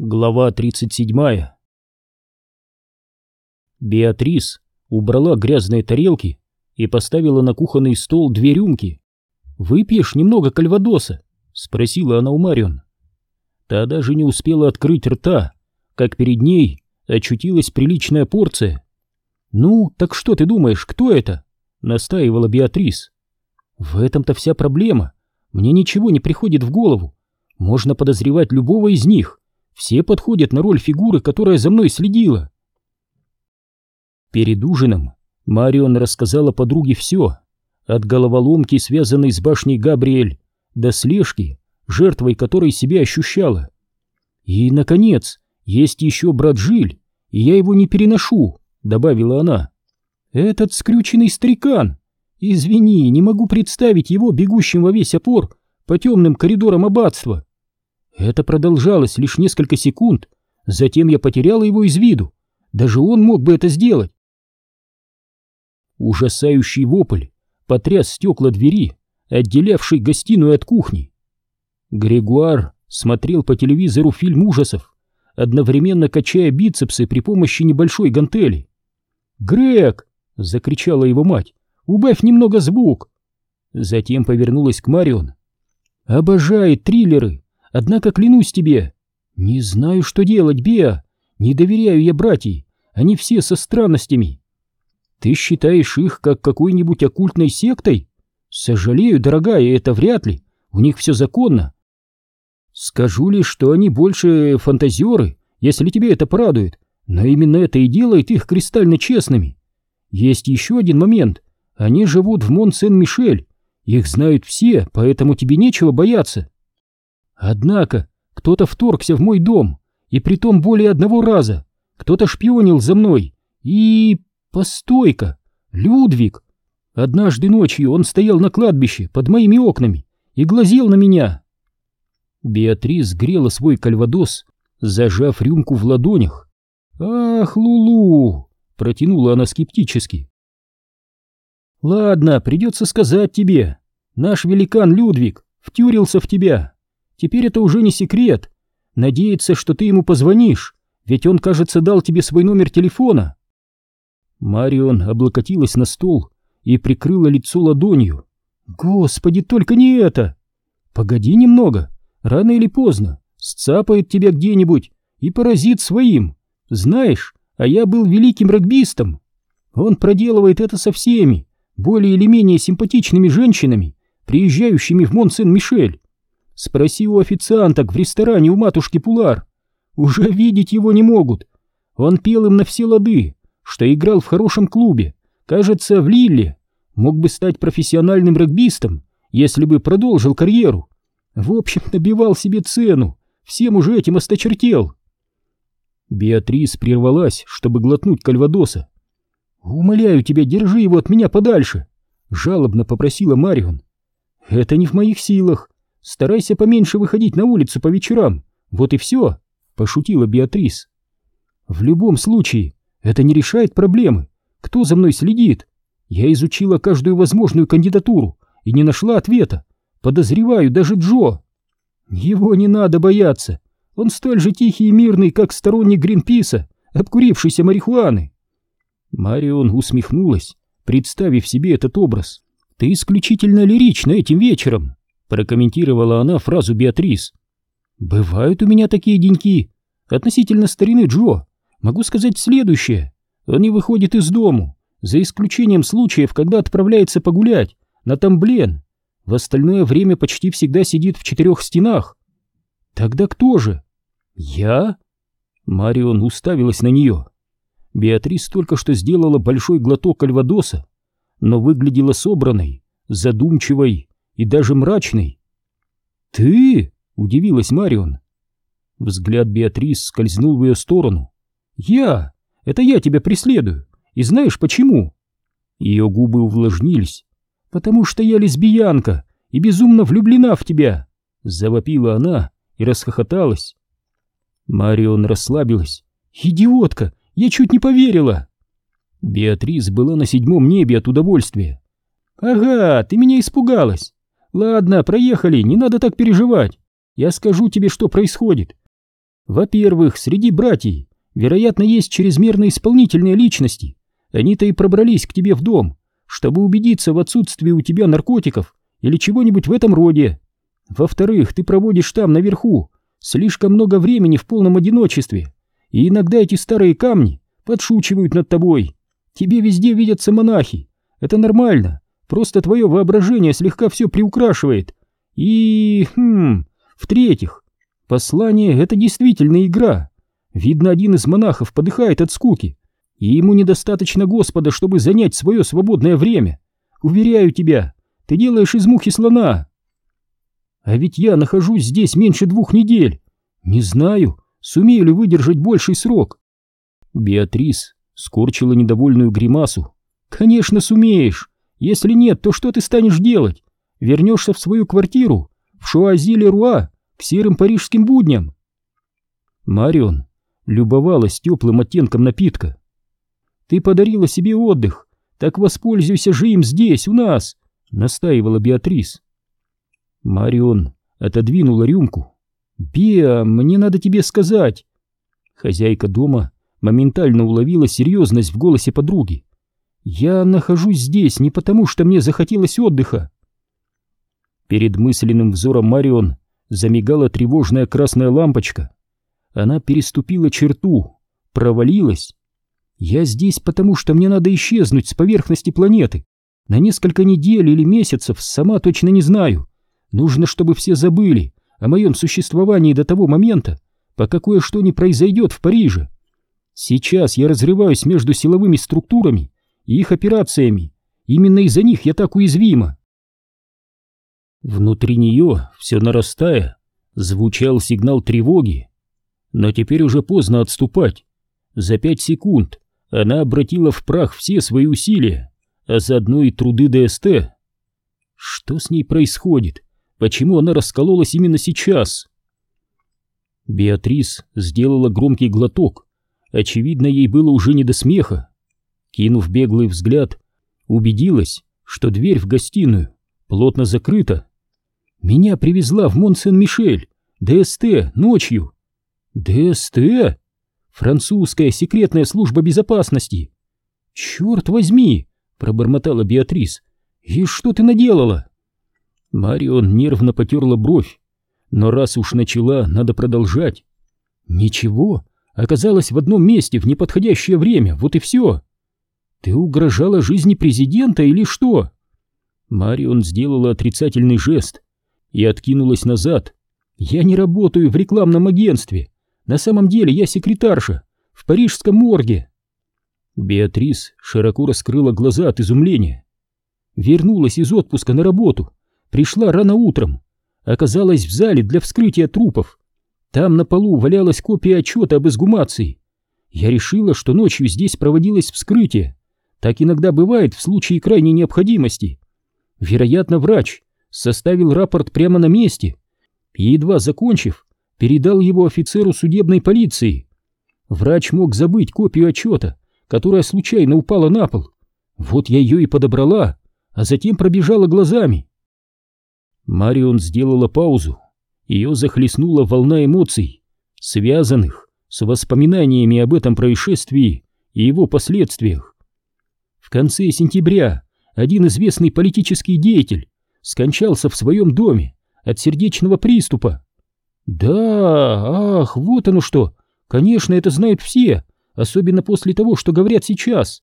Глава 37 Беатрис убрала грязные тарелки и поставила на кухонный стол две рюмки. «Выпьешь немного кальвадоса?» — спросила она у Марион. Та даже не успела открыть рта, как перед ней очутилась приличная порция. «Ну, так что ты думаешь, кто это?» — настаивала Беатрис. «В этом-то вся проблема. Мне ничего не приходит в голову. Можно подозревать любого из них». Все подходят на роль фигуры, которая за мной следила. Перед ужином Марион рассказала подруге все, от головоломки, связанной с башней Габриэль, до слежки, жертвой которой себя ощущала. И, наконец, есть еще брат Жиль, и я его не переношу, добавила она. Этот скрюченный старикан. Извини, не могу представить его бегущим во весь опор по темным коридорам аббатства. Это продолжалось лишь несколько секунд, затем я потеряла его из виду. Даже он мог бы это сделать. Ужасающий вопль потряс стекла двери, отделявшей гостиную от кухни. Грегуар смотрел по телевизору фильм ужасов, одновременно качая бицепсы при помощи небольшой гантели. «Грег!» — закричала его мать. «Убавь немного звук!» Затем повернулась к Марион. «Обожает триллеры!» Однако клянусь тебе, не знаю, что делать, Беа. Не доверяю я братьям, они все со странностями. Ты считаешь их как какой-нибудь оккультной сектой? Сожалею, дорогая, это вряд ли. У них все законно. Скажу лишь, что они больше фантазеры, если тебе это порадует, но именно это и делает их кристально честными. Есть еще один момент. Они живут в Мон-Сен-Мишель. Их знают все, поэтому тебе нечего бояться. Однако кто-то вторгся в мой дом, и притом более одного раза. Кто-то шпионил за мной. И... Постой-ка! Людвиг! Однажды ночью он стоял на кладбище под моими окнами и глазел на меня. Беатрис грела свой кальвадос, зажав рюмку в ладонях. «Ах, Лулу!» — протянула она скептически. «Ладно, придется сказать тебе. Наш великан Людвиг втюрился в тебя. Теперь это уже не секрет. Надеется, что ты ему позвонишь, ведь он, кажется, дал тебе свой номер телефона. Марион облокотилась на стол и прикрыла лицо ладонью. Господи, только не это! Погоди немного, рано или поздно сцапает тебя где-нибудь и поразит своим. Знаешь, а я был великим регбистом. Он проделывает это со всеми, более или менее симпатичными женщинами, приезжающими в Мон-Сен-Мишель. Спроси у официанток в ресторане у матушки Пулар. Уже видеть его не могут. Он пел им на все лады, что играл в хорошем клубе, кажется, в Лилле. Мог бы стать профессиональным регбистом, если бы продолжил карьеру. В общем, набивал себе цену, всем уже этим осточертел. Беатрис прервалась, чтобы глотнуть кальвадоса. «Умоляю тебя, держи его от меня подальше!» — жалобно попросила Марион. «Это не в моих силах. Старайся поменьше выходить на улицу по вечерам. Вот и все, — пошутила Беатрис. В любом случае, это не решает проблемы. Кто за мной следит? Я изучила каждую возможную кандидатуру и не нашла ответа. Подозреваю даже Джо. Его не надо бояться. Он столь же тихий и мирный, как сторонник Гринписа, обкурившийся марихуаны. Марион усмехнулась, представив себе этот образ. Ты исключительно лирична этим вечером прокомментировала она фразу Беатрис. «Бывают у меня такие деньки. Относительно старины Джо могу сказать следующее. Он не выходит из дому, за исключением случаев, когда отправляется погулять на Тамблен. В остальное время почти всегда сидит в четырех стенах. Тогда кто же? Я? Марион уставилась на нее. Беатрис только что сделала большой глоток кальвадоса, но выглядела собранной, задумчивой и даже мрачный. «Ты?» — удивилась Марион. Взгляд Беатрис скользнул в ее сторону. «Я! Это я тебя преследую! И знаешь почему?» Ее губы увлажнились. «Потому что я лесбиянка и безумно влюблена в тебя!» Завопила она и расхохоталась. Марион расслабилась. «Идиотка! Я чуть не поверила!» Беатрис была на седьмом небе от удовольствия. «Ага, ты меня испугалась. Ладно, проехали, не надо так переживать. Я скажу тебе, что происходит. Во-первых, среди братьев, вероятно, есть чрезмерно исполнительные личности. Они-то и пробрались к тебе в дом, чтобы убедиться в отсутствии у тебя наркотиков или чего-нибудь в этом роде. Во-вторых, ты проводишь там наверху слишком много времени в полном одиночестве, и иногда эти старые камни подшучивают над тобой. Тебе везде видятся монахи. Это нормально, просто твое воображение слегка все приукрашивает. И... хм... В-третьих, послание — это действительно игра. Видно, один из монахов подыхает от скуки, и ему недостаточно Господа, чтобы занять свое свободное время. Уверяю тебя, ты делаешь из мухи слона. А ведь я нахожусь здесь меньше двух недель. Не знаю, сумею ли выдержать больший срок. Беатрис скорчила недовольную гримасу. Конечно, сумеешь. Если нет, то что ты станешь делать? Вернешься в свою квартиру, в Шуазиле-Руа, к серым парижским будням. Марион любовалась теплым оттенком напитка. Ты подарила себе отдых, так воспользуйся же им здесь, у нас, настаивала Беатрис. Марион отодвинула рюмку. «Беа, мне надо тебе сказать!» Хозяйка дома моментально уловила серьезность в голосе подруги. «Я нахожусь здесь не потому, что мне захотелось отдыха». Перед мысленным взором Марион замигала тревожная красная лампочка. Она переступила черту, провалилась. «Я здесь потому, что мне надо исчезнуть с поверхности планеты. На несколько недель или месяцев, сама точно не знаю. Нужно, чтобы все забыли о моем существовании до того момента, пока кое-что не произойдет в Париже. Сейчас я разрываюсь между силовыми структурами и их операциями. Именно из-за них я так уязвима. Внутри нее, все нарастая, звучал сигнал тревоги. Но теперь уже поздно отступать. За пять секунд она обратила в прах все свои усилия, а заодно и труды ДСТ. Что с ней происходит? Почему она раскололась именно сейчас? Беатрис сделала громкий глоток. Очевидно, ей было уже не до смеха. Кинув беглый взгляд, убедилась, что дверь в гостиную плотно закрыта. Меня привезла в Мон-Сен-Мишель, ДСТ, ночью. ДСТ? Французская секретная служба безопасности. Черт возьми, пробормотала Беатрис. И что ты наделала? Марион нервно потерла бровь. Но раз уж начала, надо продолжать. Ничего, оказалась в одном месте в неподходящее время, вот и все. Ты угрожала жизни президента или что? Марион сделала отрицательный жест и откинулась назад. Я не работаю в рекламном агентстве. На самом деле я секретарша в парижском морге. Беатрис широко раскрыла глаза от изумления. Вернулась из отпуска на работу Пришла рано утром, оказалась в зале для вскрытия трупов. Там на полу валялась копия отчета об изгумации. Я решила, что ночью здесь проводилось вскрытие. Так иногда бывает в случае крайней необходимости. Вероятно, врач составил рапорт прямо на месте и, едва закончив, передал его офицеру судебной полиции. Врач мог забыть копию отчета, которая случайно упала на пол. Вот я ее и подобрала, а затем пробежала глазами. Марион сделала паузу. Ее захлестнула волна эмоций, связанных с воспоминаниями об этом происшествии и его последствиях. В конце сентября один известный политический деятель скончался в своем доме от сердечного приступа. Да, ах, вот оно что. Конечно, это знают все, особенно после того, что говорят сейчас.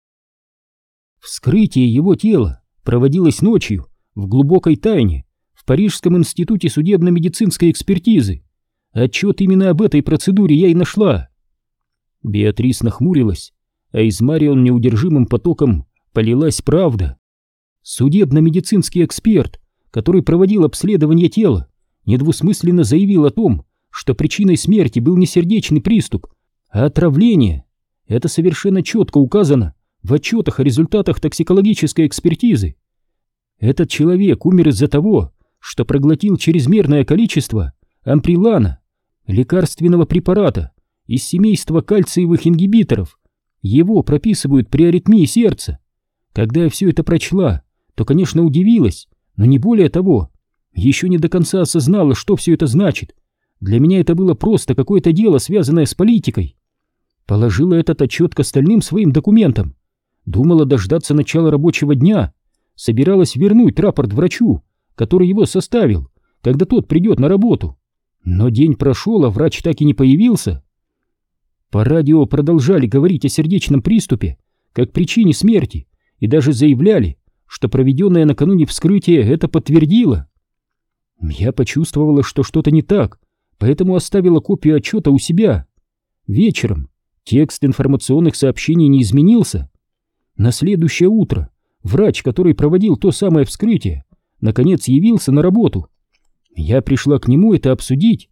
Вскрытие его тела проводилось ночью в глубокой тайне в Парижском институте судебно-медицинской экспертизы. Отчет именно об этой процедуре я и нашла. Беатрис нахмурилась, а из Марион неудержимым потоком полилась правда. Судебно-медицинский эксперт, который проводил обследование тела, недвусмысленно заявил о том, что причиной смерти был не сердечный приступ, а отравление. Это совершенно четко указано в отчетах о результатах токсикологической экспертизы. Этот человек умер из-за того, что проглотил чрезмерное количество амприлана, лекарственного препарата из семейства кальциевых ингибиторов. Его прописывают при аритмии сердца. Когда я все это прочла, то, конечно, удивилась, но не более того. Еще не до конца осознала, что все это значит. Для меня это было просто какое-то дело, связанное с политикой. Положила этот отчет к остальным своим документам. Думала дождаться начала рабочего дня. Собиралась вернуть рапорт врачу, который его составил, когда тот придет на работу. Но день прошел, а врач так и не появился. По радио продолжали говорить о сердечном приступе, как причине смерти, и даже заявляли, что проведенное накануне вскрытие это подтвердило. Я почувствовала, что что-то не так, поэтому оставила копию отчета у себя. Вечером текст информационных сообщений не изменился. На следующее утро врач, который проводил то самое вскрытие, наконец явился на работу. Я пришла к нему это обсудить.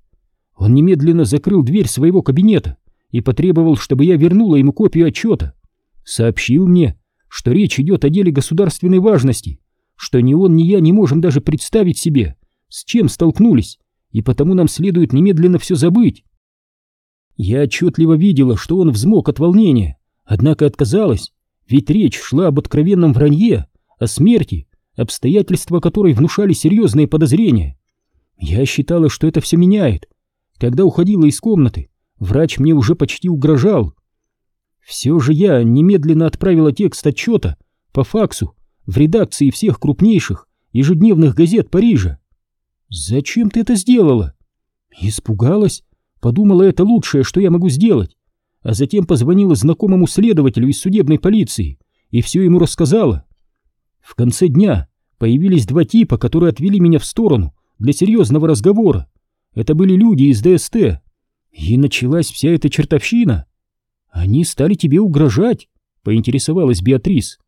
Он немедленно закрыл дверь своего кабинета и потребовал, чтобы я вернула ему копию отчета. Сообщил мне, что речь идет о деле государственной важности, что ни он, ни я не можем даже представить себе, с чем столкнулись, и потому нам следует немедленно все забыть. Я отчетливо видела, что он взмок от волнения, однако отказалась, ведь речь шла об откровенном вранье, о смерти, обстоятельства которой внушали серьезные подозрения. Я считала, что это все меняет. Когда уходила из комнаты, врач мне уже почти угрожал. Все же я немедленно отправила текст отчета по факсу в редакции всех крупнейших ежедневных газет Парижа. «Зачем ты это сделала?» Испугалась, подумала, это лучшее, что я могу сделать, а затем позвонила знакомому следователю из судебной полиции и все ему рассказала. В конце дня появились два типа, которые отвели меня в сторону для серьезного разговора. Это были люди из ДСТ. И началась вся эта чертовщина. Они стали тебе угрожать, поинтересовалась Беатрис.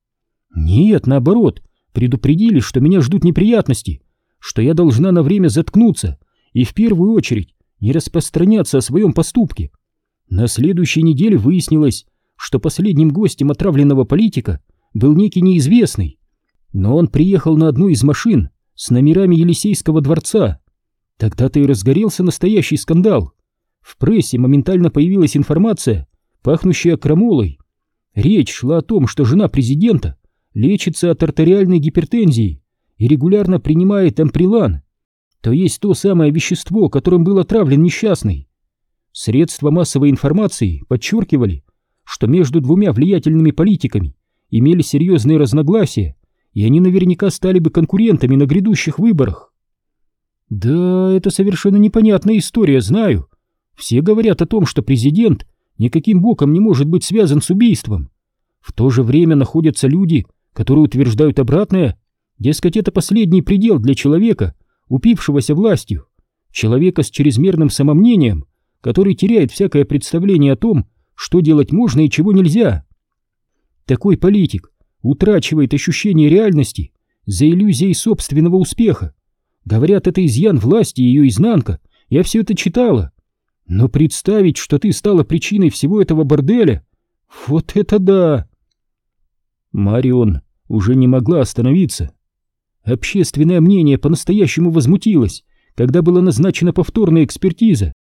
Нет, наоборот, предупредили, что меня ждут неприятности, что я должна на время заткнуться и в первую очередь не распространяться о своем поступке. На следующей неделе выяснилось, что последним гостем отравленного политика был некий неизвестный, но он приехал на одну из машин с номерами Елисейского дворца. Тогда-то и разгорелся настоящий скандал. В прессе моментально появилась информация, пахнущая крамолой. Речь шла о том, что жена президента лечится от артериальной гипертензии и регулярно принимает амприлан, то есть то самое вещество, которым был отравлен несчастный. Средства массовой информации подчеркивали, что между двумя влиятельными политиками имели серьезные разногласия, и они наверняка стали бы конкурентами на грядущих выборах. Да, это совершенно непонятная история, знаю. Все говорят о том, что президент никаким боком не может быть связан с убийством. В то же время находятся люди, которые утверждают обратное, Дескать, это последний предел для человека, упившегося властью, человека с чрезмерным самомнением, который теряет всякое представление о том, что делать можно и чего нельзя. Такой политик утрачивает ощущение реальности за иллюзией собственного успеха. Говорят, это изъян власти и ее изнанка. Я все это читала. Но представить, что ты стала причиной всего этого борделя, вот это да! Марион уже не могла остановиться. Общественное мнение по-настоящему возмутилось, когда была назначена повторная экспертиза.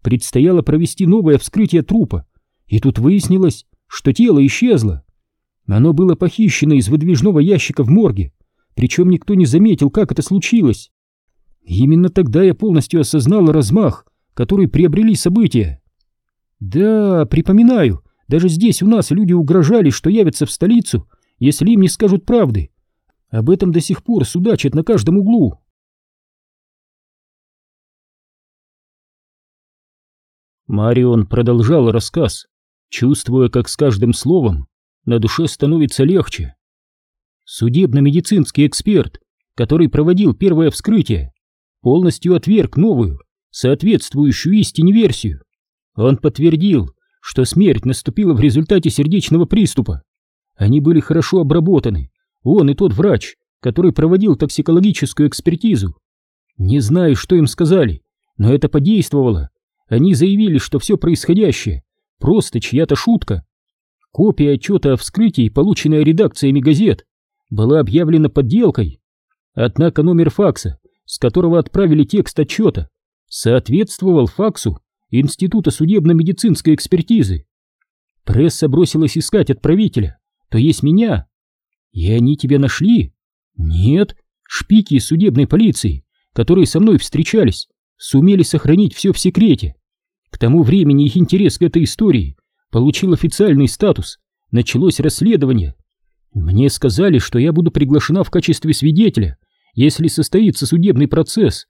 Предстояло провести новое вскрытие трупа, и тут выяснилось, что тело исчезло. Оно было похищено из выдвижного ящика в морге, причем никто не заметил, как это случилось. именно тогда я полностью осознал размах, который приобрели события. Да, припоминаю, даже здесь у нас люди угрожали, что явятся в столицу, если им не скажут правды. Об этом до сих пор судачат на каждом углу. Марион продолжал рассказ, чувствуя, как с каждым словом на душе становится легче. Судебно-медицинский эксперт, который проводил первое вскрытие, полностью отверг новую, соответствующую истине версию. Он подтвердил, что смерть наступила в результате сердечного приступа. Они были хорошо обработаны, он и тот врач, который проводил токсикологическую экспертизу. Не знаю, что им сказали, но это подействовало. Они заявили, что все происходящее просто чья-то шутка. Копия отчета о вскрытии, полученная редакциями газет, была объявлена подделкой. Однако номер факса, с которого отправили текст отчета, соответствовал факсу Института судебно-медицинской экспертизы. Пресса бросилась искать отправителя, то есть меня, «И они тебя нашли?» «Нет, шпики из судебной полиции, которые со мной встречались, сумели сохранить все в секрете. К тому времени их интерес к этой истории получил официальный статус, началось расследование. Мне сказали, что я буду приглашена в качестве свидетеля, если состоится судебный процесс.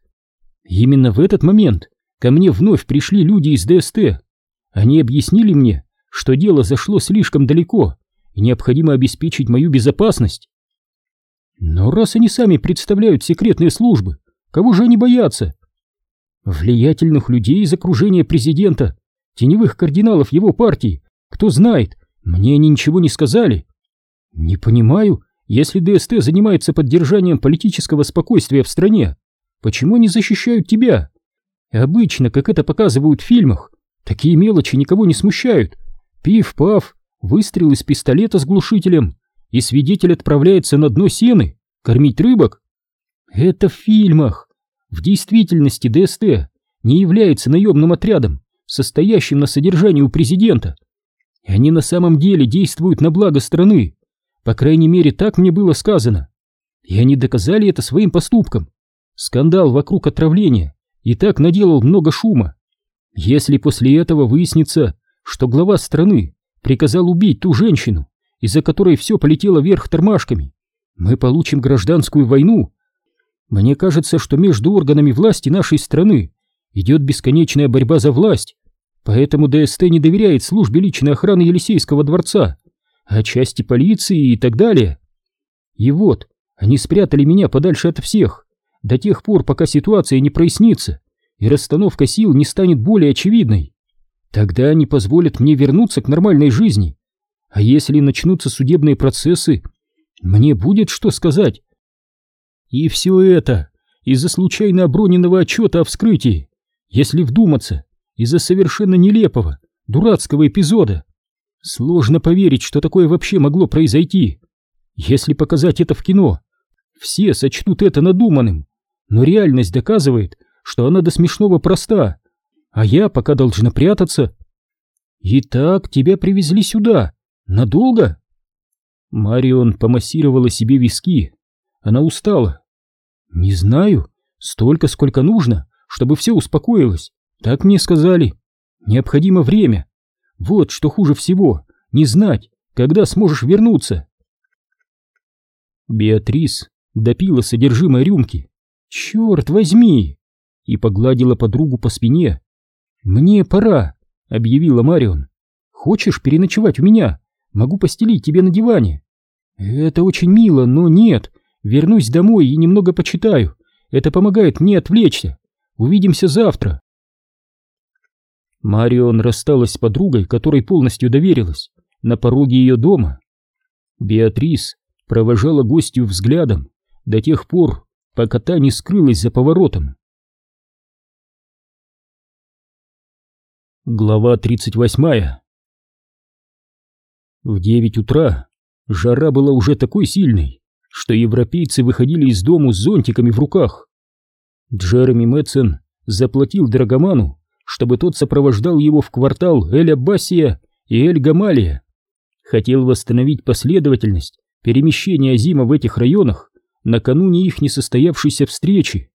Именно в этот момент ко мне вновь пришли люди из ДСТ. Они объяснили мне, что дело зашло слишком далеко, и необходимо обеспечить мою безопасность. Но раз они сами представляют секретные службы, кого же они боятся? Влиятельных людей из окружения президента, теневых кардиналов его партии, кто знает, мне они ничего не сказали. Не понимаю, если ДСТ занимается поддержанием политического спокойствия в стране, почему они защищают тебя? Обычно, как это показывают в фильмах, такие мелочи никого не смущают. Пиф-паф, выстрел из пистолета с глушителем, и свидетель отправляется на дно сены, кормить рыбок. Это в фильмах. В действительности ДСТ не является наемным отрядом, состоящим на содержании у президента. Они на самом деле действуют на благо страны. По крайней мере, так мне было сказано. И они доказали это своим поступком. Скандал вокруг отравления и так наделал много шума. Если после этого выяснится, что глава страны приказал убить ту женщину, из-за которой все полетело вверх тормашками, мы получим гражданскую войну. Мне кажется, что между органами власти нашей страны идет бесконечная борьба за власть, поэтому ДСТ не доверяет службе личной охраны Елисейского дворца, а части полиции и так далее. И вот, они спрятали меня подальше от всех, до тех пор, пока ситуация не прояснится и расстановка сил не станет более очевидной. Тогда они позволят мне вернуться к нормальной жизни. А если начнутся судебные процессы, мне будет что сказать. И все это из-за случайно оброненного отчета о вскрытии, если вдуматься, из-за совершенно нелепого, дурацкого эпизода. Сложно поверить, что такое вообще могло произойти. Если показать это в кино, все сочтут это надуманным, но реальность доказывает, что она до смешного проста, а я пока должна прятаться. Итак, тебя привезли сюда. Надолго? Марион помассировала себе виски. Она устала. Не знаю, столько, сколько нужно, чтобы все успокоилось. Так мне сказали. Необходимо время. Вот что хуже всего, не знать, когда сможешь вернуться. Беатрис допила содержимое рюмки. Черт возьми! И погладила подругу по спине. Мне пора, объявила Марион. Хочешь переночевать у меня? Могу постелить тебе на диване. Это очень мило, но нет. Вернусь домой и немного почитаю. Это помогает мне отвлечься. Увидимся завтра. Марион рассталась с подругой, которой полностью доверилась, на пороге ее дома. Беатрис провожала гостью взглядом до тех пор, пока та не скрылась за поворотом. Глава 38 В девять утра жара была уже такой сильной, что европейцы выходили из дому с зонтиками в руках. Джереми Мэтсон заплатил Драгоману чтобы тот сопровождал его в квартал Эль-Аббасия и Эль-Гамалия. Хотел восстановить последовательность перемещения Азима в этих районах накануне их несостоявшейся встречи.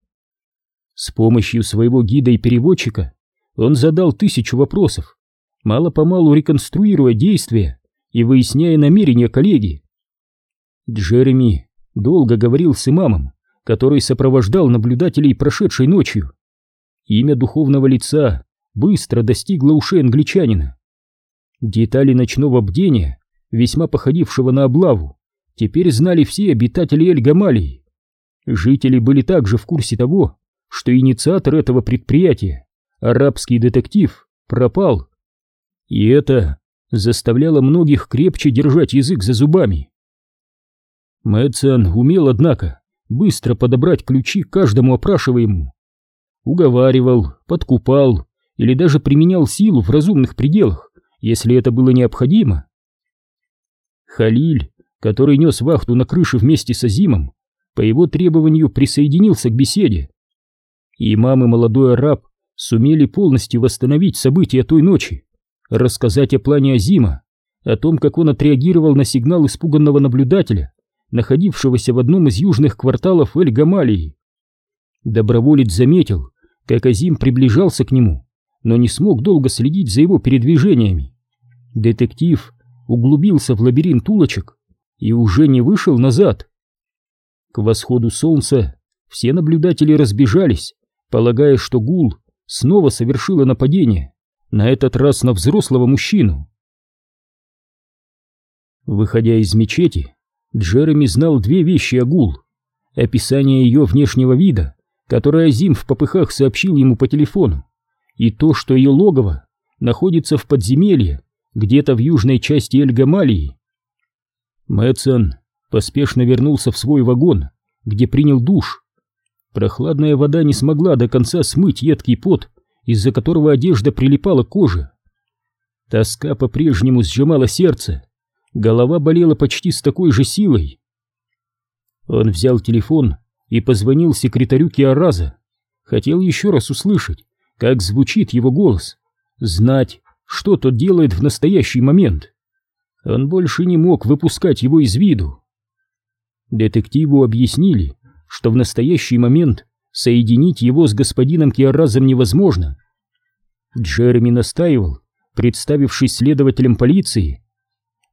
С помощью своего гида и переводчика он задал тысячу вопросов, мало-помалу реконструируя действия и выясняя намерения коллеги. Джереми долго говорил с имамом, который сопровождал наблюдателей прошедшей ночью. Имя духовного лица быстро достигло ушей англичанина. Детали ночного бдения, весьма походившего на облаву, теперь знали все обитатели Эль-Гамалии. Жители были также в курсе того, что инициатор этого предприятия, арабский детектив, пропал. И это заставляло многих крепче держать язык за зубами. Мэтсон умел, однако, быстро подобрать ключи к каждому опрашиваемому уговаривал, подкупал или даже применял силу в разумных пределах, если это было необходимо. Халиль, который нес вахту на крыше вместе с Азимом, по его требованию присоединился к беседе. Имам и молодой араб сумели полностью восстановить события той ночи, рассказать о плане Азима, о том, как он отреагировал на сигнал испуганного наблюдателя, находившегося в одном из южных кварталов Эль-Гамалии. Доброволец заметил, как Азим приближался к нему, но не смог долго следить за его передвижениями. Детектив углубился в лабиринт улочек и уже не вышел назад. К восходу солнца все наблюдатели разбежались, полагая, что Гул снова совершила нападение, на этот раз на взрослого мужчину. Выходя из мечети, Джереми знал две вещи о Гул. Описание ее внешнего вида, которое Азим в попыхах сообщил ему по телефону, и то, что ее логово находится в подземелье, где-то в южной части Эльгамалии. Мэтсон поспешно вернулся в свой вагон, где принял душ. Прохладная вода не смогла до конца смыть едкий пот, из-за которого одежда прилипала к коже. Тоска по-прежнему сжимала сердце, голова болела почти с такой же силой. Он взял телефон и позвонил секретарю Киараза. Хотел еще раз услышать, как звучит его голос, знать, что тот делает в настоящий момент. Он больше не мог выпускать его из виду. Детективу объяснили, что в настоящий момент соединить его с господином Киаразом невозможно. Джереми настаивал, представившись следователем полиции.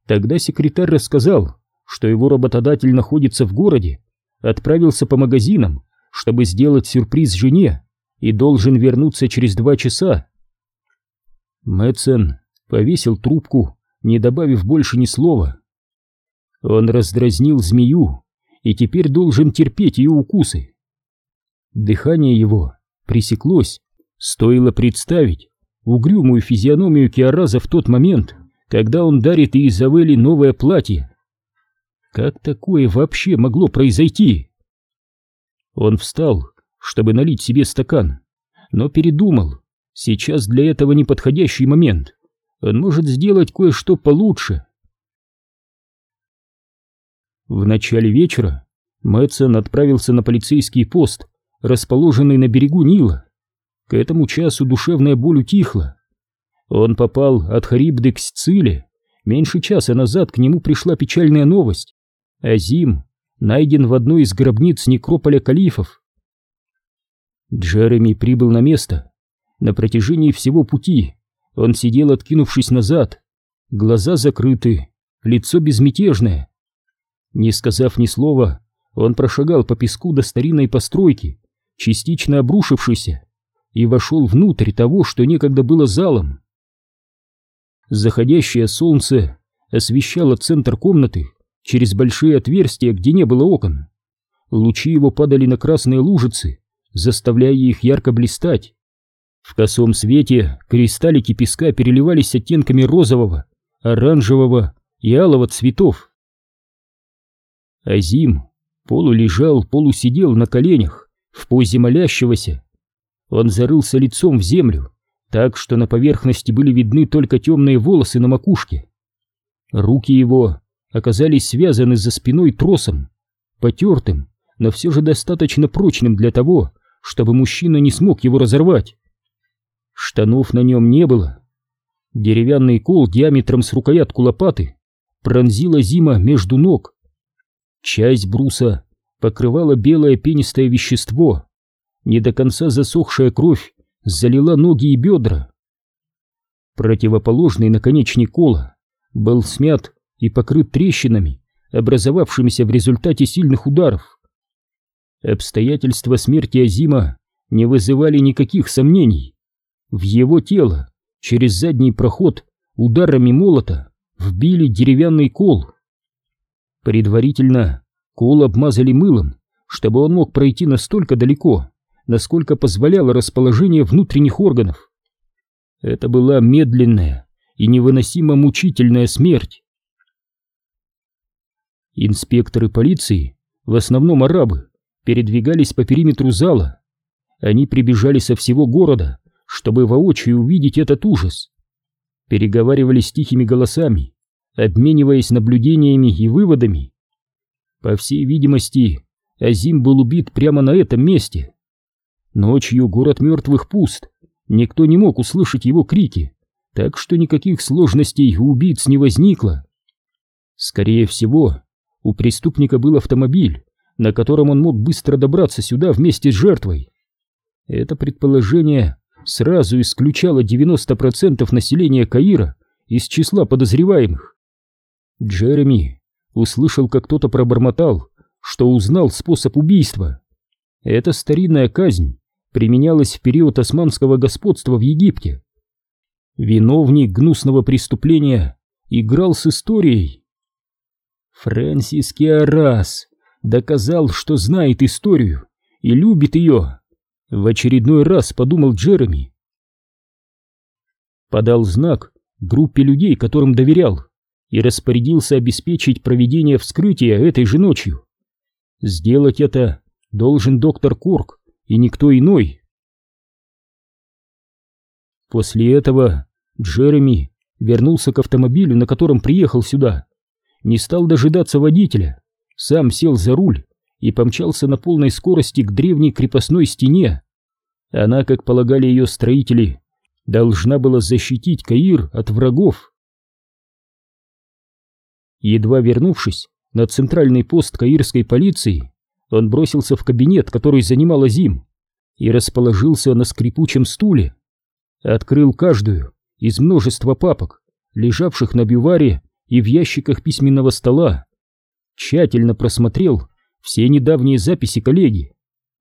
Тогда секретарь рассказал, что его работодатель находится в городе, отправился по магазинам, чтобы сделать сюрприз жене, и должен вернуться через два часа. Мэтсон повесил трубку, не добавив больше ни слова. Он раздразнил змею и теперь должен терпеть ее укусы. Дыхание его пресеклось, стоило представить угрюмую физиономию Киараза в тот момент, когда он дарит Изавели новое платье. Как такое вообще могло произойти? Он встал, чтобы налить себе стакан, но передумал. Сейчас для этого неподходящий момент. Он может сделать кое-что получше. В начале вечера Мэтсон отправился на полицейский пост, расположенный на берегу Нила. К этому часу душевная боль утихла. Он попал от Харибды к Сциле. Меньше часа назад к нему пришла печальная новость. Азим найден в одной из гробниц некрополя калифов. Джереми прибыл на место. На протяжении всего пути он сидел, откинувшись назад, глаза закрыты, лицо безмятежное. Не сказав ни слова, он прошагал по песку до старинной постройки, частично обрушившейся, и вошел внутрь того, что некогда было залом. Заходящее солнце освещало центр комнаты через большие отверстия, где не было окон. Лучи его падали на красные лужицы, заставляя их ярко блистать. В косом свете кристаллики песка переливались оттенками розового, оранжевого и алого цветов. Азим полулежал, полусидел на коленях, в позе молящегося. Он зарылся лицом в землю, так что на поверхности были видны только темные волосы на макушке. Руки его оказались связаны за спиной тросом, потертым, но все же достаточно прочным для того, чтобы мужчина не смог его разорвать. Штанов на нем не было. Деревянный кол диаметром с рукоятку лопаты пронзила зима между ног. Часть бруса покрывала белое пенистое вещество, не до конца засохшая кровь залила ноги и бедра. Противоположный наконечник кола был смят и покрыт трещинами, образовавшимися в результате сильных ударов. Обстоятельства смерти Азима не вызывали никаких сомнений. В его тело через задний проход ударами молота вбили деревянный кол. Предварительно кол обмазали мылом, чтобы он мог пройти настолько далеко, насколько позволяло расположение внутренних органов. Это была медленная и невыносимо мучительная смерть. Инспекторы полиции, в основном арабы, передвигались по периметру зала. Они прибежали со всего города, чтобы воочию увидеть этот ужас. Переговаривались тихими голосами, обмениваясь наблюдениями и выводами. По всей видимости, Азим был убит прямо на этом месте. Ночью город мертвых пуст, никто не мог услышать его крики, так что никаких сложностей у убийц не возникло. Скорее всего, у преступника был автомобиль, на котором он мог быстро добраться сюда вместе с жертвой. Это предположение сразу исключало 90% населения Каира из числа подозреваемых. Джереми услышал, как кто-то пробормотал, что узнал способ убийства. Эта старинная казнь применялась в период османского господства в Египте. Виновник гнусного преступления играл с историей. Фрэнсис Киарас доказал, что знает историю и любит ее. В очередной раз подумал Джереми. Подал знак группе людей, которым доверял, и распорядился обеспечить проведение вскрытия этой же ночью. Сделать это должен доктор Корк и никто иной. После этого Джереми вернулся к автомобилю, на котором приехал сюда. Не стал дожидаться водителя, сам сел за руль и помчался на полной скорости к древней крепостной стене. Она, как полагали ее строители, должна была защитить Каир от врагов. Едва вернувшись на центральный пост каирской полиции, он бросился в кабинет, который занимал Азим, и расположился на скрипучем стуле. Открыл каждую из множества папок, лежавших на бюваре и в ящиках письменного стола. Тщательно просмотрел все недавние записи коллеги,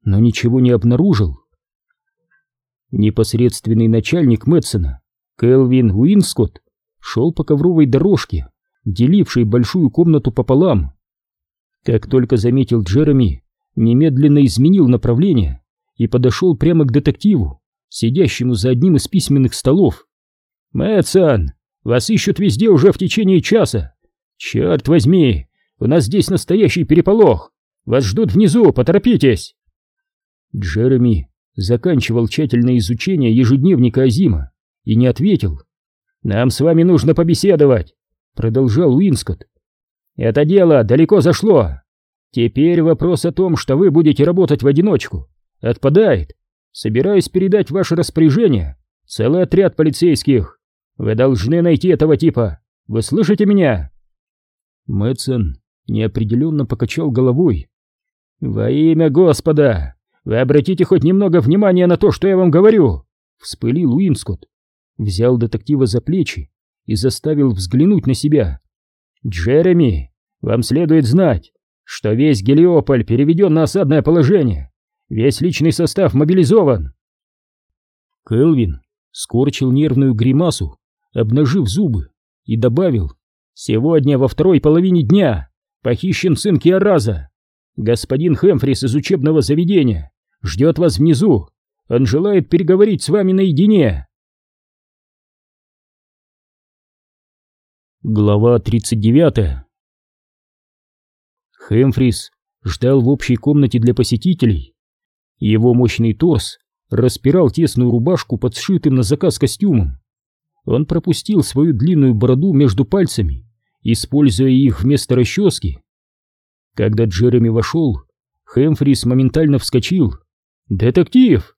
но ничего не обнаружил. Непосредственный начальник Мэтсона, Келвин Уинскотт, шел по ковровой дорожке, делившей большую комнату пополам. Как только заметил Джереми, немедленно изменил направление и подошел прямо к детективу, сидящему за одним из письменных столов. «Мэтсон, вас ищут везде уже в течение часа. Черт возьми, у нас здесь настоящий переполох. Вас ждут внизу, поторопитесь!» Джереми заканчивал тщательное изучение ежедневника Азима и не ответил. «Нам с вами нужно побеседовать», — продолжал Уинскотт. «Это дело далеко зашло. Теперь вопрос о том, что вы будете работать в одиночку, отпадает. Собираюсь передать ваше распоряжение целый отряд полицейских. Вы должны найти этого типа. Вы слышите меня?» Мэтсон неопределенно покачал головой. «Во имя Господа! Вы обратите хоть немного внимания на то, что я вам говорю!» Вспылил Уинскотт, взял детектива за плечи и заставил взглянуть на себя. «Джереми, вам следует знать, что весь Гелиополь переведен на осадное положение, весь личный состав мобилизован». Келвин скорчил нервную гримасу, обнажив зубы, и добавил, «Сегодня во второй половине дня похищен сын Киараза. Господин Хэмфрис из учебного заведения ждет вас внизу. Он желает переговорить с вами наедине. Глава 39 Хэмфрис ждал в общей комнате для посетителей. Его мощный торс распирал тесную рубашку под сшитым на заказ костюмом. Он пропустил свою длинную бороду между пальцами, используя их вместо расчески. Когда Джереми вошел, Хэмфрис моментально вскочил. «Детектив!»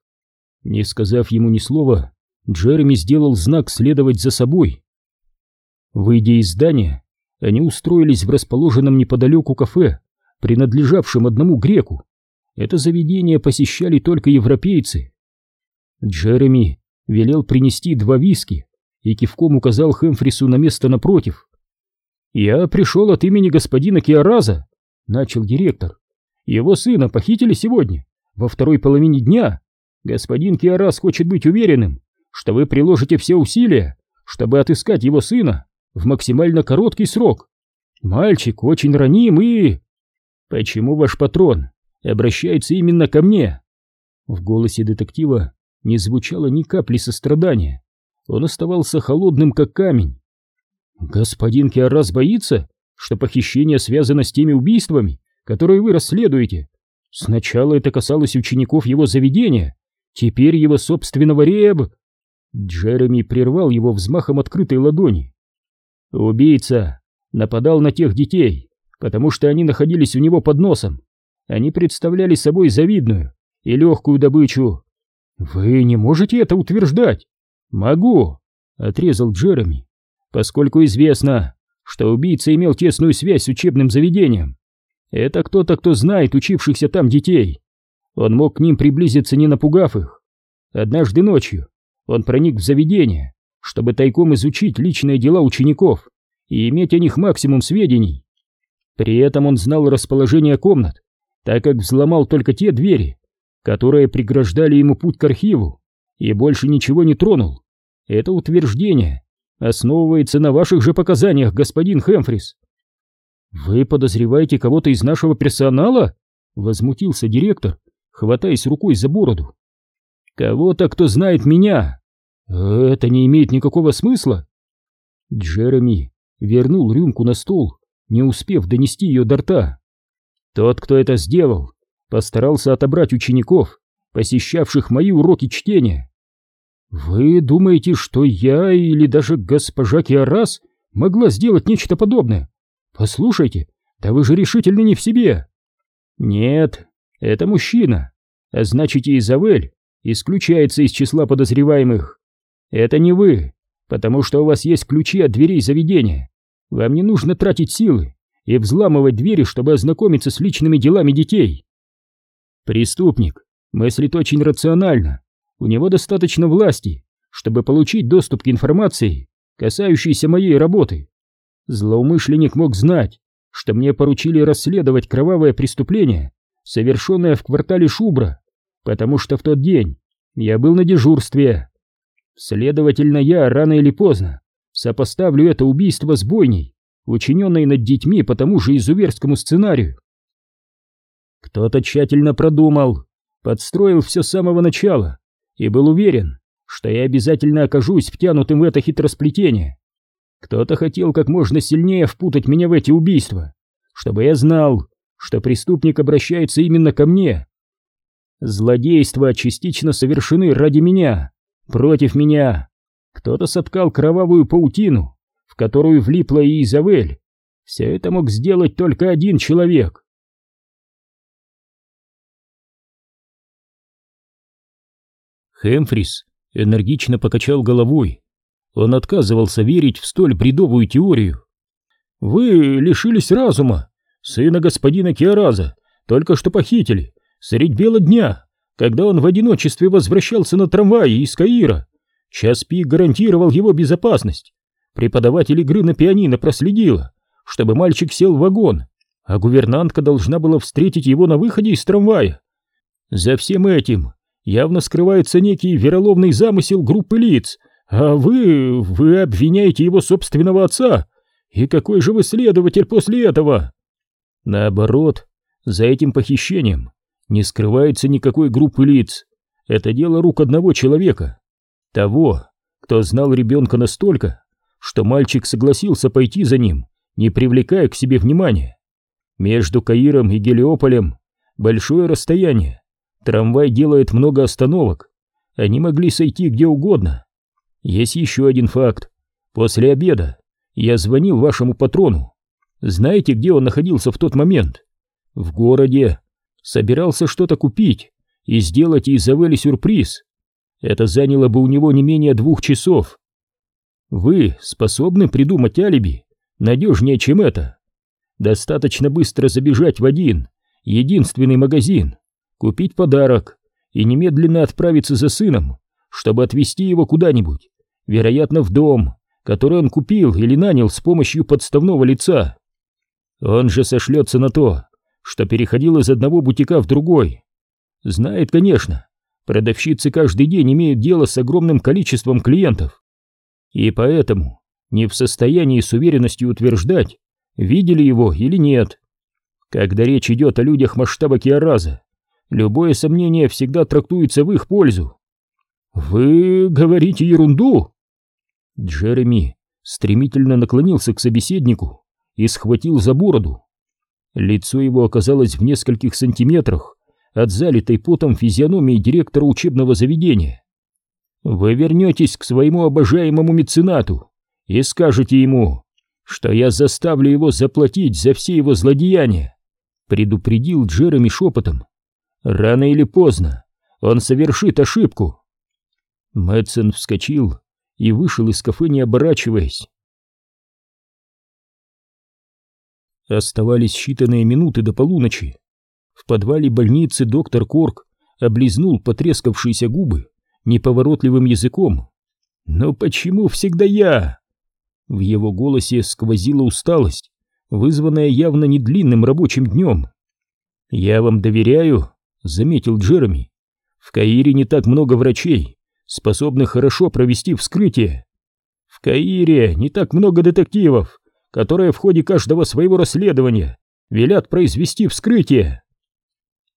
Не сказав ему ни слова, Джереми сделал знак следовать за собой. Выйдя из здания, они устроились в расположенном неподалеку кафе, принадлежавшем одному греку. Это заведение посещали только европейцы. Джереми велел принести два виски и кивком указал Хэмфрису на место напротив. «Я пришел от имени господина Киараза», начал директор. Его сына похитили сегодня, во второй половине дня. Господин Киарас хочет быть уверенным, что вы приложите все усилия, чтобы отыскать его сына в максимально короткий срок. Мальчик очень раним и... Почему ваш патрон обращается именно ко мне? В голосе детектива не звучало ни капли сострадания. Он оставался холодным, как камень. Господин Киарас боится, что похищение связано с теми убийствами, которые вы расследуете. Сначала это касалось учеников его заведения, теперь его собственного реб... Джереми прервал его взмахом открытой ладони. Убийца нападал на тех детей, потому что они находились у него под носом. Они представляли собой завидную и легкую добычу. Вы не можете это утверждать? Могу, отрезал Джереми, поскольку известно, что убийца имел тесную связь с учебным заведением. Это кто-то, кто знает учившихся там детей. Он мог к ним приблизиться, не напугав их. однажды ночью он проник в заведение, чтобы тайком изучить личные дела учеников и иметь о них максимум сведений. При этом он знал расположение комнат, так как взломал только те двери, которые преграждали ему путь к архиву, и больше ничего не тронул. Это утверждение основывается на ваших же показаниях, господин Хэмфрис. Вы подозреваете кого-то из нашего персонала? Возмутился директор, хватаясь рукой за бороду. Кого-то, кто знает меня. Это не имеет никакого смысла. Джереми вернул рюмку на стол, не успев донести ее до рта. Тот, кто это сделал, постарался отобрать учеников, посещавших мои уроки чтения. Вы думаете, что я или даже госпожа Киарас могла сделать нечто подобное? Послушайте, да вы же решительно не в себе. Нет, это мужчина, а значит и Изавель исключается из числа подозреваемых. Это не вы, потому что у вас есть ключи от дверей заведения. Вам не нужно тратить силы и взламывать двери, чтобы ознакомиться с личными делами детей. Преступник мыслит очень рационально. У него достаточно власти, чтобы получить доступ к информации, касающейся моей работы. Злоумышленник мог знать, что мне поручили расследовать кровавое преступление, совершенное в квартале Шубра, потому что в тот день я был на дежурстве. Следовательно, я рано или поздно сопоставлю это убийство с бойней, учиненной над детьми по тому же изуверскому сценарию. Кто-то тщательно продумал, подстроил все с самого начала и был уверен, что я обязательно окажусь втянутым в это хитросплетение. Кто-то хотел как можно сильнее впутать меня в эти убийства, чтобы я знал, что преступник обращается именно ко мне. Злодейства частично совершены ради меня, против меня. Кто-то соткал кровавую паутину, в которую влипла и Изавель. Все это мог сделать только один человек. Хэмфрис энергично покачал головой. Он отказывался верить в столь бредовую теорию. «Вы лишились разума. Сына господина Киараза только что похитили, средь бела дня, когда он в одиночестве возвращался на трамвае из Каира. Час пик гарантировал его безопасность. Преподаватель игры на пианино проследила, чтобы мальчик сел в вагон, а гувернантка должна была встретить его на выходе из трамвая. За всем этим явно скрывается некий вероломный замысел группы лиц, а вы... вы обвиняете его собственного отца. И какой же вы следователь после этого? Наоборот, за этим похищением не скрывается никакой группы лиц. Это дело рук одного человека. Того, кто знал ребенка настолько, что мальчик согласился пойти за ним, не привлекая к себе внимания. Между Каиром и Гелиополем большое расстояние. Трамвай делает много остановок. Они могли сойти где угодно. Есть еще один факт. После обеда я звонил вашему патрону. Знаете, где он находился в тот момент? В городе. Собирался что-то купить и сделать Изавеле сюрприз. Это заняло бы у него не менее двух часов. Вы способны придумать алиби надежнее, чем это. Достаточно быстро забежать в один, единственный магазин, купить подарок и немедленно отправиться за сыном, чтобы отвезти его куда-нибудь, вероятно, в дом, который он купил или нанял с помощью подставного лица. Он же сошлется на то, что переходил из одного бутика в другой. Знает, конечно, продавщицы каждый день имеют дело с огромным количеством клиентов. И поэтому не в состоянии с уверенностью утверждать, видели его или нет. Когда речь идет о людях масштаба Киараза, Любое сомнение всегда трактуется в их пользу. Вы говорите ерунду? Джереми стремительно наклонился к собеседнику и схватил за бороду. Лицо его оказалось в нескольких сантиметрах от залитой потом физиономии директора учебного заведения. Вы вернетесь к своему обожаемому меценату и скажете ему, что я заставлю его заплатить за все его злодеяния, предупредил Джереми шепотом. Рано или поздно он совершит ошибку. Мэтсон вскочил и вышел из кафе, не оборачиваясь. Оставались считанные минуты до полуночи. В подвале больницы доктор Корк облизнул потрескавшиеся губы неповоротливым языком. «Но почему всегда я?» В его голосе сквозила усталость, вызванная явно не длинным рабочим днем. «Я вам доверяю», — заметил Джереми. «В Каире не так много врачей, способных хорошо провести вскрытие. В Каире не так много детективов, которые в ходе каждого своего расследования велят произвести вскрытие».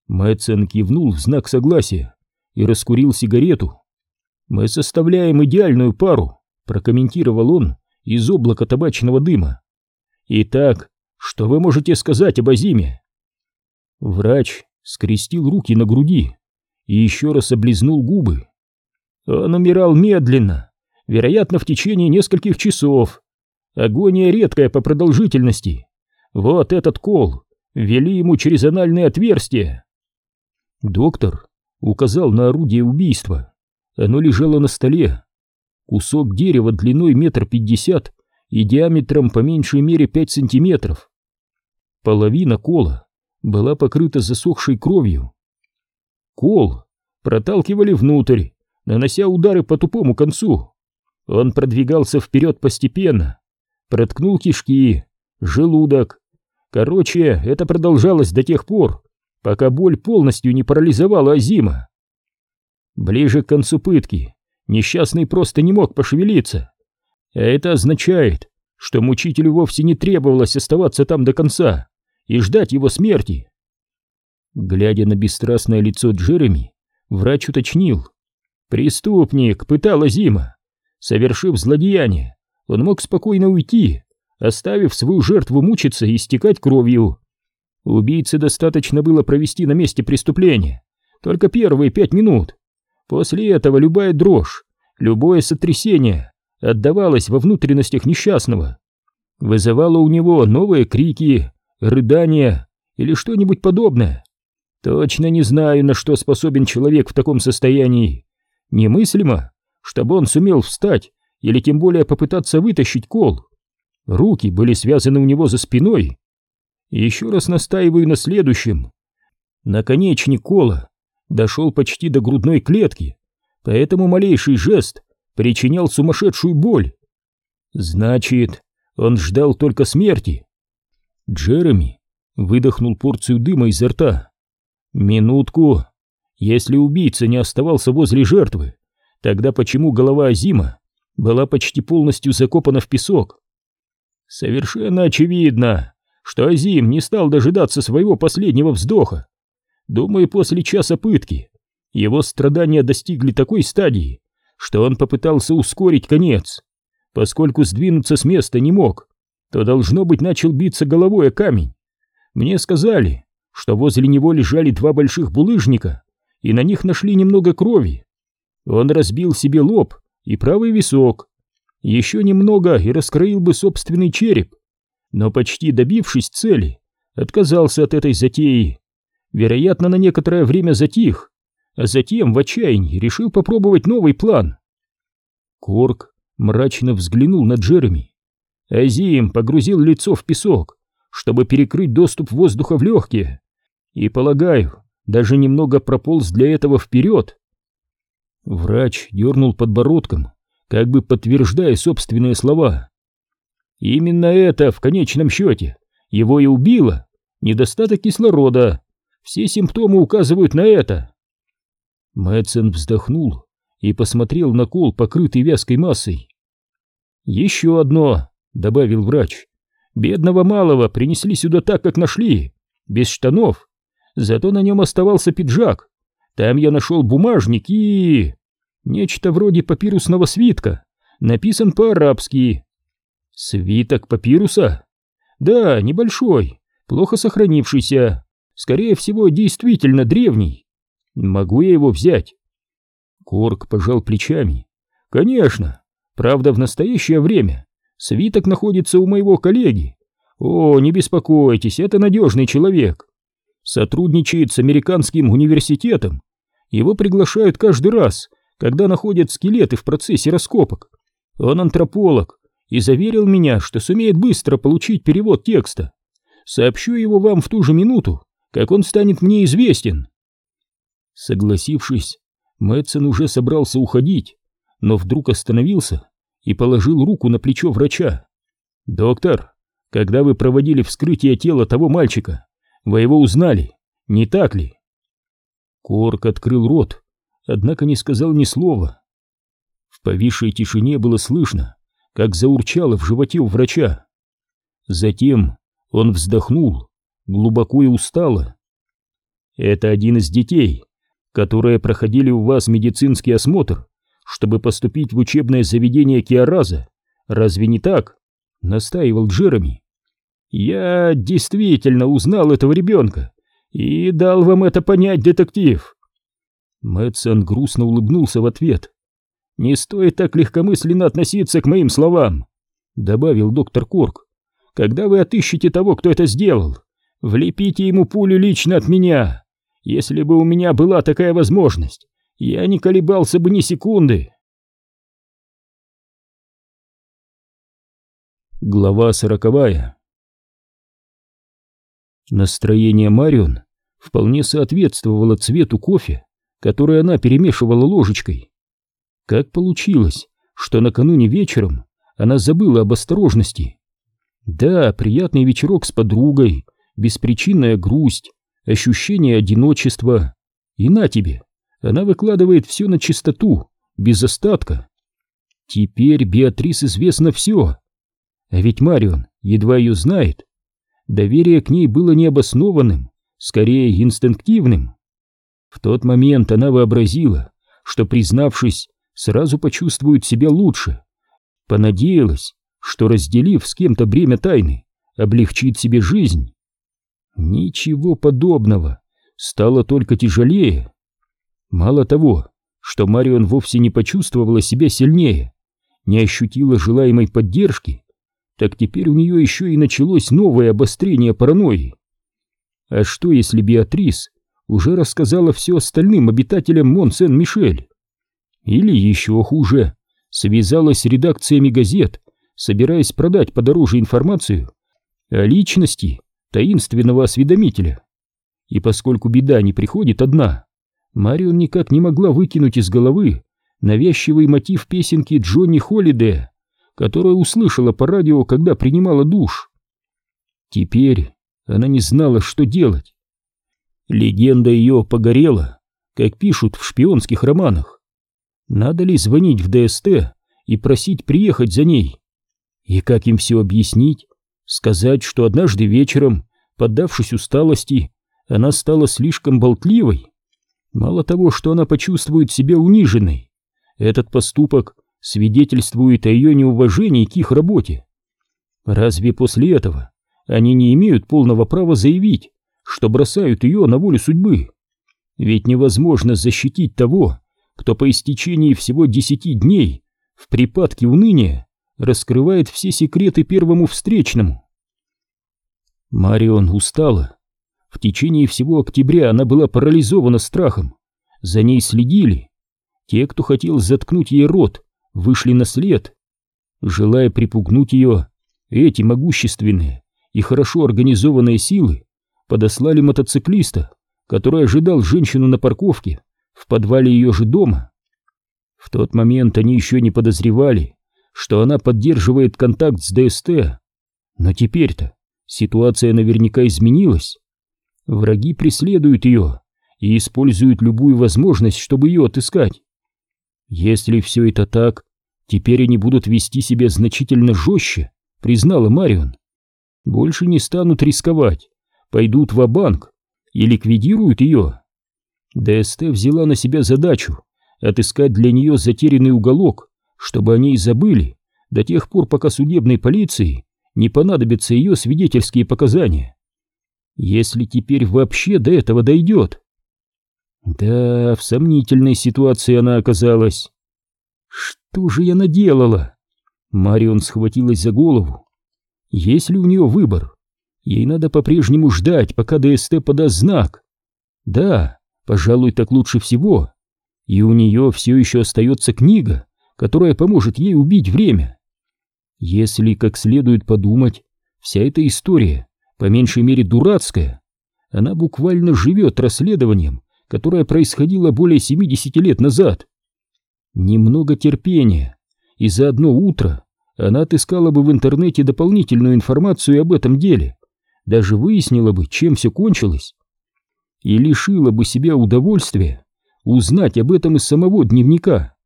Мэтсон кивнул в знак согласия и раскурил сигарету. «Мы составляем идеальную пару», — прокомментировал он из облака табачного дыма. «Итак, что вы можете сказать об Азиме?» Врач скрестил руки на груди и еще раз облизнул губы. Он умирал медленно, вероятно, в течение нескольких часов. Агония редкая по продолжительности. Вот этот кол ввели ему через анальное отверстие. Доктор указал на орудие убийства. Оно лежало на столе. Кусок дерева длиной метр пятьдесят и диаметром по меньшей мере пять сантиметров. Половина кола была покрыта засохшей кровью. Кол проталкивали внутрь, нанося удары по тупому концу. Он продвигался вперед постепенно, проткнул кишки, желудок. Короче, это продолжалось до тех пор, пока боль полностью не парализовала Азима. Ближе к концу пытки несчастный просто не мог пошевелиться. А это означает, что мучителю вовсе не требовалось оставаться там до конца и ждать его смерти. Глядя на бесстрастное лицо Джереми, врач уточнил. Преступник пытал Азима. Совершив злодеяние, он мог спокойно уйти, оставив свою жертву мучиться и истекать кровью. Убийце достаточно было провести на месте преступления только первые пять минут. После этого любая дрожь, любое сотрясение отдавалось во внутренностях несчастного, вызывало у него новые крики, рыдания или что-нибудь подобное. Точно не знаю, на что способен человек в таком состоянии. Немыслимо, чтобы он сумел встать или тем более попытаться вытащить кол. Руки были связаны у него за спиной. Еще раз настаиваю на следующем. Наконечник кола дошел почти до грудной клетки, поэтому малейший жест причинял сумасшедшую боль. Значит, он ждал только смерти. Джереми выдохнул порцию дыма изо рта. Минутку. Если убийца не оставался возле жертвы, тогда почему голова Азима была почти полностью закопана в песок? Совершенно очевидно, что Азим не стал дожидаться своего последнего вздоха. Думаю, после часа пытки его страдания достигли такой стадии, что он попытался ускорить конец. Поскольку сдвинуться с места не мог, то, должно быть, начал биться головой о камень. Мне сказали, что возле него лежали два больших булыжника, и на них нашли немного крови. Он разбил себе лоб и правый висок. Еще немного и раскроил бы собственный череп, но почти добившись цели, отказался от этой затеи. Вероятно, на некоторое время затих, а затем в отчаянии решил попробовать новый план. Корк мрачно взглянул на Джереми. Азим погрузил лицо в песок, чтобы перекрыть доступ воздуха в легкие, и, полагаю, даже немного прополз для этого вперед. Врач дернул подбородком, как бы подтверждая собственные слова. Именно это, в конечном счете, его и убило. Недостаток кислорода. Все симптомы указывают на это. Мэтсон вздохнул и посмотрел на кол, покрытый вязкой массой. «Еще одно», — добавил врач. «Бедного малого принесли сюда так, как нашли, без штанов. Зато на нем оставался пиджак. Там я нашел бумажник и... Нечто вроде папирусного свитка. Написан по-арабски. Свиток папируса? Да, небольшой, плохо сохранившийся. Скорее всего, действительно древний. Могу я его взять? Корк пожал плечами. Конечно. Правда, в настоящее время свиток находится у моего коллеги. О, не беспокойтесь, это надежный человек. Сотрудничает с американским университетом. Его приглашают каждый раз, когда находят скелеты в процессе раскопок. Он антрополог и заверил меня, что сумеет быстро получить перевод текста. Сообщу его вам в ту же минуту, как он станет мне известен. Согласившись, Мэтсон уже собрался уходить, но вдруг остановился и положил руку на плечо врача. «Доктор, когда вы проводили вскрытие тела того мальчика, вы его узнали, не так ли?» Корк открыл рот, однако не сказал ни слова. В повисшей тишине было слышно, как заурчало в животе у врача. Затем он вздохнул, глубоко и устало. «Это один из детей, которые проходили у вас медицинский осмотр, чтобы поступить в учебное заведение Киараза. Разве не так?» — настаивал Джереми. «Я действительно узнал этого ребенка и дал вам это понять, детектив». Мэтсон грустно улыбнулся в ответ. «Не стоит так легкомысленно относиться к моим словам», — добавил доктор Корк. «Когда вы отыщете того, кто это сделал, влепите ему пулю лично от меня. Если бы у меня была такая возможность, я не колебался бы ни секунды». Глава сороковая Настроение Марион вполне соответствовало цвету кофе, который она перемешивала ложечкой. Как получилось, что накануне вечером она забыла об осторожности? Да, приятный вечерок с подругой, беспричинная грусть, ощущение одиночества. И на тебе, она выкладывает все на чистоту, без остатка. Теперь Беатрис известно все. А ведь Марион едва ее знает. Доверие к ней было необоснованным, скорее инстинктивным. В тот момент она вообразила, что, признавшись сразу почувствует себя лучше. Понадеялась, что, разделив с кем-то бремя тайны, облегчит себе жизнь. Ничего подобного, стало только тяжелее. Мало того, что Марион вовсе не почувствовала себя сильнее, не ощутила желаемой поддержки, так теперь у нее еще и началось новое обострение паранойи. А что, если Беатрис уже рассказала все остальным обитателям Мон-Сен-Мишель? Или еще хуже, связалась с редакциями газет, собираясь продать подороже информацию о личности таинственного осведомителя. И поскольку беда не приходит одна, Марион никак не могла выкинуть из головы навязчивый мотив песенки Джонни Холлиде, которую услышала по радио, когда принимала душ. Теперь она не знала, что делать. Легенда ее погорела, как пишут в шпионских романах. Надо ли звонить в ДСТ и просить приехать за ней? И как им все объяснить? Сказать, что однажды вечером, поддавшись усталости, она стала слишком болтливой? Мало того, что она почувствует себя униженной, этот поступок свидетельствует о ее неуважении к их работе. Разве после этого они не имеют полного права заявить, что бросают ее на волю судьбы? Ведь невозможно защитить того, кто по истечении всего десяти дней в припадке уныния раскрывает все секреты первому встречному. Марион устала. В течение всего октября она была парализована страхом. За ней следили. Те, кто хотел заткнуть ей рот, вышли на след. Желая припугнуть ее, эти могущественные и хорошо организованные силы подослали мотоциклиста, который ожидал женщину на парковке в подвале ее же дома. В тот момент они еще не подозревали, что она поддерживает контакт с ДСТ. Но теперь-то ситуация наверняка изменилась. Враги преследуют ее и используют любую возможность, чтобы ее отыскать. Если все это так, теперь они будут вести себя значительно жестче, признала Марион. Больше не станут рисковать, пойдут в банк и ликвидируют ее. ДСТ взяла на себя задачу отыскать для нее затерянный уголок, чтобы они и забыли до тех пор, пока судебной полиции не понадобятся ее свидетельские показания. Если теперь вообще до этого дойдет. Да, в сомнительной ситуации она оказалась. Что же я наделала? Марион схватилась за голову. Есть ли у нее выбор? Ей надо по-прежнему ждать, пока ДСТ подаст знак. Да, пожалуй, так лучше всего. И у нее все еще остается книга, которая поможет ей убить время. Если как следует подумать, вся эта история, по меньшей мере дурацкая, она буквально живет расследованием которое происходило более 70 лет назад. Немного терпения, и за одно утро она отыскала бы в интернете дополнительную информацию об этом деле, даже выяснила бы, чем все кончилось, и лишила бы себя удовольствия узнать об этом из самого дневника.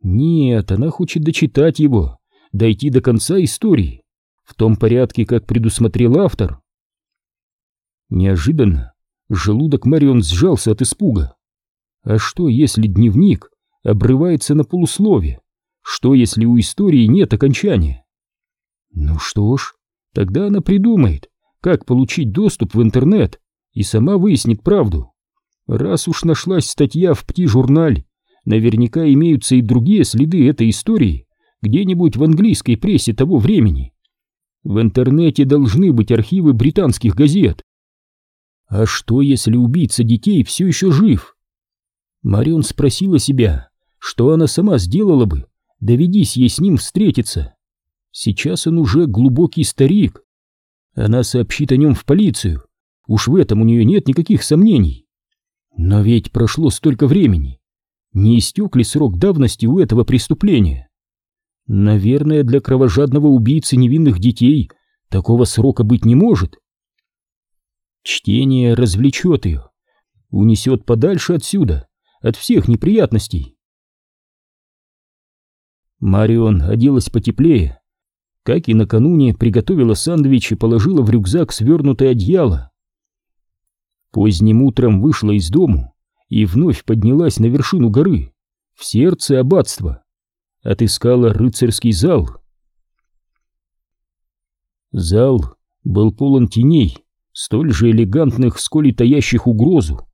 Нет, она хочет дочитать его, дойти до конца истории, в том порядке, как предусмотрел автор. Неожиданно желудок Марион сжался от испуга. А что, если дневник обрывается на полуслове? Что, если у истории нет окончания? Ну что ж, тогда она придумает, как получить доступ в интернет и сама выяснит правду. Раз уж нашлась статья в «Пти-журнале», наверняка имеются и другие следы этой истории где-нибудь в английской прессе того времени. В интернете должны быть архивы британских газет. А что, если убийца детей все еще жив? Марион спросила себя, что она сама сделала бы, доведись ей с ним встретиться. Сейчас он уже глубокий старик. Она сообщит о нем в полицию. Уж в этом у нее нет никаких сомнений. Но ведь прошло столько времени. Не истек ли срок давности у этого преступления? Наверное, для кровожадного убийцы невинных детей такого срока быть не может. Чтение развлечет ее, унесет подальше отсюда, от всех неприятностей. Марион оделась потеплее, как и накануне приготовила сэндвич и положила в рюкзак свернутое одеяло. Поздним утром вышла из дому и вновь поднялась на вершину горы, в сердце аббатства. Отыскала рыцарский зал. Зал был полон теней, столь же элегантных, сколь и таящих угрозу.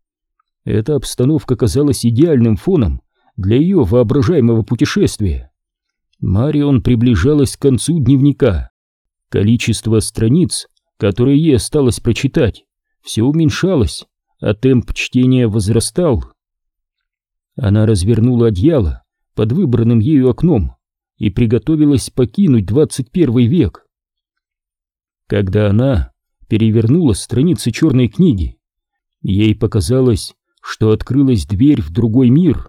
Эта обстановка казалась идеальным фоном для ее воображаемого путешествия. Марион приближалась к концу дневника. Количество страниц, которые ей осталось прочитать, все уменьшалось, а темп чтения возрастал. Она развернула одеяло под выбранным ею окном и приготовилась покинуть 21 век. Когда она перевернула страницы черной книги, ей показалось, что открылась дверь в другой мир.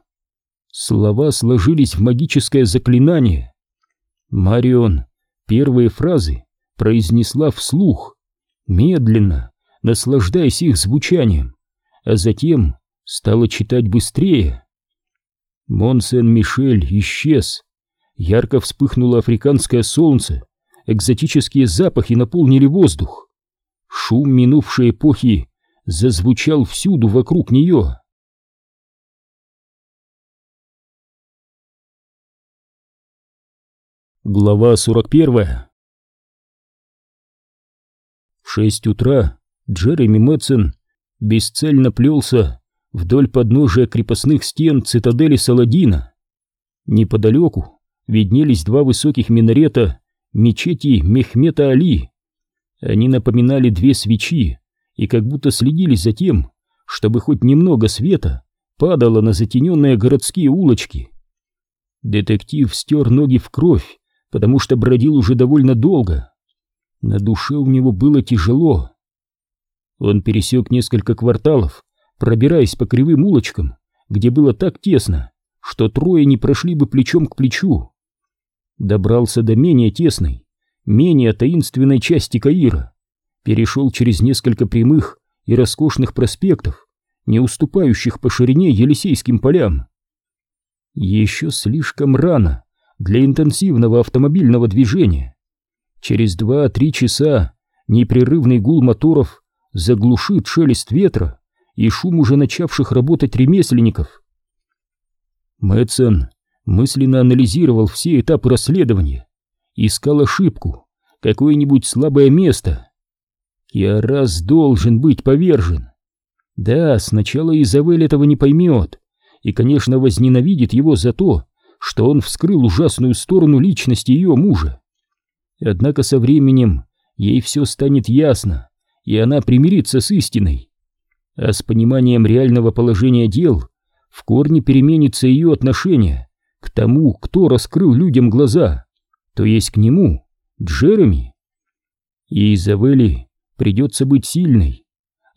Слова сложились в магическое заклинание. Марион первые фразы произнесла вслух, медленно, наслаждаясь их звучанием, а затем стала читать быстрее. Монсен-Мишель исчез. Ярко вспыхнуло африканское солнце, экзотические запахи наполнили воздух. Шум минувшей эпохи зазвучал всюду вокруг нее. Глава 41 В шесть утра Джереми Мэтсон бесцельно плелся вдоль подножия крепостных стен цитадели Саладина. Неподалеку виднелись два высоких минарета мечети Мехмета Али. Они напоминали две свечи и как будто следили за тем, чтобы хоть немного света падало на затененные городские улочки. Детектив стер ноги в кровь, потому что бродил уже довольно долго. На душе у него было тяжело. Он пересек несколько кварталов, пробираясь по кривым улочкам, где было так тесно, что трое не прошли бы плечом к плечу. Добрался до менее тесной, менее таинственной части Каира, перешел через несколько прямых и роскошных проспектов, не уступающих по ширине Елисейским полям. Еще слишком рано для интенсивного автомобильного движения. Через два-три часа непрерывный гул моторов заглушит шелест ветра, и шум уже начавших работать ремесленников. Мэтсон мысленно анализировал все этапы расследования, искал ошибку, какое-нибудь слабое место. Я раз должен быть повержен. Да, сначала Изавель этого не поймет, и, конечно, возненавидит его за то, что он вскрыл ужасную сторону личности ее мужа. Однако со временем ей все станет ясно, и она примирится с истиной а с пониманием реального положения дел в корне переменится ее отношение к тому, кто раскрыл людям глаза, то есть к нему, Джереми. И Изавели придется быть сильной,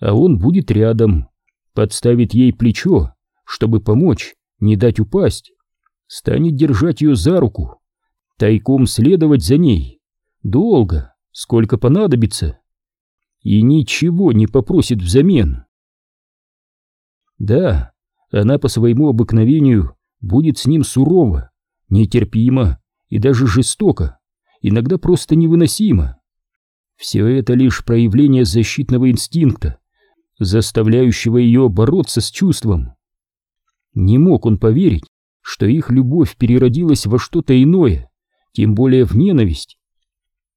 а он будет рядом, подставит ей плечо, чтобы помочь, не дать упасть, станет держать ее за руку, тайком следовать за ней, долго, сколько понадобится, и ничего не попросит взамен. Да, она по своему обыкновению будет с ним сурова, нетерпимо и даже жестоко, иногда просто невыносимо. Все это лишь проявление защитного инстинкта, заставляющего ее бороться с чувством. Не мог он поверить, что их любовь переродилась во что-то иное, тем более в ненависть.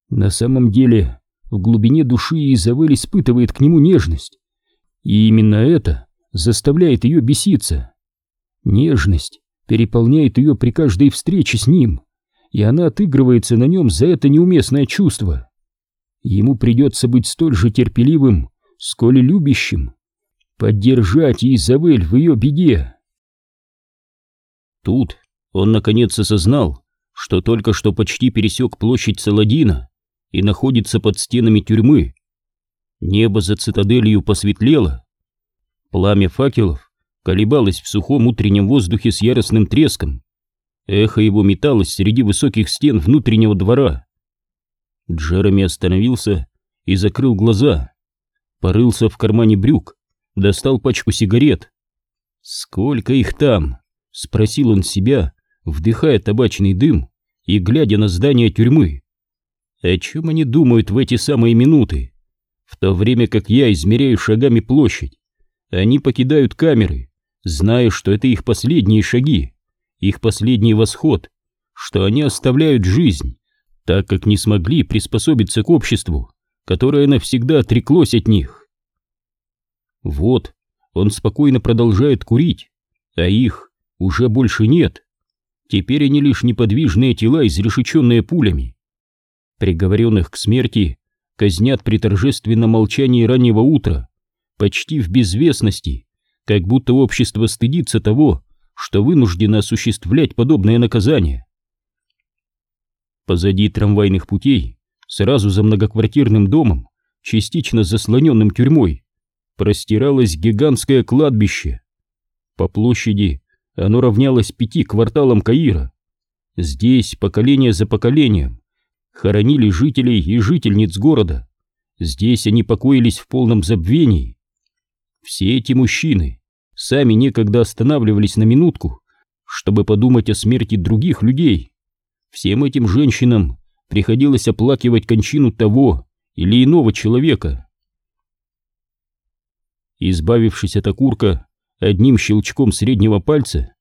На самом деле, в глубине души Изавель испытывает к нему нежность, и именно это заставляет ее беситься. Нежность переполняет ее при каждой встрече с ним, и она отыгрывается на нем за это неуместное чувство. Ему придется быть столь же терпеливым, сколь и любящим, поддержать Изавель в ее беде. Тут он наконец осознал, что только что почти пересек площадь Саладина и находится под стенами тюрьмы. Небо за цитаделью посветлело. Пламя факелов колебалось в сухом утреннем воздухе с яростным треском. Эхо его металось среди высоких стен внутреннего двора. Джереми остановился и закрыл глаза. Порылся в кармане брюк, достал пачку сигарет. «Сколько их там?» — спросил он себя, вдыхая табачный дым и глядя на здание тюрьмы. О чем они думают в эти самые минуты? В то время как я измеряю шагами площадь, они покидают камеры, зная, что это их последние шаги, их последний восход, что они оставляют жизнь, так как не смогли приспособиться к обществу, которое навсегда отреклось от них. Вот, он спокойно продолжает курить, а их уже больше нет. Теперь они лишь неподвижные тела, изрешеченные пулями. Приговоренных к смерти казнят при торжественном молчании раннего утра, почти в безвестности, как будто общество стыдится того, что вынуждено осуществлять подобное наказание. Позади трамвайных путей, сразу за многоквартирным домом, частично заслоненным тюрьмой, простиралось гигантское кладбище. По площади оно равнялось пяти кварталам Каира. Здесь поколение за поколением хоронили жителей и жительниц города. Здесь они покоились в полном забвении. Все эти мужчины сами некогда останавливались на минутку, чтобы подумать о смерти других людей. Всем этим женщинам приходилось оплакивать кончину того или иного человека. Избавившись от окурка, Одним щелчком среднего пальца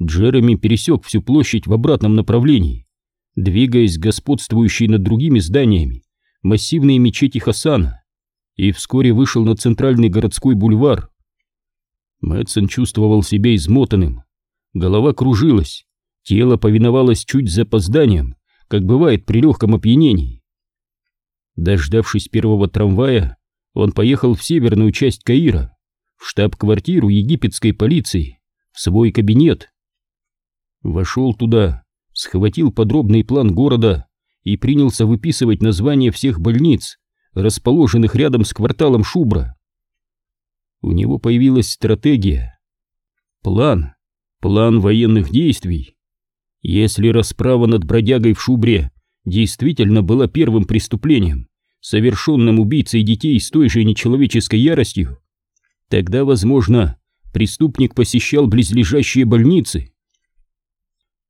Джереми пересек всю площадь в обратном направлении, двигаясь господствующей над другими зданиями массивные мечети Хасана, и вскоре вышел на центральный городской бульвар. Мэтсон чувствовал себя измотанным, голова кружилась, тело повиновалось чуть запозданием, как бывает при легком опьянении. Дождавшись первого трамвая, он поехал в северную часть Каира, в штаб-квартиру египетской полиции, в свой кабинет. Вошел туда, схватил подробный план города и принялся выписывать названия всех больниц, расположенных рядом с кварталом Шубра. У него появилась стратегия. План, план военных действий. Если расправа над бродягой в Шубре действительно была первым преступлением, совершенным убийцей детей с той же нечеловеческой яростью, Тогда, возможно, преступник посещал близлежащие больницы.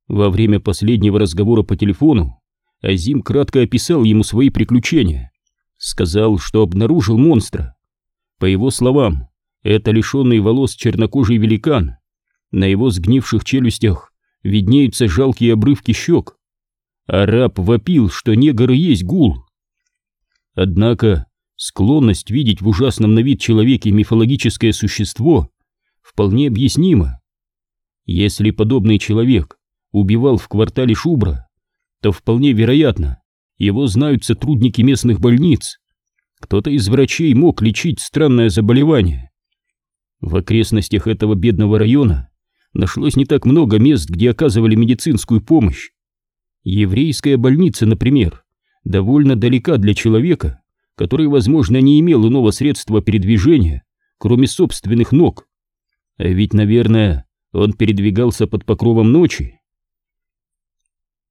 Во время последнего разговора по телефону Азим кратко описал ему свои приключения. Сказал, что обнаружил монстра. По его словам, это лишенный волос чернокожий великан. На его сгнивших челюстях виднеются жалкие обрывки щек. Араб вопил, что негр есть гул. Однако Склонность видеть в ужасном на вид человеке мифологическое существо вполне объяснима. Если подобный человек убивал в квартале Шубра, то вполне вероятно, его знают сотрудники местных больниц. Кто-то из врачей мог лечить странное заболевание. В окрестностях этого бедного района нашлось не так много мест, где оказывали медицинскую помощь. Еврейская больница, например, довольно далека для человека, который, возможно, не имел иного средства передвижения, кроме собственных ног. А ведь, наверное, он передвигался под покровом ночи.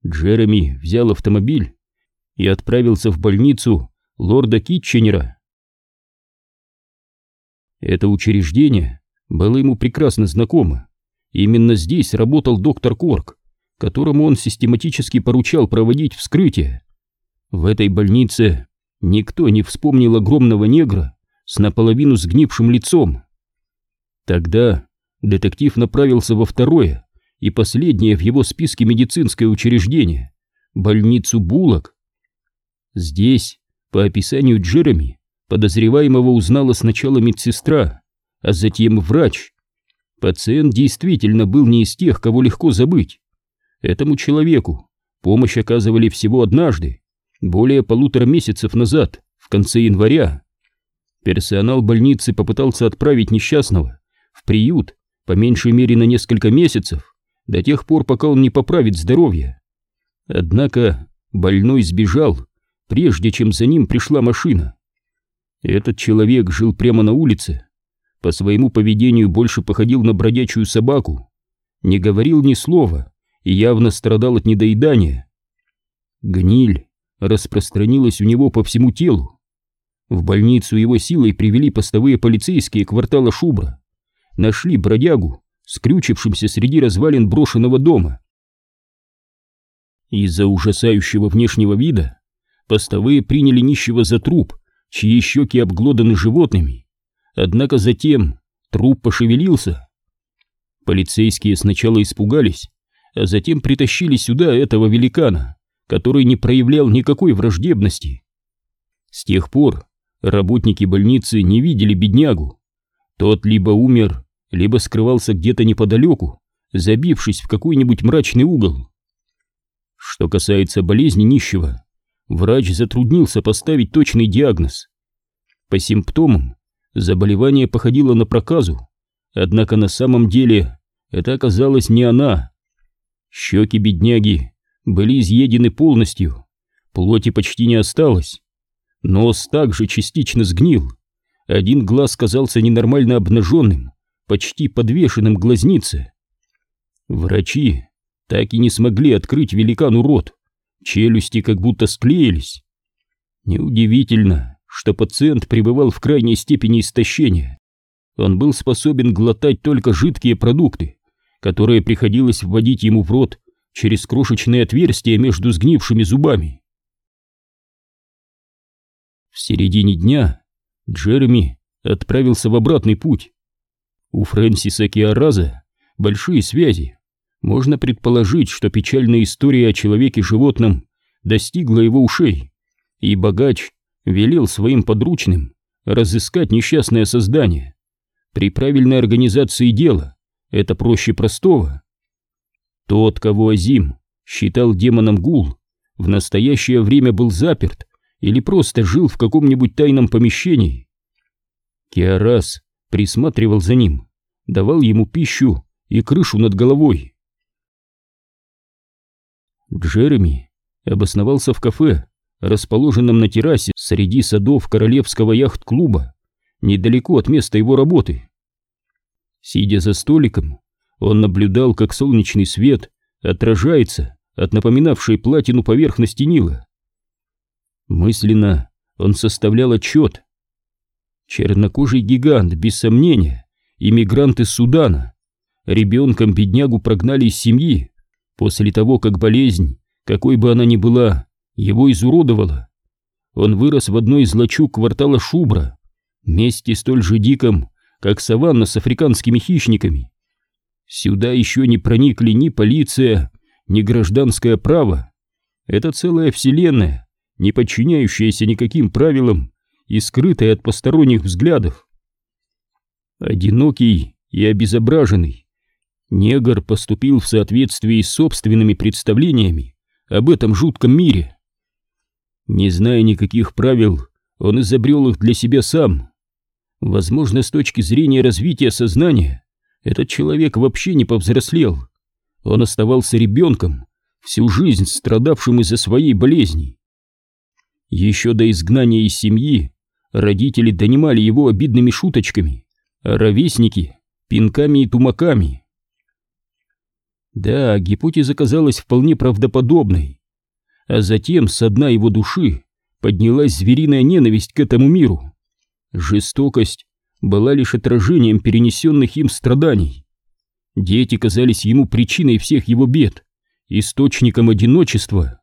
Джереми взял автомобиль и отправился в больницу лорда Китченера. Это учреждение было ему прекрасно знакомо. Именно здесь работал доктор Корк, которому он систематически поручал проводить вскрытие. В этой больнице никто не вспомнил огромного негра с наполовину сгнившим лицом. Тогда детектив направился во второе и последнее в его списке медицинское учреждение — больницу Булок. Здесь, по описанию Джереми, подозреваемого узнала сначала медсестра, а затем врач. Пациент действительно был не из тех, кого легко забыть. Этому человеку помощь оказывали всего однажды, более полутора месяцев назад, в конце января. Персонал больницы попытался отправить несчастного в приют по меньшей мере на несколько месяцев, до тех пор, пока он не поправит здоровье. Однако больной сбежал, прежде чем за ним пришла машина. Этот человек жил прямо на улице, по своему поведению больше походил на бродячую собаку, не говорил ни слова и явно страдал от недоедания. Гниль распространилась у него по всему телу. В больницу его силой привели постовые полицейские квартала Шубра нашли бродягу, скрючившимся среди развалин брошенного дома. Из-за ужасающего внешнего вида постовые приняли нищего за труп, чьи щеки обглоданы животными. Однако затем труп пошевелился. Полицейские сначала испугались, а затем притащили сюда этого великана, который не проявлял никакой враждебности. С тех пор работники больницы не видели беднягу, тот либо умер, либо скрывался где-то неподалеку, забившись в какой-нибудь мрачный угол. Что касается болезни нищего, врач затруднился поставить точный диагноз. По симптомам заболевание походило на проказу, однако на самом деле это оказалась не она. Щеки бедняги были изъедены полностью, плоти почти не осталось. Нос также частично сгнил, один глаз казался ненормально обнаженным, почти подвешенным глазнице. Врачи так и не смогли открыть великану рот, челюсти как будто склеились. Неудивительно, что пациент пребывал в крайней степени истощения. Он был способен глотать только жидкие продукты, которые приходилось вводить ему в рот через крошечные отверстия между сгнившими зубами. В середине дня Джереми отправился в обратный путь. У Фрэнсиса Киараза большие связи. Можно предположить, что печальная история о человеке-животном достигла его ушей, и богач велел своим подручным разыскать несчастное создание. При правильной организации дела это проще простого. Тот, кого Азим считал демоном Гул, в настоящее время был заперт или просто жил в каком-нибудь тайном помещении. Киарас присматривал за ним, давал ему пищу и крышу над головой. Джереми обосновался в кафе, расположенном на террасе среди садов Королевского яхт-клуба, недалеко от места его работы. Сидя за столиком, он наблюдал, как солнечный свет отражается от напоминавшей платину поверхности Нила. Мысленно он составлял отчет. Чернокожий гигант, без сомнения, иммигрант из Судана. Ребенком беднягу прогнали из семьи после того, как болезнь, какой бы она ни была, его изуродовала. Он вырос в одной из лачуг квартала Шубра, месте столь же диком, как саванна с африканскими хищниками. Сюда еще не проникли ни полиция, ни гражданское право. Это целая вселенная, не подчиняющаяся никаким правилам и скрытая от посторонних взглядов. Одинокий и обезображенный, негр поступил в соответствии с собственными представлениями об этом жутком мире. Не зная никаких правил, он изобрел их для себя сам. Возможно, с точки зрения развития сознания, этот человек вообще не повзрослел. Он оставался ребенком, всю жизнь страдавшим из-за своей болезни. Еще до изгнания из семьи родители донимали его обидными шуточками, а ровесники пинками и тумаками. Да, гипотеза казалась вполне правдоподобной. А затем со дна его души поднялась звериная ненависть к этому миру. Жестокость была лишь отражением перенесенных им страданий. Дети казались ему причиной всех его бед, источником одиночества.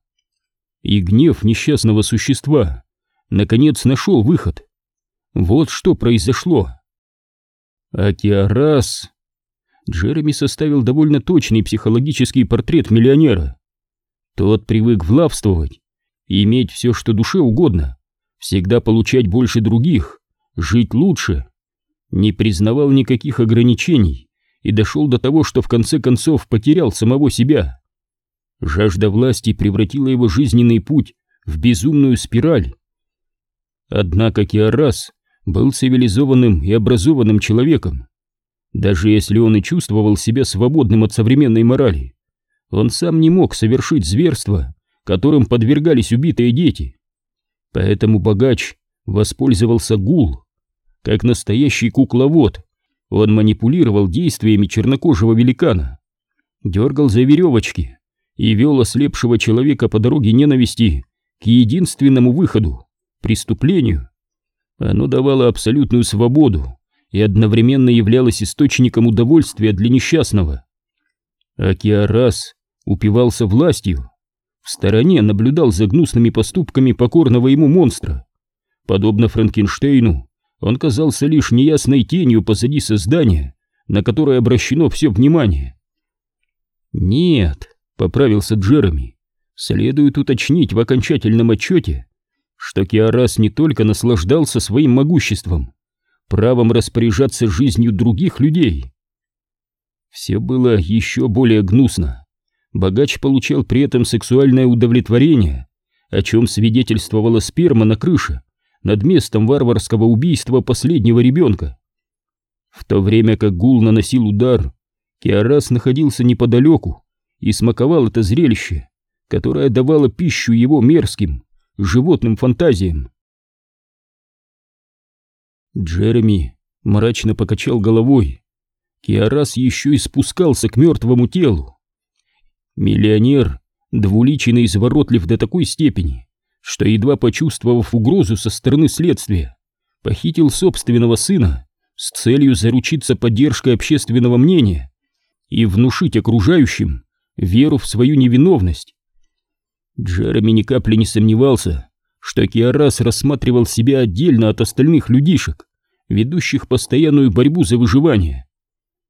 И гнев несчастного существа наконец нашел выход. Вот что произошло. Акиарас... Джереми составил довольно точный психологический портрет миллионера. Тот привык влавствовать иметь все, что душе угодно, всегда получать больше других, жить лучше. Не признавал никаких ограничений и дошел до того, что в конце концов потерял самого себя. Жажда власти превратила его жизненный путь в безумную спираль. Однако Киарас был цивилизованным и образованным человеком. Даже если он и чувствовал себя свободным от современной морали, он сам не мог совершить зверство, которым подвергались убитые дети. Поэтому богач воспользовался гул. Как настоящий кукловод, он манипулировал действиями чернокожего великана, дергал за веревочки и вел ослепшего человека по дороге ненависти к единственному выходу — преступлению. Оно давало абсолютную свободу и одновременно являлось источником удовольствия для несчастного. Акиарас упивался властью, в стороне наблюдал за гнусными поступками покорного ему монстра. Подобно Франкенштейну, он казался лишь неясной тенью позади создания, на которое обращено все внимание. «Нет», — поправился Джереми, — «следует уточнить в окончательном отчете, что Киарас не только наслаждался своим могуществом, правом распоряжаться жизнью других людей. Все было еще более гнусно. Богач получал при этом сексуальное удовлетворение, о чем свидетельствовала сперма на крыше над местом варварского убийства последнего ребенка. В то время как Гул наносил удар, Киарас находился неподалеку и смаковал это зрелище, которое давало пищу его мерзким, животным фантазиям. Джереми мрачно покачал головой. Киарас еще и спускался к мертвому телу. Миллионер двуличен и изворотлив до такой степени, что, едва почувствовав угрозу со стороны следствия, похитил собственного сына с целью заручиться поддержкой общественного мнения и внушить окружающим веру в свою невиновность. Джереми ни капли не сомневался, что Киарас рассматривал себя отдельно от остальных людишек, ведущих постоянную борьбу за выживание.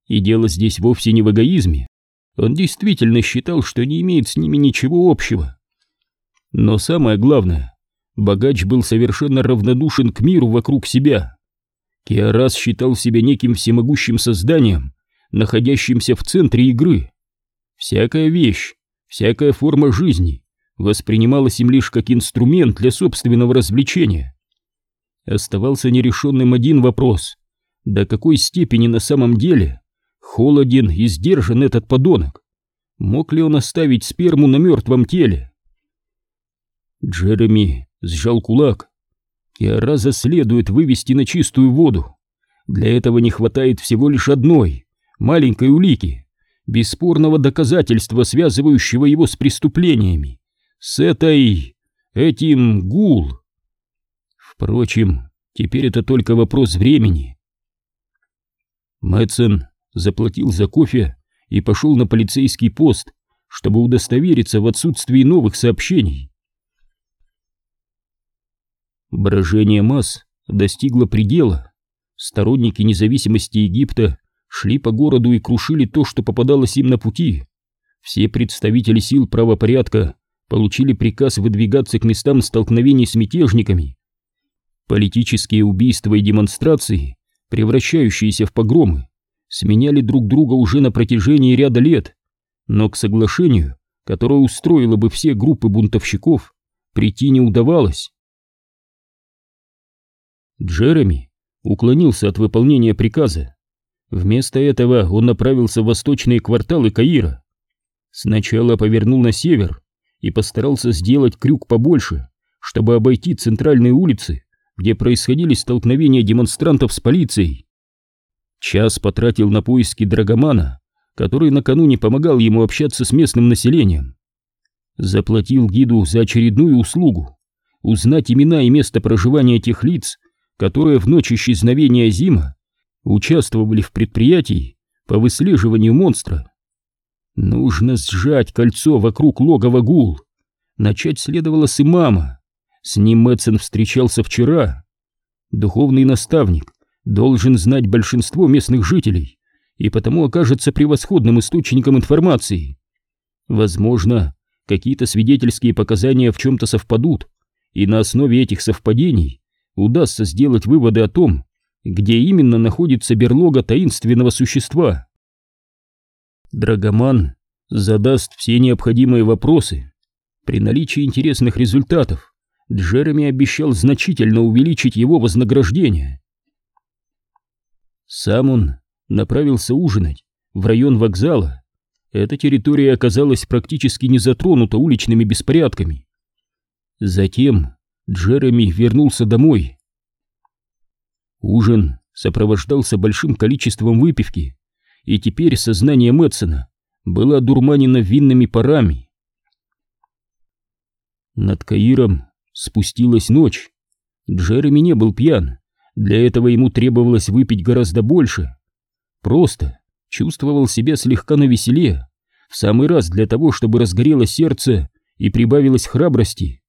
И дело здесь вовсе не в эгоизме. Он действительно считал, что не имеет с ними ничего общего. Но самое главное, богач был совершенно равнодушен к миру вокруг себя. Киарас считал себя неким всемогущим созданием, находящимся в центре игры. Всякая вещь, всякая форма жизни воспринималась им лишь как инструмент для собственного развлечения. Оставался нерешенным один вопрос. До какой степени на самом деле холоден и сдержан этот подонок? Мог ли он оставить сперму на мертвом теле? Джереми сжал кулак. Киараза следует вывести на чистую воду. Для этого не хватает всего лишь одной, маленькой улики, бесспорного доказательства, связывающего его с преступлениями. С этой... этим гул. Впрочем, теперь это только вопрос времени. Мэтсон заплатил за кофе и пошел на полицейский пост, чтобы удостовериться в отсутствии новых сообщений. Брожение масс достигло предела. Сторонники независимости Египта шли по городу и крушили то, что попадалось им на пути. Все представители сил правопорядка получили приказ выдвигаться к местам столкновений с мятежниками Политические убийства и демонстрации, превращающиеся в погромы, сменяли друг друга уже на протяжении ряда лет, но к соглашению, которое устроило бы все группы бунтовщиков, прийти не удавалось. Джереми уклонился от выполнения приказа. Вместо этого он направился в восточные кварталы Каира. Сначала повернул на север и постарался сделать крюк побольше, чтобы обойти центральные улицы где происходили столкновения демонстрантов с полицией. Час потратил на поиски Драгомана, который накануне помогал ему общаться с местным населением. Заплатил гиду за очередную услугу — узнать имена и место проживания тех лиц, которые в ночь исчезновения Зима участвовали в предприятии по выслеживанию монстра. Нужно сжать кольцо вокруг логова гул. Начать следовало с имама. С ним Мэтсон встречался вчера. Духовный наставник должен знать большинство местных жителей и потому окажется превосходным источником информации. Возможно, какие-то свидетельские показания в чем-то совпадут, и на основе этих совпадений удастся сделать выводы о том, где именно находится берлога таинственного существа. Драгоман задаст все необходимые вопросы. При наличии интересных результатов Джереми обещал значительно увеличить его вознаграждение. Сам он направился ужинать в район вокзала. Эта территория оказалась практически не затронута уличными беспорядками. Затем Джереми вернулся домой. Ужин сопровождался большим количеством выпивки, и теперь сознание Мэтсона было одурманено винными парами. Над Каиром спустилась ночь. Джереми не был пьян, для этого ему требовалось выпить гораздо больше. Просто чувствовал себя слегка навеселе, в самый раз для того, чтобы разгорелось сердце и прибавилось храбрости.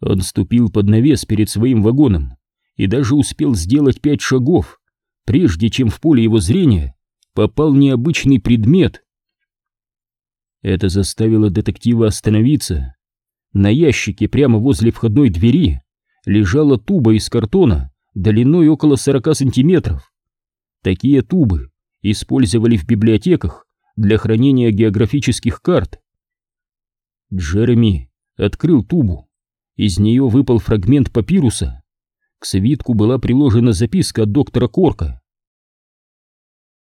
Он ступил под навес перед своим вагоном и даже успел сделать пять шагов, прежде чем в поле его зрения попал необычный предмет. Это заставило детектива остановиться. На ящике прямо возле входной двери лежала туба из картона длиной около 40 сантиметров. Такие тубы использовали в библиотеках для хранения географических карт. Джереми открыл тубу. Из нее выпал фрагмент папируса. К свитку была приложена записка от доктора Корка.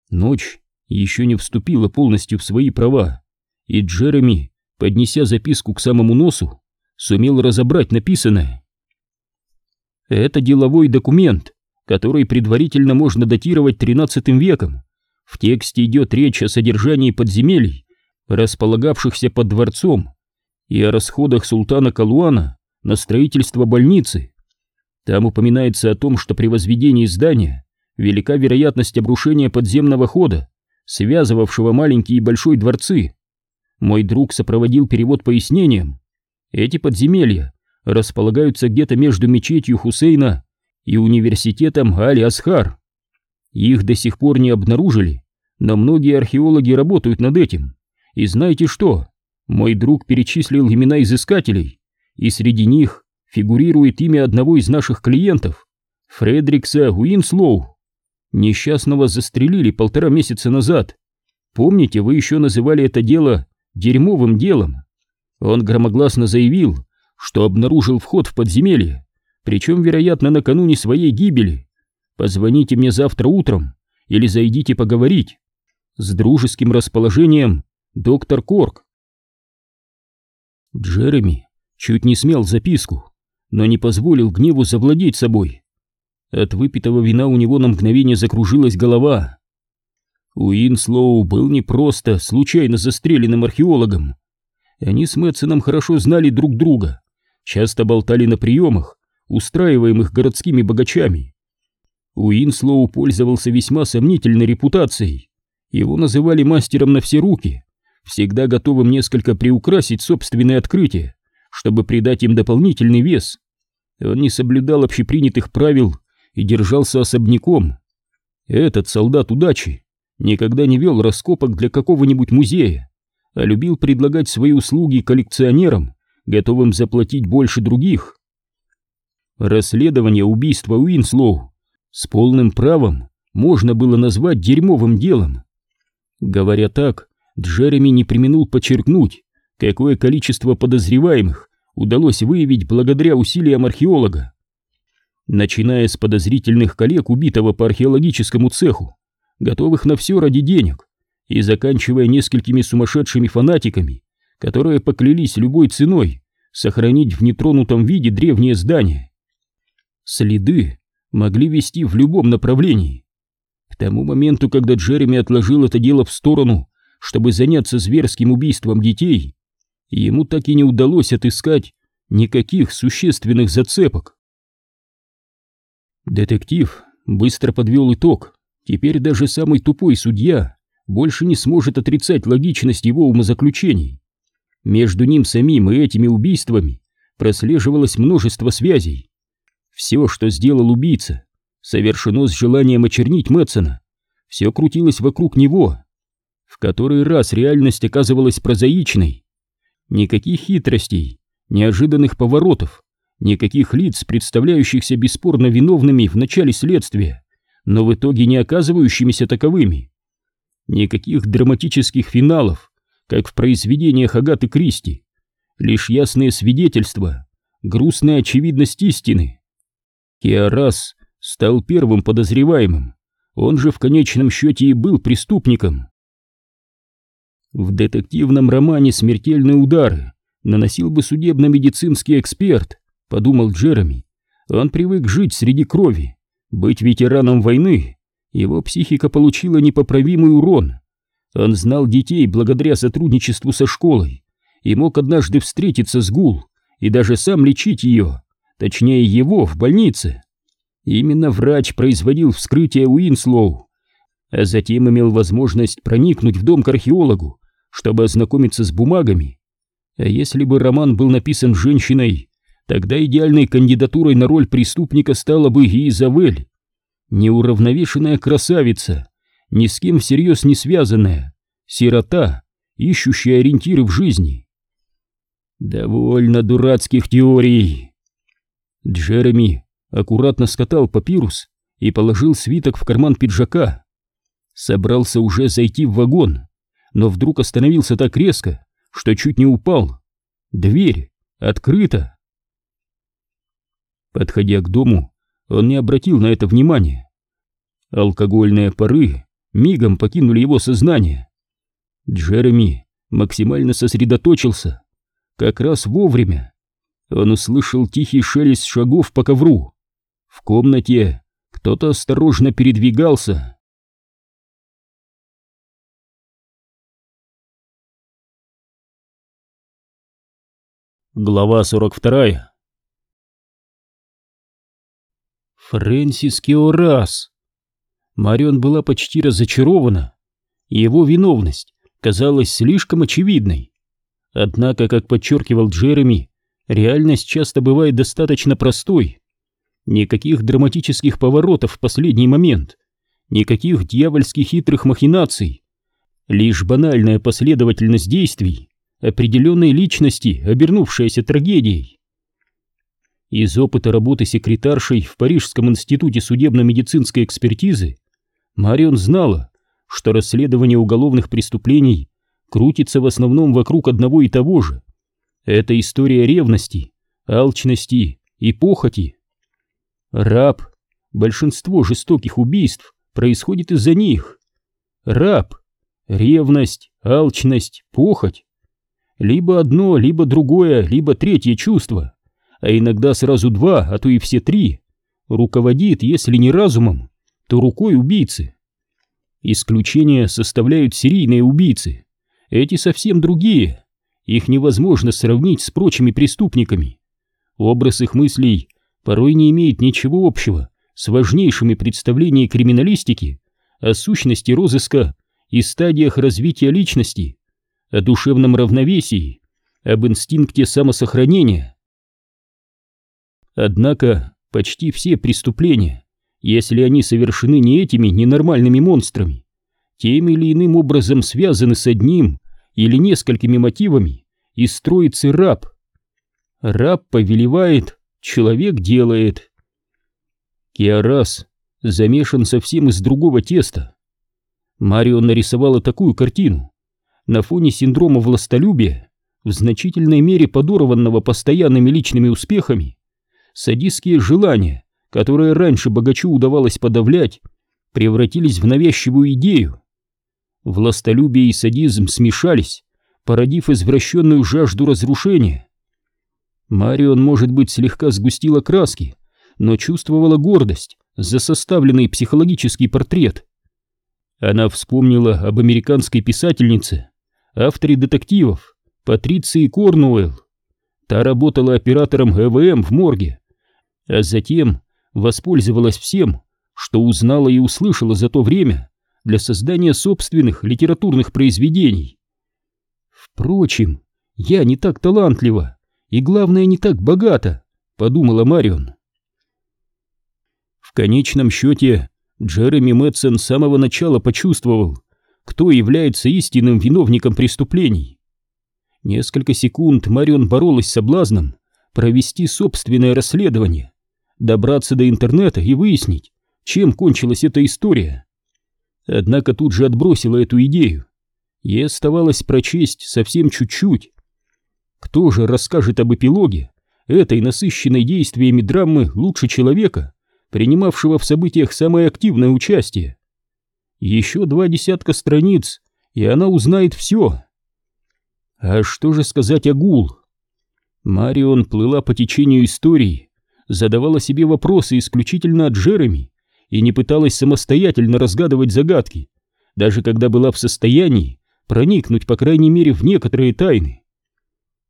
Ночь еще не вступила полностью в свои права, и Джереми, поднеся записку к самому носу, сумел разобрать написанное. Это деловой документ, который предварительно можно датировать XIII веком. В тексте идет речь о содержании подземелий, располагавшихся под дворцом, и о расходах султана Калуана на строительство больницы. Там упоминается о том, что при возведении здания велика вероятность обрушения подземного хода, связывавшего маленький и большой дворцы. Мой друг сопроводил перевод пояснением. Эти подземелья располагаются где-то между мечетью Хусейна и университетом Али-Асхар. Их до сих пор не обнаружили, но многие археологи работают над этим. И знаете что? Мой друг перечислил имена изыскателей, и среди них фигурирует имя одного из наших клиентов, Фредрикса Уинслоу. Несчастного застрелили полтора месяца назад. Помните, вы еще называли это дело дерьмовым делом? Он громогласно заявил, что обнаружил вход в подземелье, причем, вероятно, накануне своей гибели. Позвоните мне завтра утром или зайдите поговорить. С дружеским расположением, доктор Корк. Джереми чуть не смел записку, но не позволил гневу завладеть собой. От выпитого вина у него на мгновение закружилась голова. Уинслоу был не просто случайно застреленным археологом. Они с Мэтсоном хорошо знали друг друга, часто болтали на приемах, устраиваемых городскими богачами. Уинслоу пользовался весьма сомнительной репутацией. Его называли мастером на все руки, всегда готовым несколько приукрасить собственные открытия, чтобы придать им дополнительный вес. Он не соблюдал общепринятых правил и держался особняком. Этот солдат удачи никогда не вел раскопок для какого-нибудь музея, а любил предлагать свои услуги коллекционерам, готовым заплатить больше других. Расследование убийства Уинслоу с полным правом можно было назвать дерьмовым делом. Говоря так, Джереми не преминул подчеркнуть, какое количество подозреваемых удалось выявить благодаря усилиям археолога начиная с подозрительных коллег убитого по археологическому цеху, готовых на все ради денег, и заканчивая несколькими сумасшедшими фанатиками, которые поклялись любой ценой сохранить в нетронутом виде древнее здание. Следы могли вести в любом направлении. К тому моменту, когда Джереми отложил это дело в сторону, чтобы заняться зверским убийством детей, ему так и не удалось отыскать никаких существенных зацепок. Детектив быстро подвел итог. Теперь даже самый тупой судья больше не сможет отрицать логичность его умозаключений. Между ним самим и этими убийствами прослеживалось множество связей. Все, что сделал убийца, совершено с желанием очернить Мэтсона. Все крутилось вокруг него. В который раз реальность оказывалась прозаичной. Никаких хитростей, неожиданных поворотов, никаких лиц, представляющихся бесспорно виновными в начале следствия, но в итоге не оказывающимися таковыми. Никаких драматических финалов, как в произведениях Агаты Кристи, лишь ясные свидетельства, грустная очевидность истины. Киарас стал первым подозреваемым, он же в конечном счете и был преступником. В детективном романе «Смертельные удары» наносил бы судебно-медицинский эксперт, подумал Джереми. Он привык жить среди крови, быть ветераном войны. Его психика получила непоправимый урон. Он знал детей благодаря сотрудничеству со школой и мог однажды встретиться с Гул и даже сам лечить ее, точнее его, в больнице. Именно врач производил вскрытие Уинслоу, а затем имел возможность проникнуть в дом к археологу, чтобы ознакомиться с бумагами. А если бы роман был написан женщиной, тогда идеальной кандидатурой на роль преступника стала бы Изавель. Неуравновешенная красавица, ни с кем всерьез не связанная, сирота, ищущая ориентиры в жизни. Довольно дурацких теорий. Джереми аккуратно скатал папирус и положил свиток в карман пиджака. Собрался уже зайти в вагон, но вдруг остановился так резко, что чуть не упал. Дверь открыта. Подходя к дому, он не обратил на это внимания. Алкогольные пары мигом покинули его сознание. Джереми максимально сосредоточился, как раз вовремя. Он услышал тихий шелест шагов по ковру. В комнате кто-то осторожно передвигался. Глава 42 Фрэнсис Киорас Марион была почти разочарована. Его виновность казалась слишком очевидной. Однако, как подчеркивал Джереми, реальность часто бывает достаточно простой. Никаких драматических поворотов в последний момент, никаких дьявольских хитрых махинаций, лишь банальная последовательность действий определенной личности, обернувшаяся трагедией. Из опыта работы секретаршей в Парижском институте судебно-медицинской экспертизы Марион знала, что расследование уголовных преступлений крутится в основном вокруг одного и того же. Это история ревности, алчности и похоти. Раб. Большинство жестоких убийств происходит из-за них. Раб. Ревность, алчность, похоть. Либо одно, либо другое, либо третье чувство, а иногда сразу два, а то и все три, руководит, если не разумом, то рукой убийцы. Исключение составляют серийные убийцы. Эти совсем другие. Их невозможно сравнить с прочими преступниками. Образ их мыслей порой не имеет ничего общего с важнейшими представлениями криминалистики о сущности розыска и стадиях развития личности, о душевном равновесии, об инстинкте самосохранения. Однако почти все преступления, если они совершены не этими ненормальными монстрами, тем или иным образом связаны с одним или несколькими мотивами и строится раб. Раб повелевает, человек делает. Киарас замешан совсем из другого теста. Марио нарисовала такую картину. На фоне синдрома властолюбия, в значительной мере подорванного постоянными личными успехами, садистские желания, которые раньше богачу удавалось подавлять, превратились в навязчивую идею. Властолюбие и садизм смешались, породив извращенную жажду разрушения. Марион, может быть, слегка сгустила краски, но чувствовала гордость за составленный психологический портрет. Она вспомнила об американской писательнице, авторе детективов, Патриции Корнуэлл. Та работала оператором ЭВМ в морге, а затем воспользовалась всем, что узнала и услышала за то время для создания собственных литературных произведений. Впрочем, я не так талантлива и, главное, не так богата, подумала Марион. В конечном счете, Джереми Мэтсон с самого начала почувствовал, кто является истинным виновником преступлений. Несколько секунд Марион боролась с соблазном провести собственное расследование, добраться до интернета и выяснить, чем кончилась эта история. Однако тут же отбросила эту идею. Ей оставалось прочесть совсем чуть-чуть. Кто же расскажет об эпилоге этой насыщенной действиями драмы лучше человека, принимавшего в событиях самое активное участие? Еще два десятка страниц, и она узнает все. А что же сказать о Гул? Марион плыла по течению истории, задавала себе вопросы исключительно от Джереми и не пыталась самостоятельно разгадывать загадки, даже когда была в состоянии проникнуть, по крайней мере, в некоторые тайны.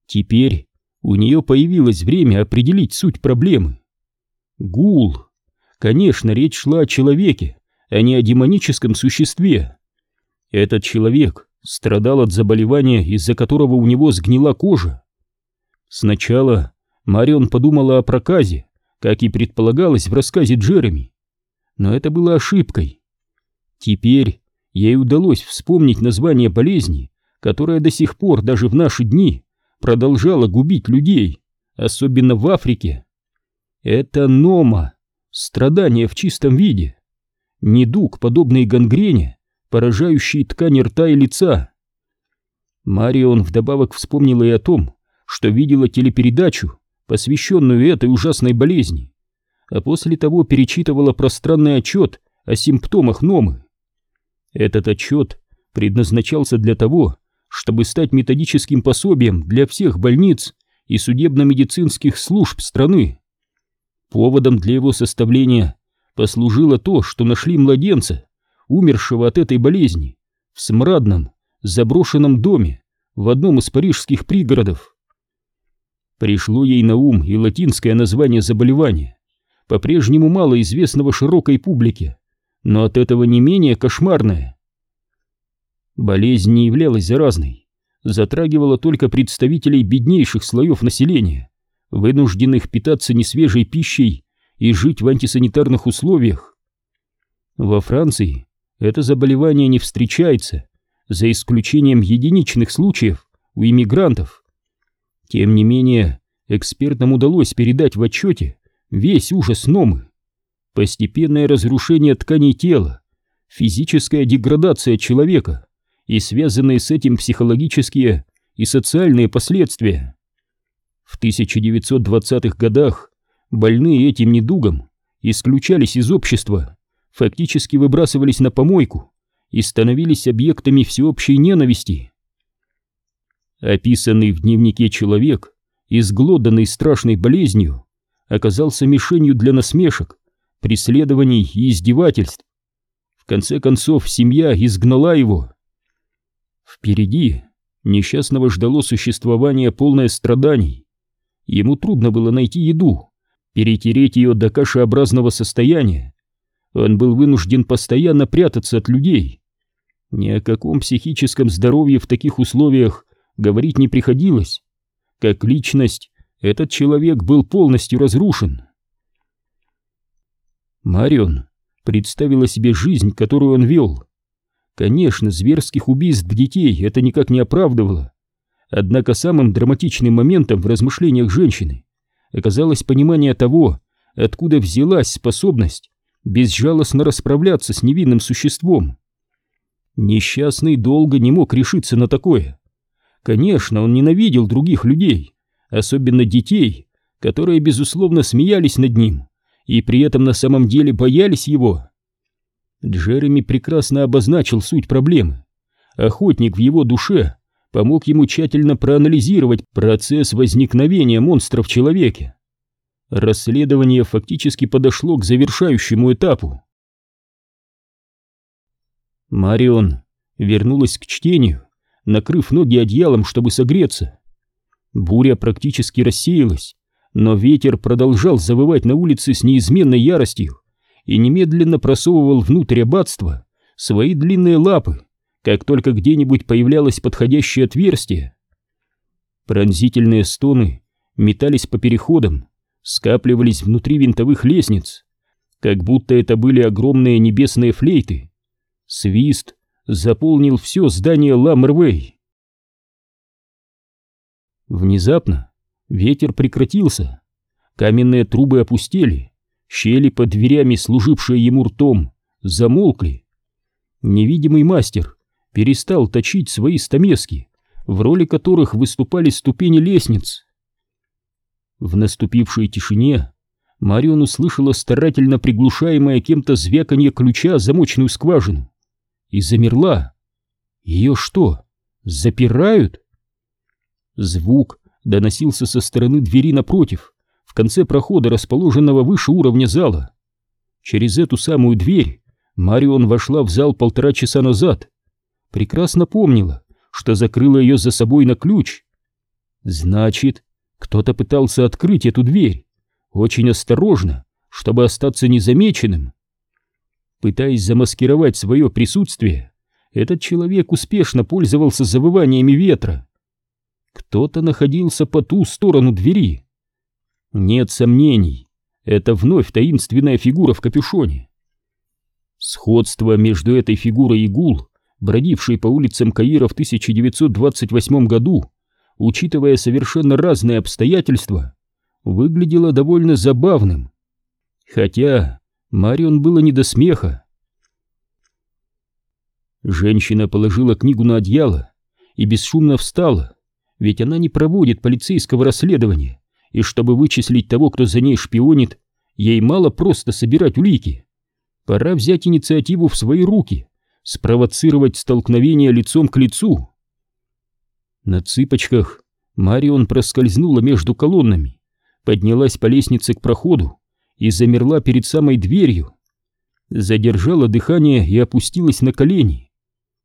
Теперь у нее появилось время определить суть проблемы. Гул. Конечно, речь шла о человеке, а не о демоническом существе. Этот человек страдал от заболевания, из-за которого у него сгнила кожа. Сначала Марион подумала о проказе, как и предполагалось в рассказе Джереми. Но это было ошибкой. Теперь ей удалось вспомнить название болезни, которая до сих пор даже в наши дни продолжала губить людей, особенно в Африке. Это нома, страдание в чистом виде недуг, подобный гангрене, поражающий ткани рта и лица. Марион вдобавок вспомнила и о том, что видела телепередачу, посвященную этой ужасной болезни, а после того перечитывала пространный отчет о симптомах Номы. Этот отчет предназначался для того, чтобы стать методическим пособием для всех больниц и судебно-медицинских служб страны. Поводом для его составления послужило то, что нашли младенца, умершего от этой болезни, в смрадном, заброшенном доме в одном из парижских пригородов. Пришло ей на ум и латинское название заболевания, по-прежнему мало известного широкой публике, но от этого не менее кошмарное. Болезнь не являлась заразной, затрагивала только представителей беднейших слоев населения, вынужденных питаться несвежей пищей и жить в антисанитарных условиях. Во Франции это заболевание не встречается, за исключением единичных случаев у иммигрантов. Тем не менее, экспертам удалось передать в отчете весь ужас Номы. Постепенное разрушение тканей тела, физическая деградация человека и связанные с этим психологические и социальные последствия. В 1920-х годах больные этим недугом исключались из общества, фактически выбрасывались на помойку и становились объектами всеобщей ненависти. Описанный в дневнике человек, изглоданный страшной болезнью, оказался мишенью для насмешек, преследований и издевательств. В конце концов, семья изгнала его. Впереди несчастного ждало существование полное страданий. Ему трудно было найти еду, перетереть ее до кашеобразного состояния. Он был вынужден постоянно прятаться от людей. Ни о каком психическом здоровье в таких условиях говорить не приходилось. Как личность, этот человек был полностью разрушен. Марион представила себе жизнь, которую он вел. Конечно, зверских убийств детей это никак не оправдывало. Однако самым драматичным моментом в размышлениях женщины оказалось понимание того, откуда взялась способность безжалостно расправляться с невинным существом. Несчастный долго не мог решиться на такое. Конечно, он ненавидел других людей, особенно детей, которые, безусловно, смеялись над ним и при этом на самом деле боялись его. Джереми прекрасно обозначил суть проблемы. Охотник в его душе помог ему тщательно проанализировать процесс возникновения монстра в человеке. Расследование фактически подошло к завершающему этапу. Марион вернулась к чтению, накрыв ноги одеялом, чтобы согреться. Буря практически рассеялась, но ветер продолжал завывать на улице с неизменной яростью и немедленно просовывал внутрь аббатства свои длинные лапы, как только где-нибудь появлялось подходящее отверстие. Пронзительные стоны метались по переходам, скапливались внутри винтовых лестниц, как будто это были огромные небесные флейты. Свист заполнил все здание Ламервей. Внезапно ветер прекратился, каменные трубы опустели, щели под дверями, служившие ему ртом, замолкли. Невидимый мастер перестал точить свои стамески, в роли которых выступали ступени лестниц. В наступившей тишине Марион услышала старательно приглушаемое кем-то звяканье ключа замочную скважину и замерла. Ее что, запирают? Звук доносился со стороны двери напротив, в конце прохода, расположенного выше уровня зала. Через эту самую дверь Марион вошла в зал полтора часа назад. Прекрасно помнила, что закрыла ее за собой на ключ. Значит, кто-то пытался открыть эту дверь, очень осторожно, чтобы остаться незамеченным. Пытаясь замаскировать свое присутствие, этот человек успешно пользовался завываниями ветра. Кто-то находился по ту сторону двери. Нет сомнений, это вновь таинственная фигура в капюшоне. Сходство между этой фигурой и гул, бродившей по улицам Каира в 1928 году, учитывая совершенно разные обстоятельства, выглядело довольно забавным. Хотя Марион было не до смеха. Женщина положила книгу на одеяло и бесшумно встала, ведь она не проводит полицейского расследования, и чтобы вычислить того, кто за ней шпионит, ей мало просто собирать улики. Пора взять инициативу в свои руки, спровоцировать столкновение лицом к лицу. На цыпочках Марион проскользнула между колоннами, поднялась по лестнице к проходу и замерла перед самой дверью. Задержала дыхание и опустилась на колени.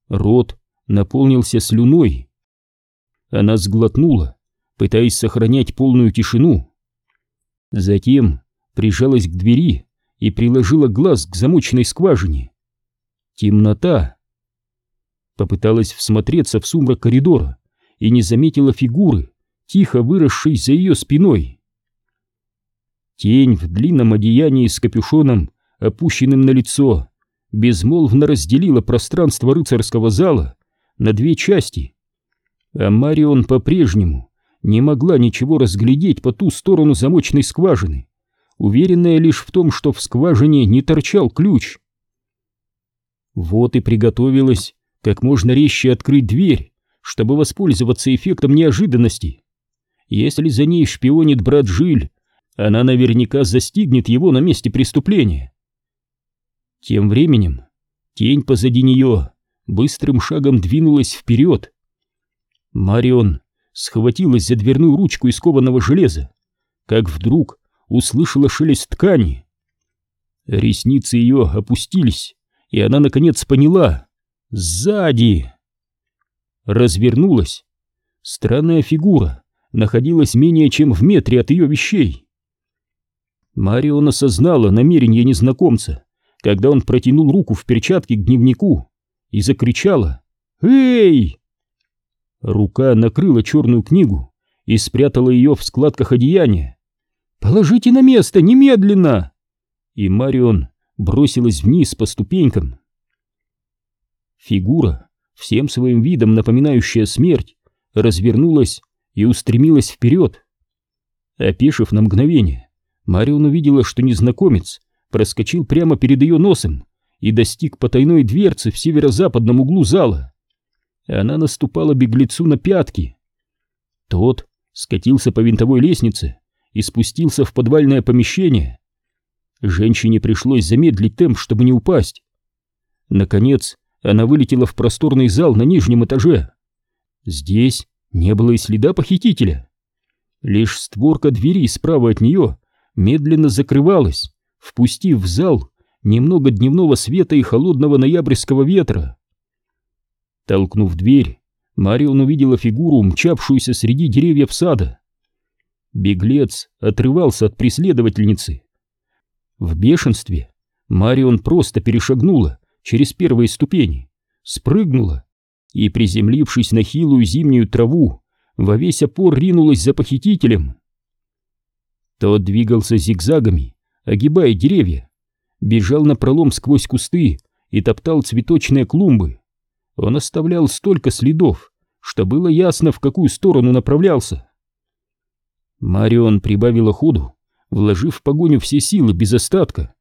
Рот наполнился слюной. Она сглотнула, пытаясь сохранять полную тишину. Затем прижалась к двери и приложила глаз к замочной скважине. Темнота. Попыталась всмотреться в сумрак коридора и не заметила фигуры, тихо выросшей за ее спиной. Тень в длинном одеянии с капюшоном, опущенным на лицо, безмолвно разделила пространство рыцарского зала на две части. А Марион по-прежнему не могла ничего разглядеть по ту сторону замочной скважины, уверенная лишь в том, что в скважине не торчал ключ. Вот и приготовилась как можно резче открыть дверь, чтобы воспользоваться эффектом неожиданности. Если за ней шпионит брат Жиль, она наверняка застигнет его на месте преступления. Тем временем тень позади нее быстрым шагом двинулась вперед. Марион схватилась за дверную ручку из кованого железа, как вдруг услышала шелест ткани. Ресницы ее опустились, и она наконец поняла — сзади! Развернулась. Странная фигура находилась менее чем в метре от ее вещей. Марион осознала намерение незнакомца, когда он протянул руку в перчатке к дневнику и закричала «Эй!». Рука накрыла черную книгу и спрятала ее в складках одеяния. «Положите на место, немедленно!» И Марион бросилась вниз по ступенькам. Фигура всем своим видом напоминающая смерть, развернулась и устремилась вперед. Опешив на мгновение, Марион увидела, что незнакомец проскочил прямо перед ее носом и достиг потайной дверцы в северо-западном углу зала. Она наступала беглецу на пятки. Тот скатился по винтовой лестнице и спустился в подвальное помещение. Женщине пришлось замедлить темп, чтобы не упасть. Наконец, она вылетела в просторный зал на нижнем этаже. Здесь не было и следа похитителя. Лишь створка двери справа от нее медленно закрывалась, впустив в зал немного дневного света и холодного ноябрьского ветра. Толкнув дверь, Марион увидела фигуру, мчавшуюся среди деревьев сада. Беглец отрывался от преследовательницы. В бешенстве Марион просто перешагнула через первые ступени, спрыгнула и, приземлившись на хилую зимнюю траву, во весь опор ринулась за похитителем. Тот двигался зигзагами, огибая деревья, бежал напролом сквозь кусты и топтал цветочные клумбы. Он оставлял столько следов, что было ясно, в какую сторону направлялся. Марион прибавила ходу, вложив в погоню все силы без остатка.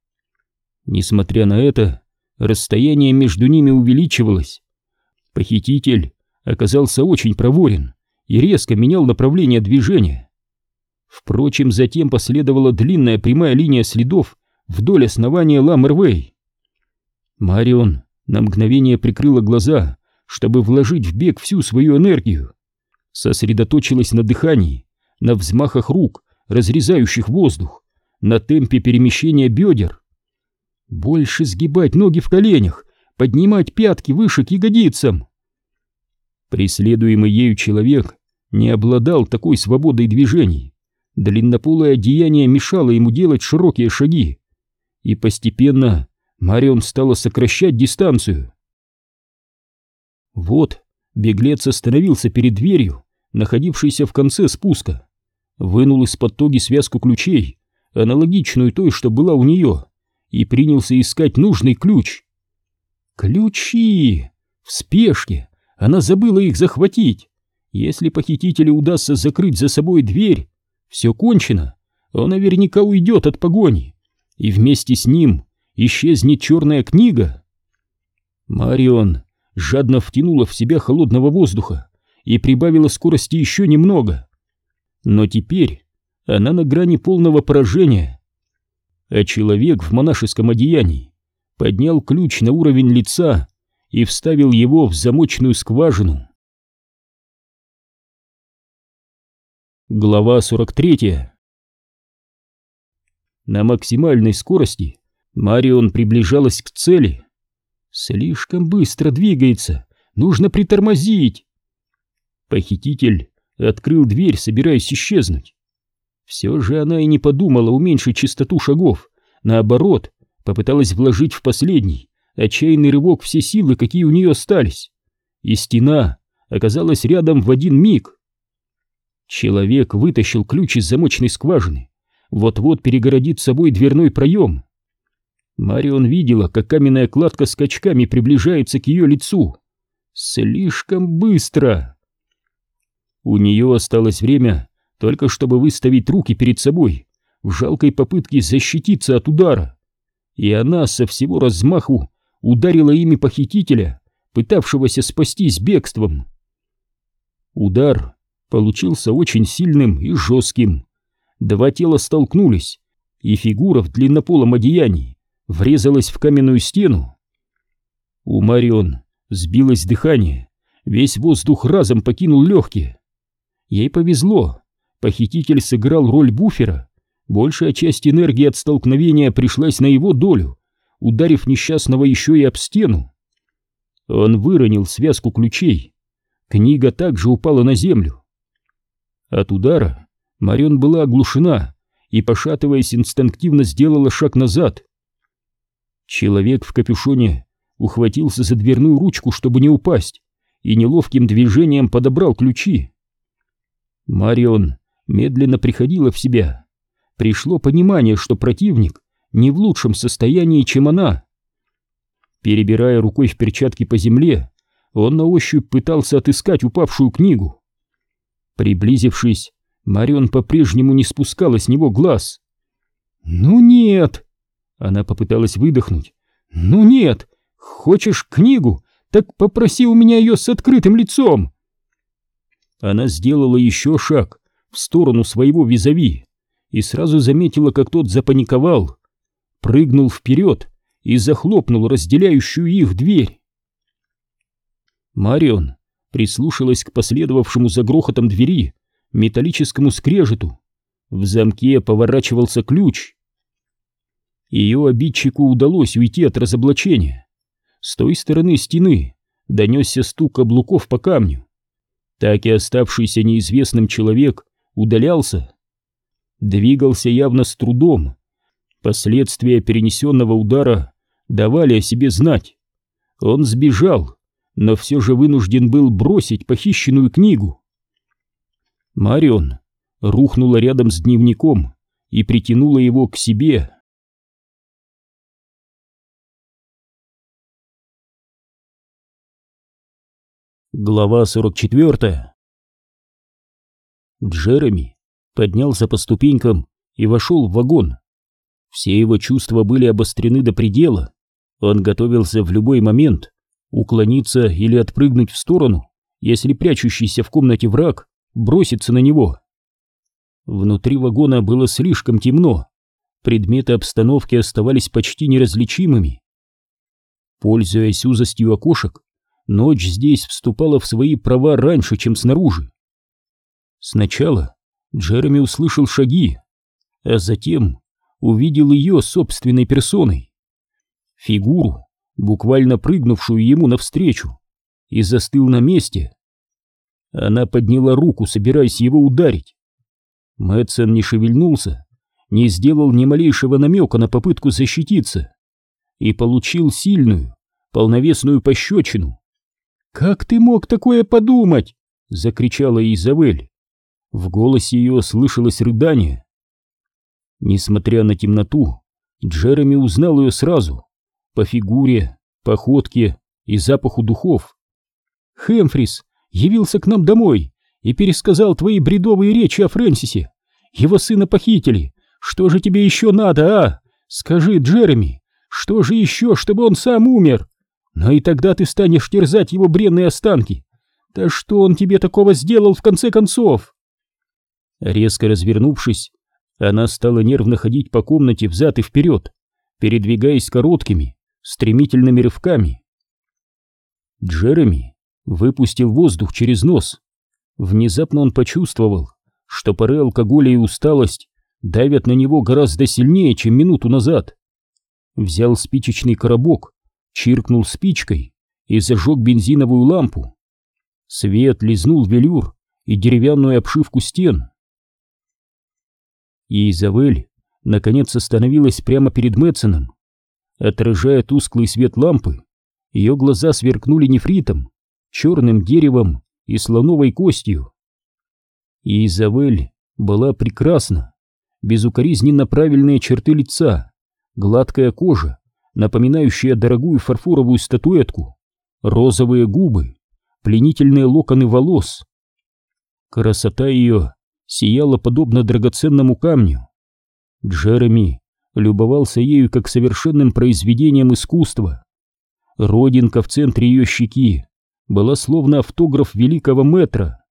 Несмотря на это, расстояние между ними увеличивалось. Похититель оказался очень проворен и резко менял направление движения. Впрочем, затем последовала длинная прямая линия следов вдоль основания Ламервей. Марион на мгновение прикрыла глаза, чтобы вложить в бег всю свою энергию. Сосредоточилась на дыхании, на взмахах рук, разрезающих воздух, на темпе перемещения бедер. Больше сгибать ноги в коленях, поднимать пятки выше к ягодицам. Преследуемый ею человек не обладал такой свободой движений. Длиннополое одеяние мешало ему делать широкие шаги. И постепенно Марион стала сокращать дистанцию. Вот беглец остановился перед дверью, находившейся в конце спуска. Вынул из-под тоги связку ключей, аналогичную той, что была у нее, и принялся искать нужный ключ. Ключи! В спешке! Она забыла их захватить. Если похитителю удастся закрыть за собой дверь, все кончено. Он наверняка уйдет от погони. И вместе с ним исчезнет черная книга. Марион жадно втянула в себя холодного воздуха и прибавила скорости еще немного. Но теперь она на грани полного поражения. А человек в монашеском одеянии поднял ключ на уровень лица и вставил его в замочную скважину. Глава 43 На максимальной скорости Марион приближалась к цели. Слишком быстро двигается, нужно притормозить. Похититель открыл дверь, собираясь исчезнуть. Все же она и не подумала уменьшить частоту шагов, наоборот, попыталась вложить в последний, отчаянный рывок все силы, какие у нее остались. И стена оказалась рядом в один миг. Человек вытащил ключ из замочной скважины, вот-вот перегородит собой дверной проем. Марион видела, как каменная кладка скачками приближается к ее лицу. Слишком быстро. У нее осталось время только чтобы выставить руки перед собой в жалкой попытке защититься от удара. И она со всего размаху ударила ими похитителя, пытавшегося спастись бегством. Удар получился очень сильным и жестким. Два тела столкнулись, и фигура в длиннополом одеянии врезалась в каменную стену. У Марион сбилось дыхание, весь воздух разом покинул легкие. Ей повезло, похититель сыграл роль буфера, большая часть энергии от столкновения пришлась на его долю, ударив несчастного еще и об стену. Он выронил связку ключей, книга также упала на землю. От удара Марион была оглушена и, пошатываясь, инстинктивно сделала шаг назад. Человек в капюшоне ухватился за дверную ручку, чтобы не упасть, и неловким движением подобрал ключи. Марион медленно приходила в себя. Пришло понимание, что противник не в лучшем состоянии, чем она. Перебирая рукой в перчатке по земле, он на ощупь пытался отыскать упавшую книгу. Приблизившись, Марион по-прежнему не спускала с него глаз. «Ну нет!» Она попыталась выдохнуть. «Ну нет! Хочешь книгу? Так попроси у меня ее с открытым лицом!» Она сделала еще шаг в сторону своего визави и сразу заметила, как тот запаниковал, прыгнул вперед и захлопнул разделяющую их дверь. Марион прислушалась к последовавшему за грохотом двери металлическому скрежету. В замке поворачивался ключ. Ее обидчику удалось уйти от разоблачения. С той стороны стены донесся стук каблуков по камню. Так и оставшийся неизвестным человек удалялся. Двигался явно с трудом. Последствия перенесенного удара давали о себе знать. Он сбежал, но все же вынужден был бросить похищенную книгу. Марион рухнула рядом с дневником и притянула его к себе. Глава 44 Джереми поднялся по ступенькам и вошел в вагон. Все его чувства были обострены до предела. Он готовился в любой момент уклониться или отпрыгнуть в сторону, если прячущийся в комнате враг бросится на него. Внутри вагона было слишком темно, предметы обстановки оставались почти неразличимыми. Пользуясь узостью окошек, ночь здесь вступала в свои права раньше, чем снаружи. Сначала Джереми услышал шаги, а затем увидел ее собственной персоной. Фигуру, буквально прыгнувшую ему навстречу, и застыл на месте. Она подняла руку, собираясь его ударить. Мэтсон не шевельнулся, не сделал ни малейшего намека на попытку защититься и получил сильную, полновесную пощечину. «Как ты мог такое подумать?» — закричала Изавель. В голосе ее слышалось рыдание. Несмотря на темноту, Джереми узнал ее сразу по фигуре, походке и запаху духов. Хэмфрис явился к нам домой и пересказал твои бредовые речи о Фрэнсисе. Его сына похитили. Что же тебе еще надо, а? Скажи, Джереми, что же еще, чтобы он сам умер? Но и тогда ты станешь терзать его бренные останки. Да что он тебе такого сделал в конце концов? Резко развернувшись, она стала нервно ходить по комнате взад и вперед, передвигаясь короткими, стремительными рывками. Джереми выпустил воздух через нос. Внезапно он почувствовал, что пары алкоголя и усталость давят на него гораздо сильнее, чем минуту назад. Взял спичечный коробок, чиркнул спичкой и зажег бензиновую лампу. Свет лизнул велюр и деревянную обшивку стен. И Изавель наконец остановилась прямо перед Мэтсоном. Отражая тусклый свет лампы, ее глаза сверкнули нефритом, черным деревом и слоновой костью. И Изавель была прекрасна, безукоризненно правильные черты лица, гладкая кожа, напоминающая дорогую фарфоровую статуэтку, розовые губы, пленительные локоны волос. Красота ее сияла подобно драгоценному камню. Джереми любовался ею как совершенным произведением искусства. Родинка в центре ее щеки была словно автограф великого метра.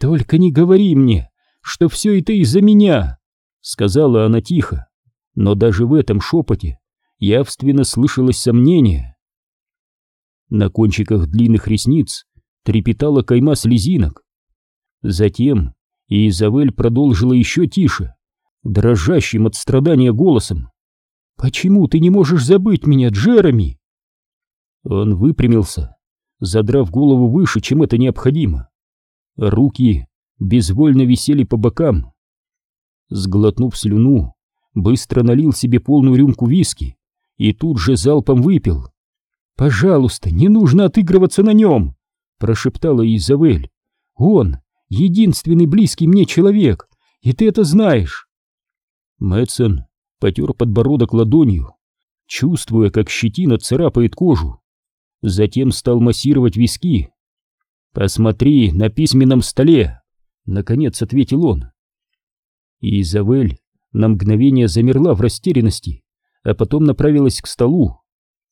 «Только не говори мне, что все это из-за меня!» — сказала она тихо, но даже в этом шепоте явственно слышалось сомнение. На кончиках длинных ресниц трепетала кайма слезинок. Затем Изавель продолжила еще тише дрожащим от страдания голосом. «Почему ты не можешь забыть меня, Джереми?» Он выпрямился, задрав голову выше, чем это необходимо. Руки безвольно висели по бокам. Сглотнув слюну, быстро налил себе полную рюмку виски и тут же залпом выпил. «Пожалуйста, не нужно отыгрываться на нем!» — прошептала Изавель. «Он — единственный близкий мне человек, и ты это знаешь!» Мэтсон потер подбородок ладонью, чувствуя, как щетина царапает кожу. Затем стал массировать виски. «Посмотри на письменном столе!» — наконец ответил он. Изавель на мгновение замерла в растерянности, а потом направилась к столу.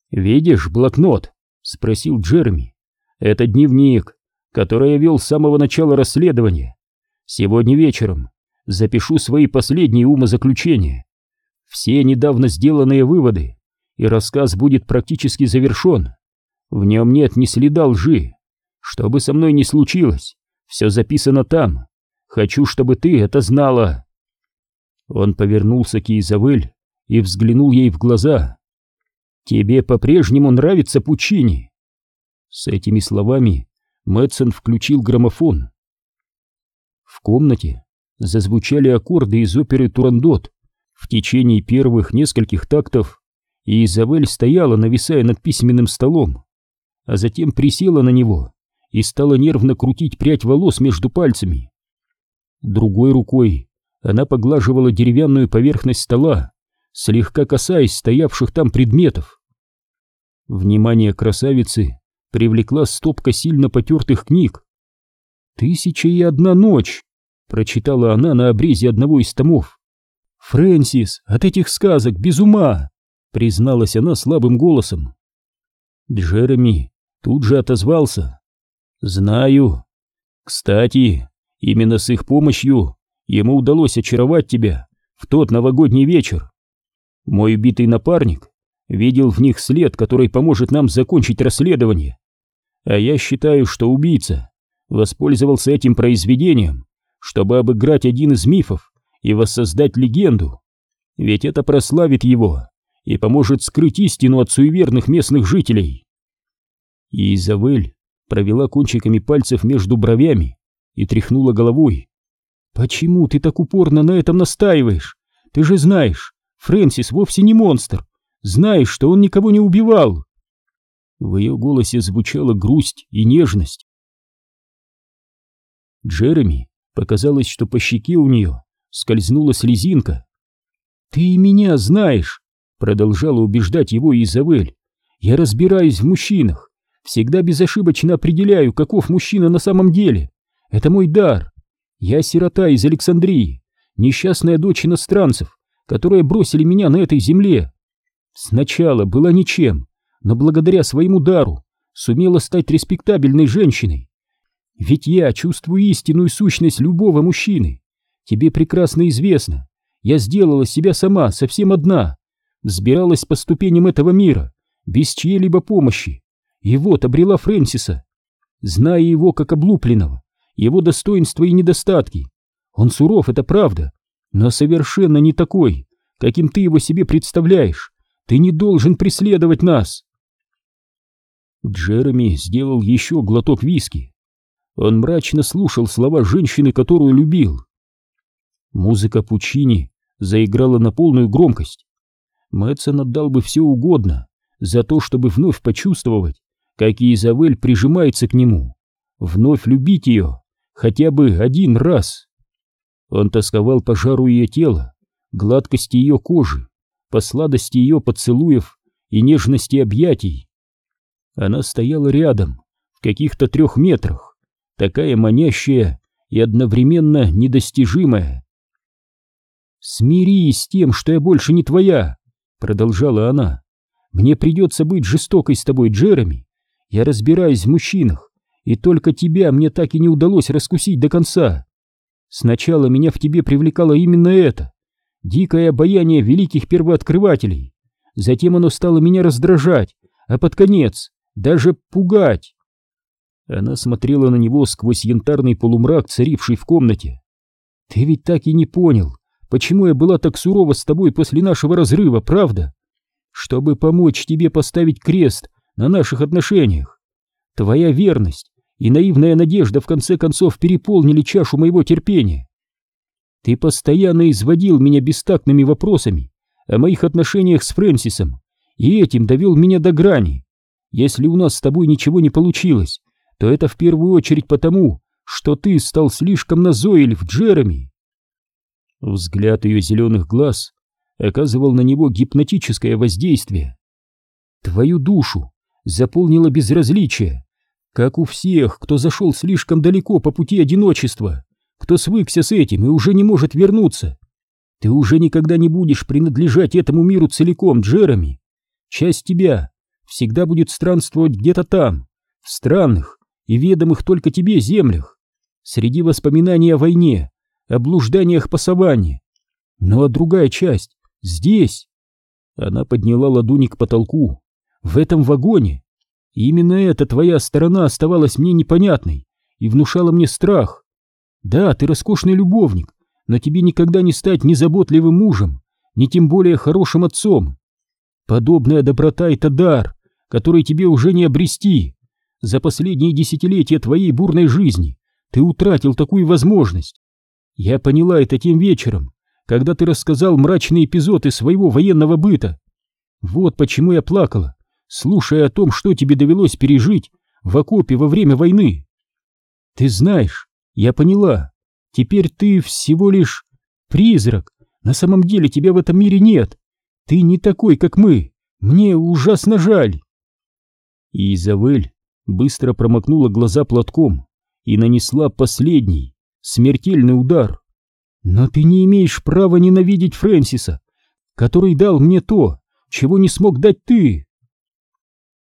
«Видишь блокнот?» — спросил Джереми. «Это дневник, который я вел с самого начала расследования. Сегодня вечером запишу свои последние умозаключения, все недавно сделанные выводы, и рассказ будет практически завершен. В нем нет ни следа лжи. Что бы со мной ни случилось, все записано там. Хочу, чтобы ты это знала. Он повернулся к Изавель и взглянул ей в глаза. «Тебе по-прежнему нравится Пучини?» С этими словами Мэтсон включил граммофон. В комнате зазвучали аккорды из оперы «Турандот». В течение первых нескольких тактов и Изабель стояла, нависая над письменным столом, а затем присела на него и стала нервно крутить прядь волос между пальцами. Другой рукой она поглаживала деревянную поверхность стола, слегка касаясь стоявших там предметов. Внимание красавицы привлекла стопка сильно потертых книг. «Тысяча и одна ночь», — прочитала она на обрезе одного из томов. «Фрэнсис, от этих сказок без ума!» — призналась она слабым голосом. Джереми тут же отозвался. «Знаю. Кстати, именно с их помощью ему удалось очаровать тебя в тот новогодний вечер. Мой убитый напарник видел в них след, который поможет нам закончить расследование. А я считаю, что убийца воспользовался этим произведением, чтобы обыграть один из мифов и воссоздать легенду. Ведь это прославит его и поможет скрыть истину от суеверных местных жителей. И Изавель провела кончиками пальцев между бровями и тряхнула головой. «Почему ты так упорно на этом настаиваешь? Ты же знаешь, Фрэнсис вовсе не монстр. Знаешь, что он никого не убивал. В ее голосе звучала грусть и нежность. Джереми показалось, что по щеке у нее скользнула слезинка. «Ты и меня знаешь», — продолжала убеждать его Изабель. «Я разбираюсь в мужчинах, всегда безошибочно определяю, каков мужчина на самом деле. Это мой дар. Я сирота из Александрии, несчастная дочь иностранцев, которые бросили меня на этой земле. Сначала была ничем, но благодаря своему дару сумела стать респектабельной женщиной. Ведь я чувствую истинную сущность любого мужчины. Тебе прекрасно известно, я сделала себя сама, совсем одна, взбиралась по ступеням этого мира, без чьей-либо помощи, и вот обрела Фрэнсиса. Зная его как облупленного, его достоинства и недостатки, он суров, это правда, но совершенно не такой, каким ты его себе представляешь. Ты не должен преследовать нас. Джереми сделал еще глоток виски. Он мрачно слушал слова женщины, которую любил. Музыка Пучини заиграла на полную громкость. Мэтсон отдал бы все угодно за то, чтобы вновь почувствовать, как Изавель прижимается к нему, вновь любить ее, хотя бы один раз. Он тосковал по жару ее тела, гладкости ее кожи, по сладости ее поцелуев и нежности объятий. Она стояла рядом, в каких-то трех метрах, такая манящая и одновременно недостижимая. «Смирись с тем, что я больше не твоя», — продолжала она. «Мне придется быть жестокой с тобой, Джереми. Я разбираюсь в мужчинах, и только тебя мне так и не удалось раскусить до конца. Сначала меня в тебе привлекало именно это — дикое обаяние великих первооткрывателей. Затем оно стало меня раздражать, а под конец даже пугать. Она смотрела на него сквозь янтарный полумрак, царивший в комнате. «Ты ведь так и не понял, почему я была так сурова с тобой после нашего разрыва, правда? Чтобы помочь тебе поставить крест на наших отношениях. Твоя верность и наивная надежда в конце концов переполнили чашу моего терпения. Ты постоянно изводил меня бестактными вопросами о моих отношениях с Фрэнсисом, и этим довел меня до грани. Если у нас с тобой ничего не получилось, то это в первую очередь потому, что ты стал слишком назойлив, Джереми. Взгляд ее зеленых глаз оказывал на него гипнотическое воздействие. Твою душу заполнило безразличие, как у всех, кто зашел слишком далеко по пути одиночества, кто свыкся с этим и уже не может вернуться. Ты уже никогда не будешь принадлежать этому миру целиком, Джереми. Часть тебя всегда будет странствовать где-то там, в странных и ведомых только тебе землях, среди воспоминаний о войне, о блужданиях по саванне. Ну а другая часть здесь. Она подняла ладони к потолку, в этом вагоне. Именно эта твоя сторона оставалась мне непонятной и внушала мне страх. Да, ты роскошный любовник, но тебе никогда не стать ни заботливым мужем, ни тем более хорошим отцом. Подобная доброта — это дар, который тебе уже не обрести. За последние десятилетия твоей бурной жизни ты утратил такую возможность. Я поняла это тем вечером, когда ты рассказал мрачные эпизоды своего военного быта. Вот почему я плакала, слушая о том, что тебе довелось пережить в окопе во время войны. Ты знаешь, я поняла, теперь ты всего лишь призрак, на самом деле тебя в этом мире нет. Ты не такой, как мы, мне ужасно жаль. И Изавель быстро промокнула глаза платком и нанесла последний, смертельный удар. Но ты не имеешь права ненавидеть Фрэнсиса, который дал мне то, чего не смог дать ты.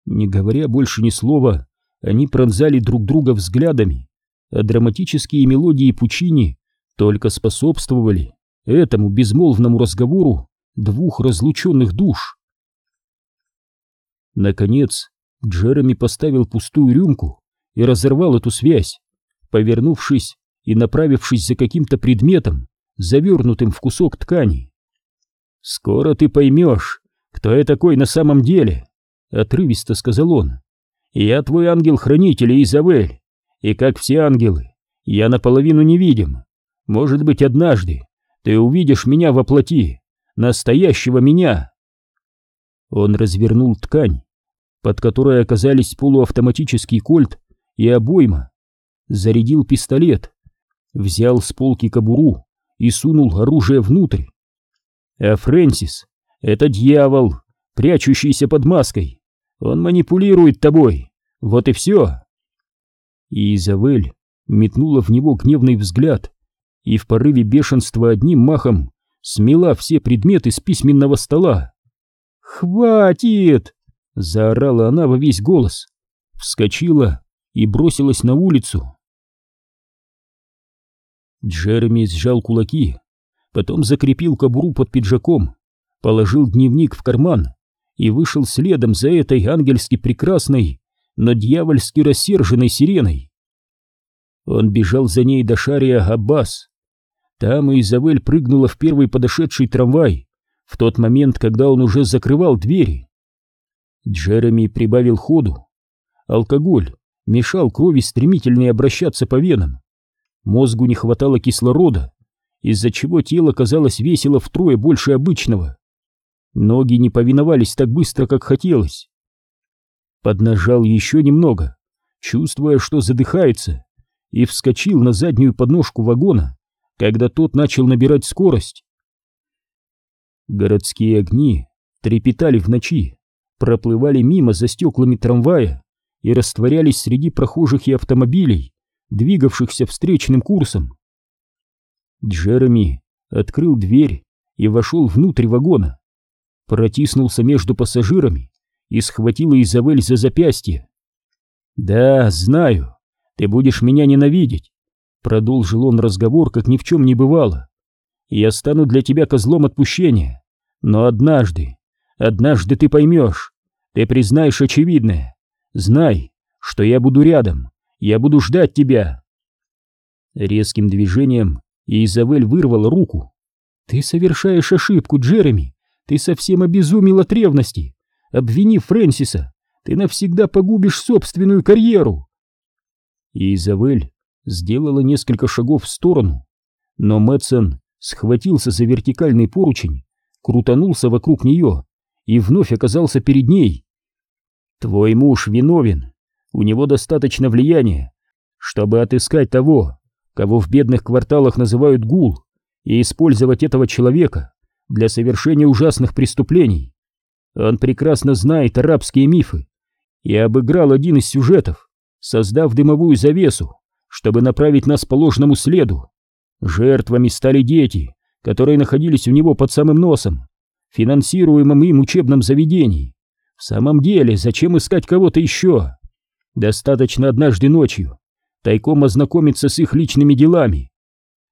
Не говоря больше ни слова, они пронзали друг друга взглядами, а драматические мелодии Пучини только способствовали этому безмолвному разговору двух разлученных душ. Наконец, Джереми поставил пустую рюмку и разорвал эту связь, повернувшись и направившись за каким-то предметом, завернутым в кусок ткани. «Скоро ты поймешь, кто я такой на самом деле», — отрывисто сказал он. «Я твой ангел-хранитель, Изавель, и, как все ангелы, я наполовину невидим. Может быть, однажды ты увидишь меня во плоти, настоящего меня». Он развернул ткань, под которой оказались полуавтоматический кольт и обойма, зарядил пистолет, взял с полки кобуру и сунул оружие внутрь. А Фрэнсис — это дьявол, прячущийся под маской. Он манипулирует тобой. Вот и все. И Изавель метнула в него гневный взгляд и в порыве бешенства одним махом смела все предметы с письменного стола. «Хватит!» — заорала она во весь голос, вскочила и бросилась на улицу. Джереми сжал кулаки, потом закрепил кобуру под пиджаком, положил дневник в карман и вышел следом за этой ангельски прекрасной, но дьявольски рассерженной сиреной. Он бежал за ней до Шария Аббас. Там и Изабель прыгнула в первый подошедший трамвай, в тот момент, когда он уже закрывал двери. Джереми прибавил ходу. Алкоголь мешал крови стремительнее обращаться по венам. Мозгу не хватало кислорода, из-за чего тело казалось весело втрое больше обычного. Ноги не повиновались так быстро, как хотелось. Поднажал еще немного, чувствуя, что задыхается, и вскочил на заднюю подножку вагона, когда тот начал набирать скорость. Городские огни трепетали в ночи, проплывали мимо за стеклами трамвая и растворялись среди прохожих и автомобилей, двигавшихся встречным курсом. Джереми открыл дверь и вошел внутрь вагона, протиснулся между пассажирами и схватил Изабель за запястье. «Да, знаю, ты будешь меня ненавидеть», — продолжил он разговор, как ни в чем не бывало. «Я стану для тебя козлом отпущения, но однажды, однажды ты поймешь, ты признаешь очевидное. Знай, что я буду рядом, я буду ждать тебя!» Резким движением Изабель вырвала руку. «Ты совершаешь ошибку, Джереми! Ты совсем обезумел от ревности! Обвинив Фрэнсиса, ты навсегда погубишь собственную карьеру!» Изабель сделала несколько шагов в сторону, но Мэтсон схватился за вертикальный поручень, крутанулся вокруг нее и вновь оказался перед ней. «Твой муж виновен, у него достаточно влияния, чтобы отыскать того, кого в бедных кварталах называют гул, и использовать этого человека для совершения ужасных преступлений. Он прекрасно знает арабские мифы и обыграл один из сюжетов, создав дымовую завесу, чтобы направить нас по ложному следу. Жертвами стали дети, которые находились у него под самым носом, финансируемом им учебном заведении. В самом деле, зачем искать кого-то еще? Достаточно однажды ночью тайком ознакомиться с их личными делами.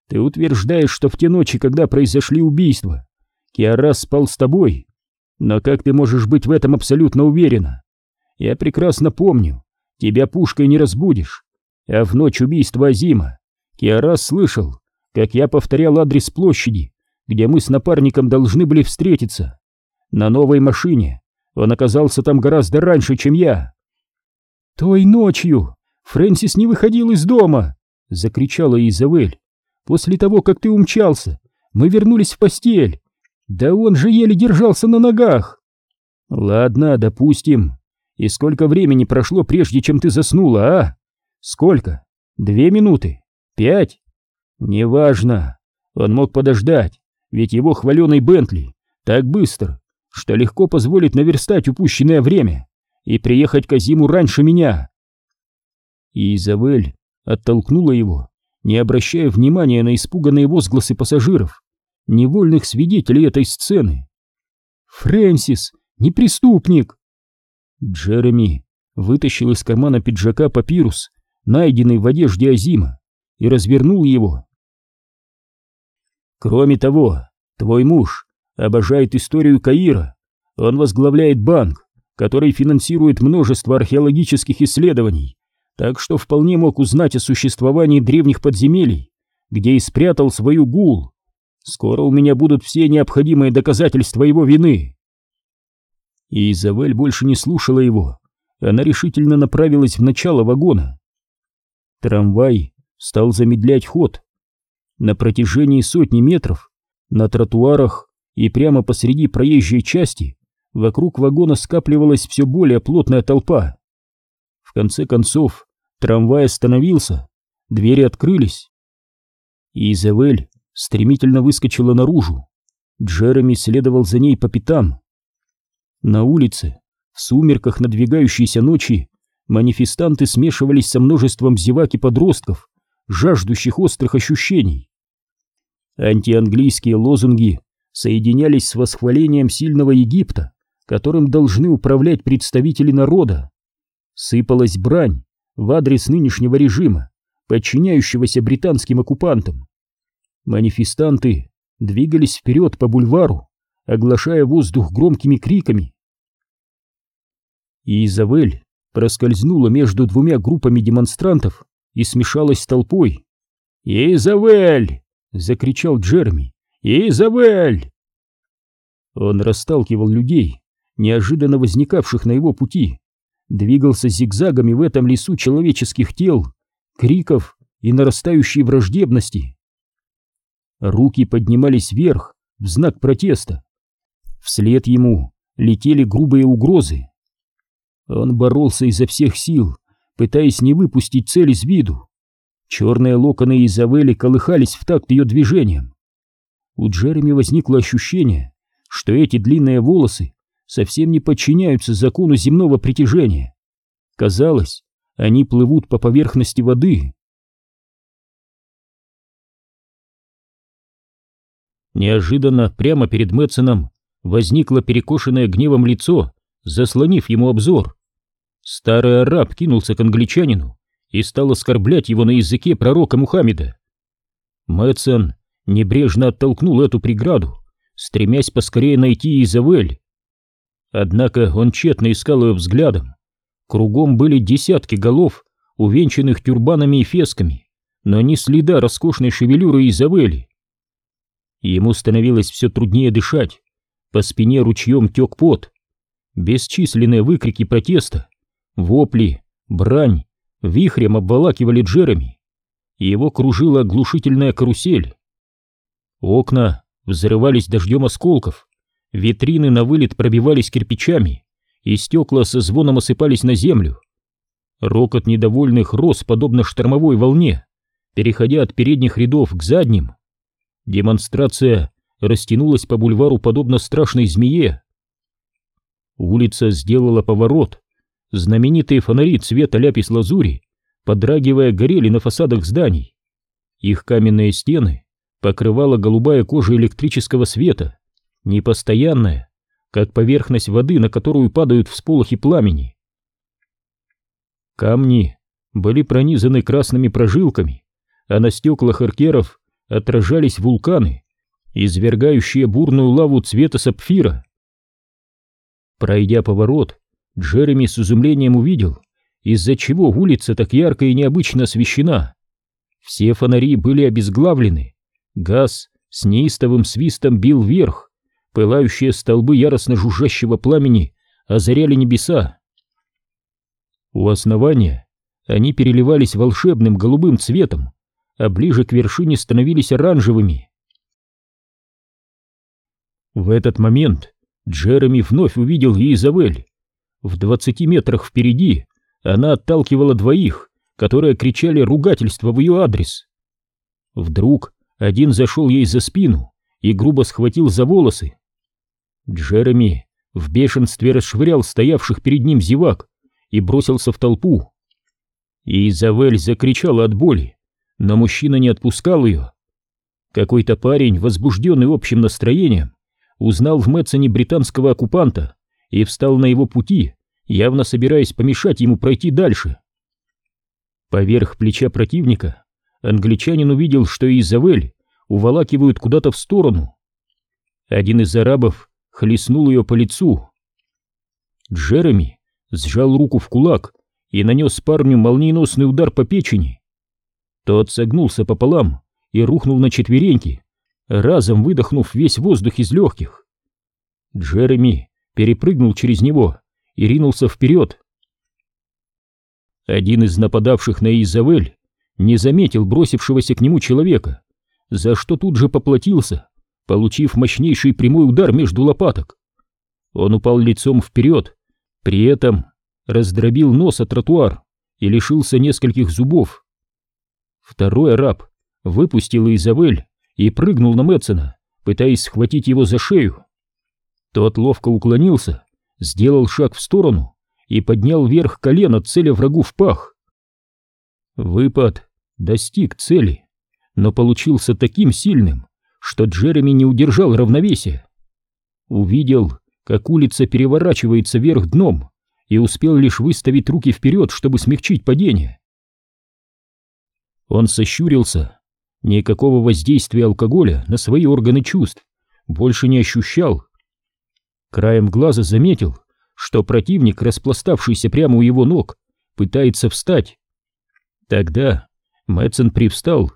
Ты утверждаешь, что в те ночи, когда произошли убийства, Киарас спал с тобой. Но как ты можешь быть в этом абсолютно уверена? Я прекрасно помню, тебя пушкой не разбудишь. А в ночь убийства Азима Киарас слышал, как я повторял адрес площади, где мы с напарником должны были встретиться. На новой машине. Он оказался там гораздо раньше, чем я. Той ночью Фрэнсис не выходил из дома, закричала Изавель. После того, как ты умчался, мы вернулись в постель. Да он же еле держался на ногах. Ладно, допустим. И сколько времени прошло, прежде чем ты заснула, а? Сколько? Две минуты? Пять? Неважно. Он мог подождать, ведь его хваленый Бентли так быстр, что легко позволит наверстать упущенное время и приехать к Азиму раньше меня. И Изабель оттолкнула его, не обращая внимания на испуганные возгласы пассажиров, невольных свидетелей этой сцены. «Фрэнсис, не преступник!» Джереми вытащил из кармана пиджака папирус, найденный в одежде Азима, и развернул его. «Кроме того, твой муж обожает историю Каира. Он возглавляет банк, который финансирует множество археологических исследований, так что вполне мог узнать о существовании древних подземелий, где и спрятал свою гул. Скоро у меня будут все необходимые доказательства его вины. И Изавель больше не слушала его. Она решительно направилась в начало вагона. Трамвай стал замедлять ход. На протяжении сотни метров на тротуарах и прямо посреди проезжей части вокруг вагона скапливалась все более плотная толпа. В конце концов, трамвай остановился, двери открылись. И Изавель стремительно выскочила наружу. Джереми следовал за ней по пятам. На улице, в сумерках надвигающейся ночи, манифестанты смешивались со множеством зевак и подростков, жаждущих острых ощущений. Антианглийские лозунги соединялись с восхвалением сильного Египта, которым должны управлять представители народа. Сыпалась брань в адрес нынешнего режима, подчиняющегося британским оккупантам. Манифестанты двигались вперед по бульвару, оглашая воздух громкими криками. И Изавель проскользнула между двумя группами демонстрантов и смешалась с толпой. «Изавель!» — закричал Джерми. «Изабель!» Он расталкивал людей, неожиданно возникавших на его пути, двигался зигзагами в этом лесу человеческих тел, криков и нарастающей враждебности. Руки поднимались вверх в знак протеста. Вслед ему летели грубые угрозы. Он боролся изо всех сил, пытаясь не выпустить цель из виду. Черные локоны Изавели колыхались в такт ее движением. У Джереми возникло ощущение, что эти длинные волосы совсем не подчиняются закону земного притяжения. Казалось, они плывут по поверхности воды. Неожиданно прямо перед Мэтсоном возникло перекошенное гневом лицо, заслонив ему обзор. Старый араб кинулся к англичанину и стал оскорблять его на языке пророка Мухаммеда. Мэтсон небрежно оттолкнул эту преграду, стремясь поскорее найти Изавель. Однако он тщетно искал ее взглядом. Кругом были десятки голов, увенчанных тюрбанами и фесками, но ни следа роскошной шевелюры Изавели. Ему становилось все труднее дышать, по спине ручьем тек пот. Бесчисленные выкрики протеста, вопли, брань вихрем обволакивали Джереми. Его кружила оглушительная карусель. Окна взрывались дождем осколков, витрины на вылет пробивались кирпичами, и стекла со звоном осыпались на землю. Рокот недовольных рос подобно штормовой волне, переходя от передних рядов к задним. Демонстрация растянулась по бульвару подобно страшной змее. Улица сделала поворот. Знаменитые фонари цвета ляпис-лазури, подрагивая, горели на фасадах зданий. Их каменные стены покрывала голубая кожа электрического света, непостоянная, как поверхность воды, на которую падают всполохи пламени. Камни были пронизаны красными прожилками, а на стеклах аркеров отражались вулканы, извергающие бурную лаву цвета сапфира. Пройдя поворот, Джереми с изумлением увидел, из-за чего улица так ярко и необычно освещена. Все фонари были обезглавлены, Газ с неистовым свистом бил вверх, пылающие столбы яростно жужжащего пламени озаряли небеса. У основания они переливались волшебным голубым цветом, а ближе к вершине становились оранжевыми. В этот момент Джереми вновь увидел Изабель. В двадцати метрах впереди она отталкивала двоих, которые кричали ругательство в ее адрес. Вдруг один зашел ей за спину и грубо схватил за волосы. Джереми в бешенстве расшвырял стоявших перед ним зевак и бросился в толпу. Изавель закричала от боли, но мужчина не отпускал ее. Какой-то парень, возбужденный общим настроением, узнал в Мэтсоне британского оккупанта и встал на его пути, явно собираясь помешать ему пройти дальше. Поверх плеча противника англичанин увидел, что Изавель уволакивают куда-то в сторону. Один из арабов хлестнул ее по лицу. Джереми сжал руку в кулак и нанес парню молниеносный удар по печени. Тот согнулся пополам и рухнул на четвереньки, разом выдохнув весь воздух из легких. Джереми перепрыгнул через него и ринулся вперед. Один из нападавших на Изавель не заметил бросившегося к нему человека, за что тут же поплатился, получив мощнейший прямой удар между лопаток. Он упал лицом вперед, при этом раздробил нос о тротуар и лишился нескольких зубов. Второй араб выпустил Изавель и прыгнул на Мэтсона, пытаясь схватить его за шею. Тот ловко уклонился, сделал шаг в сторону и поднял вверх колено, целя врагу в пах. Выпад достиг цели, но получился таким сильным, что Джереми не удержал равновесия. Увидел, как улица переворачивается вверх дном, и успел лишь выставить руки вперед, чтобы смягчить падение. Он сощурился Никакого воздействия алкоголя на свои органы чувств больше не ощущал. Краем глаза заметил, что противник, распластавшийся прямо у его ног, пытается встать. Тогда Мэтсон привстал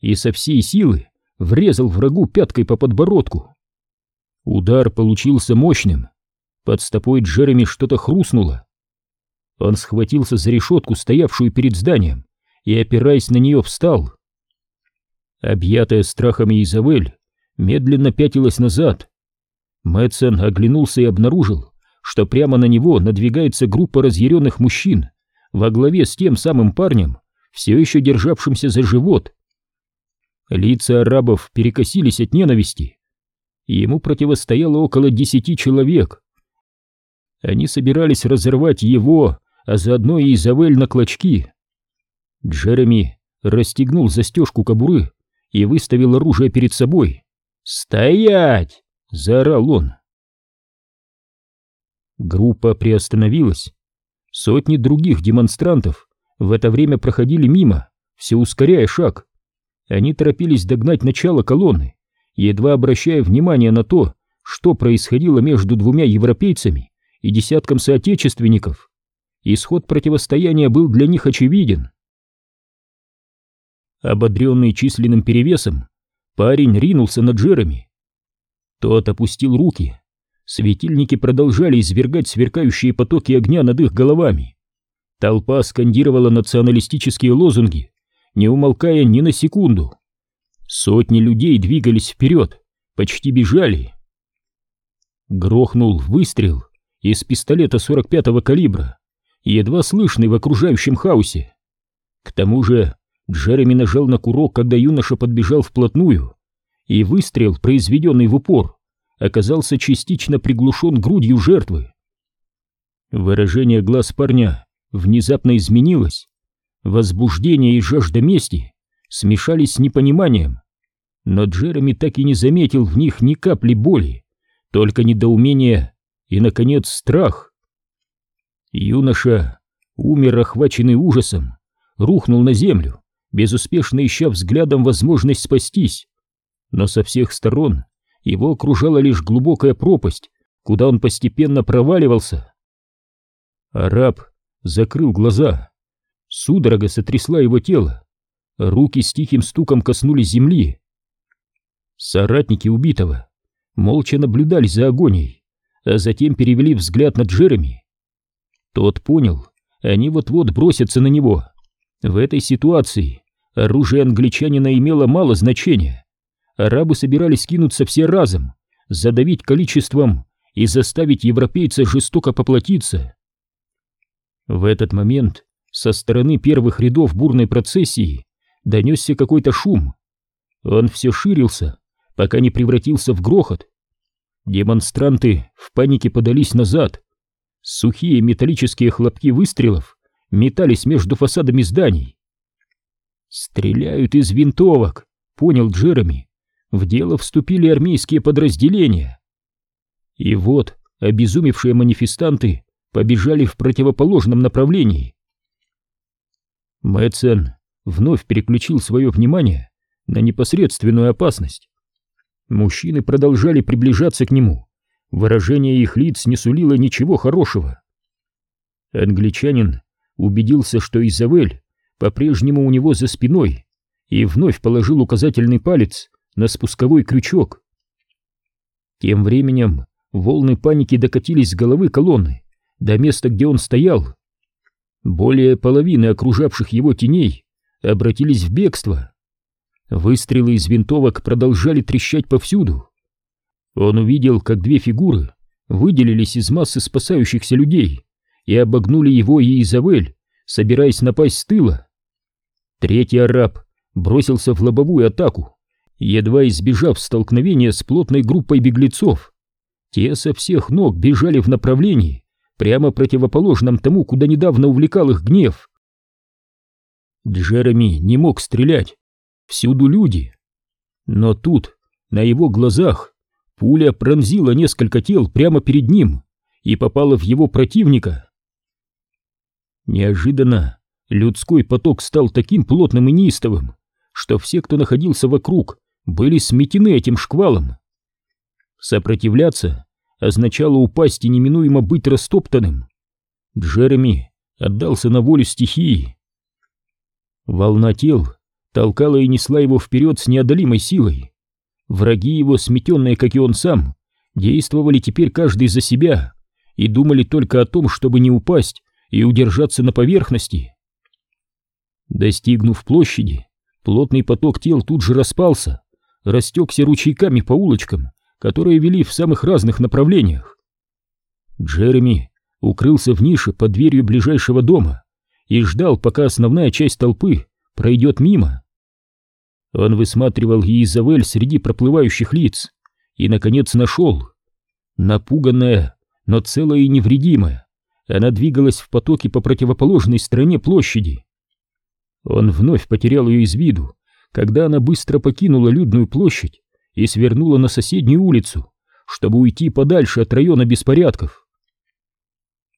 и со всей силы врезал врагу пяткой по подбородку. Удар получился мощным. Под стопой Джереми что-то хрустнуло. Он схватился за решетку, стоявшую перед зданием, и, опираясь на нее, встал. Объятая страхами Изавель медленно пятилась назад. Мэтсон оглянулся и обнаружил, что прямо на него надвигается группа разъяренных мужчин во главе с тем самым парнем, все еще державшимся за живот. Лица арабов перекосились от ненависти. Ему противостояло около десяти человек. Они собирались разорвать его, а заодно и Изавель на клочки. Джереми расстегнул застежку кобуры и выставил оружие перед собой. «Стоять!» — заорал он. Группа приостановилась. Сотни других демонстрантов в это время проходили мимо, все ускоряя шаг. Они торопились догнать начало колонны, едва обращая внимание на то, что происходило между двумя европейцами и десятком соотечественников. Исход противостояния был для них очевиден. Ободренный численным перевесом, парень ринулся на Джереми. Тот опустил руки. Светильники продолжали извергать сверкающие потоки огня над их головами. Толпа скандировала националистические лозунги, не умолкая ни на секунду. Сотни людей двигались вперед, почти бежали. Грохнул выстрел из пистолета 45-го калибра, едва слышный в окружающем хаосе. К тому же Джереми нажал на курок, когда юноша подбежал вплотную, и выстрел, произведенный в упор, оказался частично приглушен грудью жертвы. Выражение глаз парня внезапно изменилось. Возбуждение и жажда мести смешались с непониманием. Но Джереми так и не заметил в них ни капли боли, только недоумение и, наконец, страх. Юноша умер, охваченный ужасом, рухнул на землю безуспешно ища взглядом возможность спастись. Но со всех сторон его окружала лишь глубокая пропасть, куда он постепенно проваливался. Араб закрыл глаза. Судорога сотрясла его тело. Руки с тихим стуком коснулись земли. Соратники убитого молча наблюдали за агонией, а затем перевели взгляд на Джереми. Тот понял, они вот-вот бросятся на него. В этой ситуации оружие англичанина имело мало значения. Арабы собирались кинуться все разом, задавить количеством и заставить европейца жестоко поплатиться. В этот момент со стороны первых рядов бурной процессии донесся какой-то шум. Он все ширился, пока не превратился в грохот. Демонстранты в панике подались назад. Сухие металлические хлопки выстрелов метались между фасадами зданий. «Стреляют из винтовок», — понял Джереми. В дело вступили армейские подразделения. И вот обезумевшие манифестанты побежали в противоположном направлении. Мэтсон вновь переключил свое внимание на непосредственную опасность. Мужчины продолжали приближаться к нему. Выражение их лиц не сулило ничего хорошего. Англичанин убедился, что Изавель по-прежнему у него за спиной и вновь положил указательный палец на спусковой крючок. Тем временем волны паники докатились с головы колонны до места, где он стоял. Более половины окружавших его теней обратились в бегство. Выстрелы из винтовок продолжали трещать повсюду. Он увидел, как две фигуры выделились из массы спасающихся людей и обогнули его и Изавель, собираясь напасть с тыла. Третий араб бросился в лобовую атаку, едва избежав столкновения с плотной группой беглецов. Те со всех ног бежали в направлении, прямо противоположном тому, куда недавно увлекал их гнев. Джереми не мог стрелять, всюду люди. Но тут, на его глазах, пуля пронзила несколько тел прямо перед ним и попала в его противника. Неожиданно людской поток стал таким плотным и неистовым, что все, кто находился вокруг, были сметены этим шквалом. Сопротивляться означало упасть и неминуемо быть растоптанным. Джереми отдался на волю стихии. Волна тел толкала и несла его вперед с неодолимой силой. Враги его, сметенные, как и он сам, действовали теперь каждый за себя и думали только о том, чтобы не упасть и удержаться на поверхности. Достигнув площади, плотный поток тел тут же распался, растекся ручейками по улочкам, которые вели в самых разных направлениях. Джереми укрылся в нише под дверью ближайшего дома и ждал, пока основная часть толпы пройдет мимо. Он высматривал Изавель среди проплывающих лиц и, наконец, нашел. Напуганная, но целая и невредимая, она двигалась в потоке по противоположной стороне площади. Он вновь потерял ее из виду, когда она быстро покинула людную площадь и свернула на соседнюю улицу, чтобы уйти подальше от района беспорядков.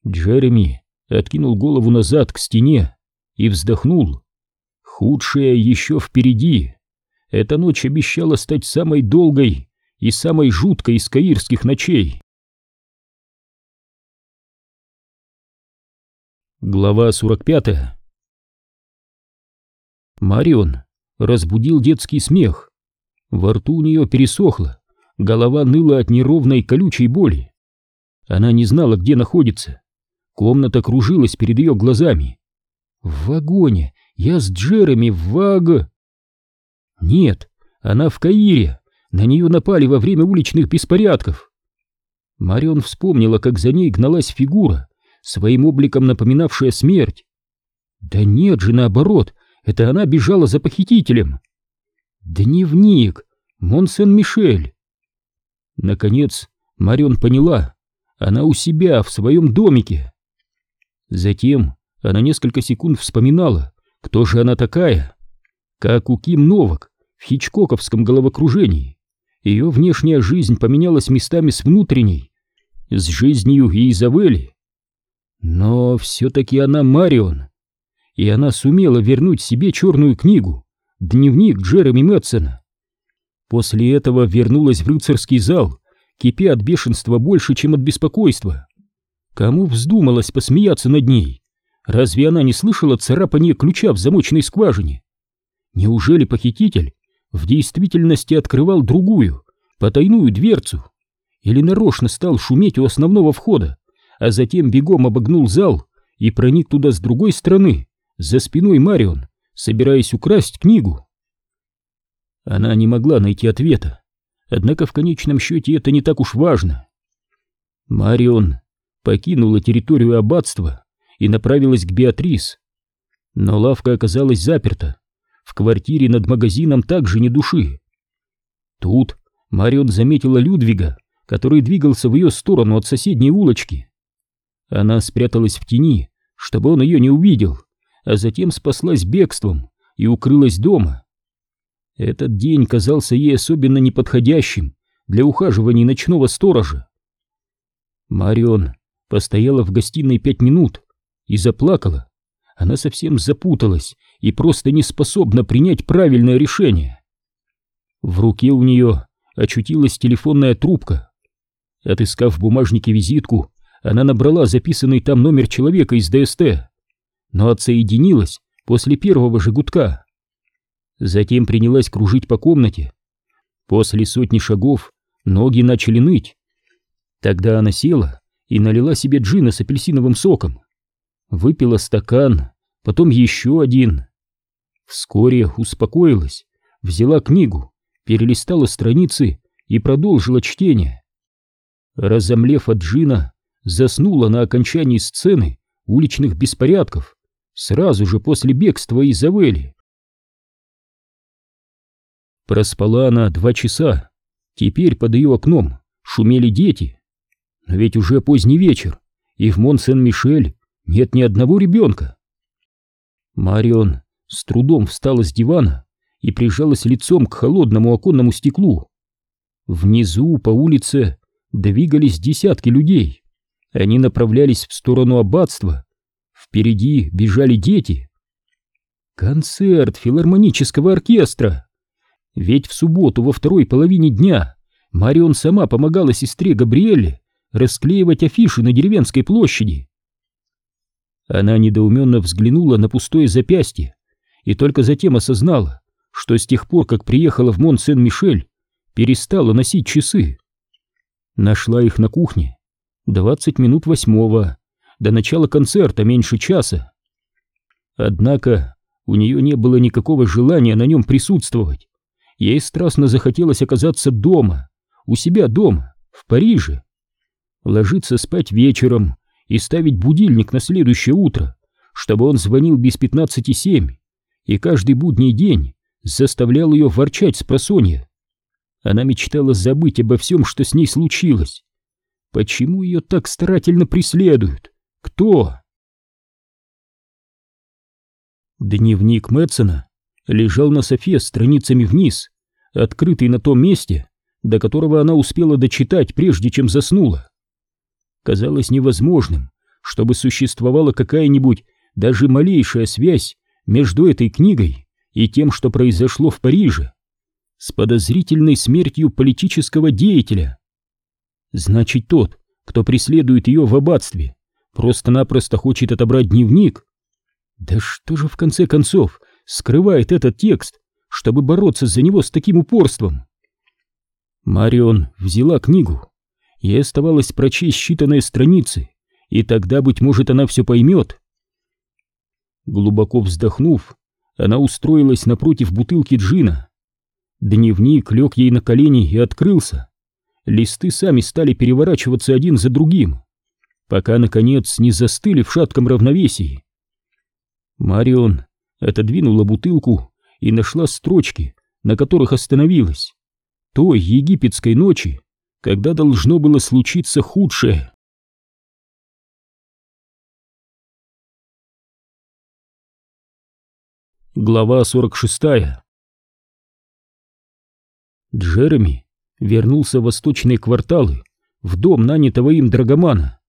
Джереми откинул голову назад к стене и вздохнул. Худшее еще впереди. Эта ночь обещала стать самой долгой и самой жуткой из каирских ночей. Глава 45 Марион разбудил детский смех. Во рту у нее пересохло, голова ныла от неровной колючей боли. Она не знала, где находится. Комната кружилась перед ее глазами. В вагоне я с Джереми в Ваг... Нет, она в Каире. На нее напали во время уличных беспорядков. Марион вспомнила, как за ней гналась фигура, своим обликом напоминавшая смерть. Да нет же, наоборот, это она бежала за похитителем. Дневник! Монсен-Мишель! Наконец, Марион поняла, она у себя, в своем домике. Затем она несколько секунд вспоминала, кто же она такая? Как у Ким Новак в хичкоковском головокружении. Ее внешняя жизнь поменялась местами с внутренней, с жизнью и Изавели. Но все-таки она Марион, и она сумела вернуть себе черную книгу, дневник Джереми Мэтсона. После этого вернулась в рыцарский зал, кипя от бешенства больше, чем от беспокойства. Кому вздумалось посмеяться над ней? Разве она не слышала царапания ключа в замочной скважине? Неужели похититель в действительности открывал другую, потайную дверцу, или нарочно стал шуметь у основного входа, а затем бегом обогнул зал и проник туда с другой стороны, за спиной Марион, собираясь украсть книгу. Она не могла найти ответа, однако в конечном счете это не так уж важно. Марион покинула территорию аббатства и направилась к Беатрис. Но лавка оказалась заперта. В квартире над магазином также ни души. Тут Марион заметила Людвига, который двигался в ее сторону от соседней улочки. Она спряталась в тени, чтобы он ее не увидел, а затем спаслась бегством и укрылась дома. Этот день казался ей особенно неподходящим для ухаживания ночного сторожа. Марион постояла в гостиной пять минут и заплакала. Она совсем запуталась и просто не способна принять правильное решение. В руке у нее очутилась телефонная трубка. Отыскав в бумажнике визитку, она набрала записанный там номер человека из ДСТ, но отсоединилась после первого же гудка. Затем принялась кружить по комнате. После сотни шагов ноги начали ныть. Тогда она села и налила себе джина с апельсиновым соком. Выпила стакан, потом еще один. Вскоре успокоилась, взяла книгу, перелистала страницы и продолжила чтение. Разомлев от джина, заснула на окончании сцены уличных беспорядков, сразу же после бегства из Авели. Проспала она два часа. Теперь под ее окном шумели дети. Но ведь уже поздний вечер, и в Мон-Сен-Мишель нет ни одного ребенка. Марион с трудом встала с дивана и прижалась лицом к холодному оконному стеклу. Внизу по улице двигались десятки людей. Они направлялись в сторону аббатства. Впереди бежали дети. Концерт филармонического оркестра. Ведь в субботу во второй половине дня Марион сама помогала сестре Габриэле расклеивать афиши на деревенской площади. Она недоуменно взглянула на пустое запястье и только затем осознала, что с тех пор, как приехала в Мон-Сен-Мишель, перестала носить часы. Нашла их на кухне. Двадцать минут восьмого. До начала концерта меньше часа. Однако у нее не было никакого желания на нем присутствовать. Ей страстно захотелось оказаться дома, у себя дома, в Париже. Ложиться спать вечером и ставить будильник на следующее утро, чтобы он звонил без пятнадцати семь, и каждый будний день заставлял ее ворчать с просонья. Она мечтала забыть обо всем, что с ней случилось. Почему ее так старательно преследуют? Кто? Дневник Мэтсона лежал на софе страницами вниз, открытый на том месте, до которого она успела дочитать, прежде чем заснула. Казалось невозможным, чтобы существовала какая-нибудь даже малейшая связь между этой книгой и тем, что произошло в Париже с подозрительной смертью политического деятеля. Значит, тот, кто преследует ее в аббатстве, просто-напросто хочет отобрать дневник. Да что же в конце концов скрывает этот текст, чтобы бороться за него с таким упорством? Марион взяла книгу. Ей оставалось прочесть считанные страницы, и тогда, быть может, она все поймет. Глубоко вздохнув, она устроилась напротив бутылки джина. Дневник лег ей на колени и открылся. Листы сами стали переворачиваться один за другим, пока, наконец, не застыли в шатком равновесии. Марион отодвинула бутылку и нашла строчки, на которых остановилась. Той египетской ночи, когда должно было случиться худшее. Глава 46 Джереми вернулся в восточные кварталы, в дом нанятого им драгомана.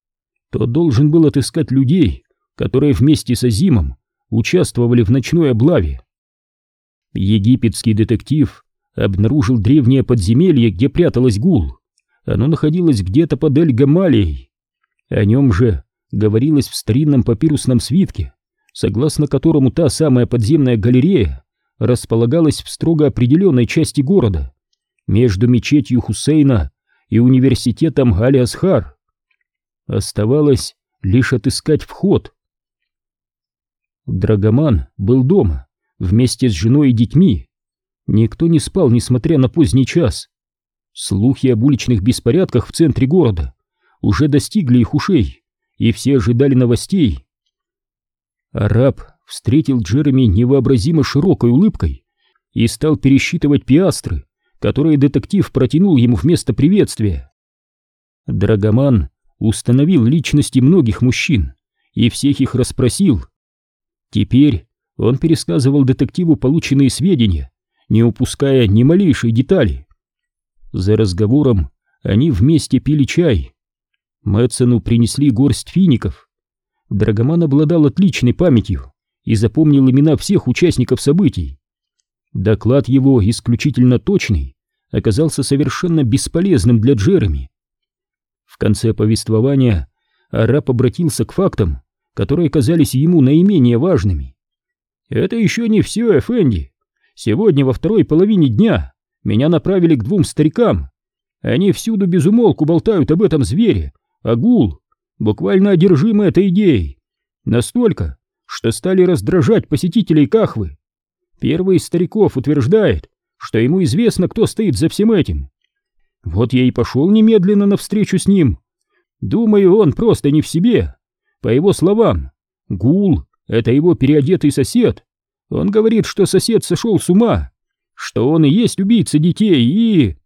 Тот должен был отыскать людей, которые вместе с Азимом участвовали в ночной облаве. Египетский детектив обнаружил древнее подземелье, где пряталась гул. Оно находилось где-то под Эль-Гамалией. О нем же говорилось в старинном папирусном свитке, согласно которому та самая подземная галерея располагалась в строго определенной части города, между мечетью Хусейна и университетом Али-Асхар. Оставалось лишь отыскать вход. Драгоман был дома, вместе с женой и детьми. Никто не спал, несмотря на поздний час. Слухи об уличных беспорядках в центре города уже достигли их ушей, и все ожидали новостей. Араб встретил Джереми невообразимо широкой улыбкой и стал пересчитывать пиастры, которые детектив протянул ему вместо приветствия. Драгоман установил личности многих мужчин и всех их расспросил. Теперь он пересказывал детективу полученные сведения, не упуская ни малейшей детали. За разговором они вместе пили чай. Мэтсону принесли горсть фиников. Драгоман обладал отличной памятью и запомнил имена всех участников событий. Доклад его, исключительно точный, оказался совершенно бесполезным для Джереми. В конце повествования араб обратился к фактам, которые казались ему наименее важными. «Это еще не все, Эфенди. Сегодня во второй половине дня меня направили к двум старикам. Они всюду без умолку болтают об этом звере, агул, буквально одержимы этой идеей. Настолько, что стали раздражать посетителей Кахвы. Первый из стариков утверждает, что ему известно, кто стоит за всем этим. Вот я и пошел немедленно навстречу с ним. Думаю, он просто не в себе. По его словам, Гул — это его переодетый сосед. Он говорит, что сосед сошел с ума, что он и есть убийца детей и...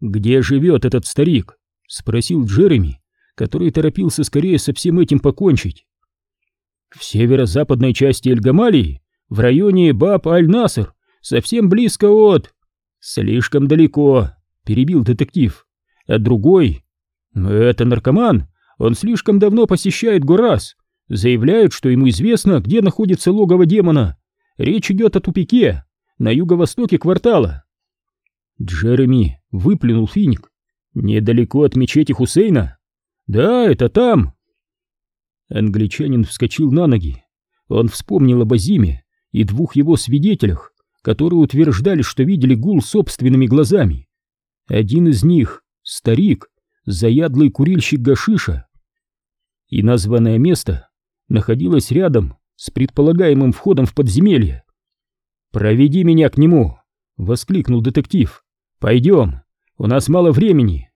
«Где живет этот старик?» — спросил Джереми, который торопился скорее со всем этим покончить. «В северо-западной части Эльгамалии, в районе Баб-Аль-Наср, совсем близко от...» «Слишком далеко», — перебил детектив. «А другой...» «Это наркоман, он слишком давно посещает Гурас, заявляет, что ему известно, где находится логово демона. Речь идет о тупике, на юго-востоке квартала. Джереми выплюнул финик. Недалеко от мечети Хусейна? Да, это там. Англичанин вскочил на ноги. Он вспомнил об Азиме и двух его свидетелях, которые утверждали, что видели гул собственными глазами. Один из них — старик, заядлый курильщик гашиша. И названное место находилось рядом с предполагаемым входом в подземелье. «Проведи меня к нему!» — воскликнул детектив. «Пойдем, у нас мало времени!»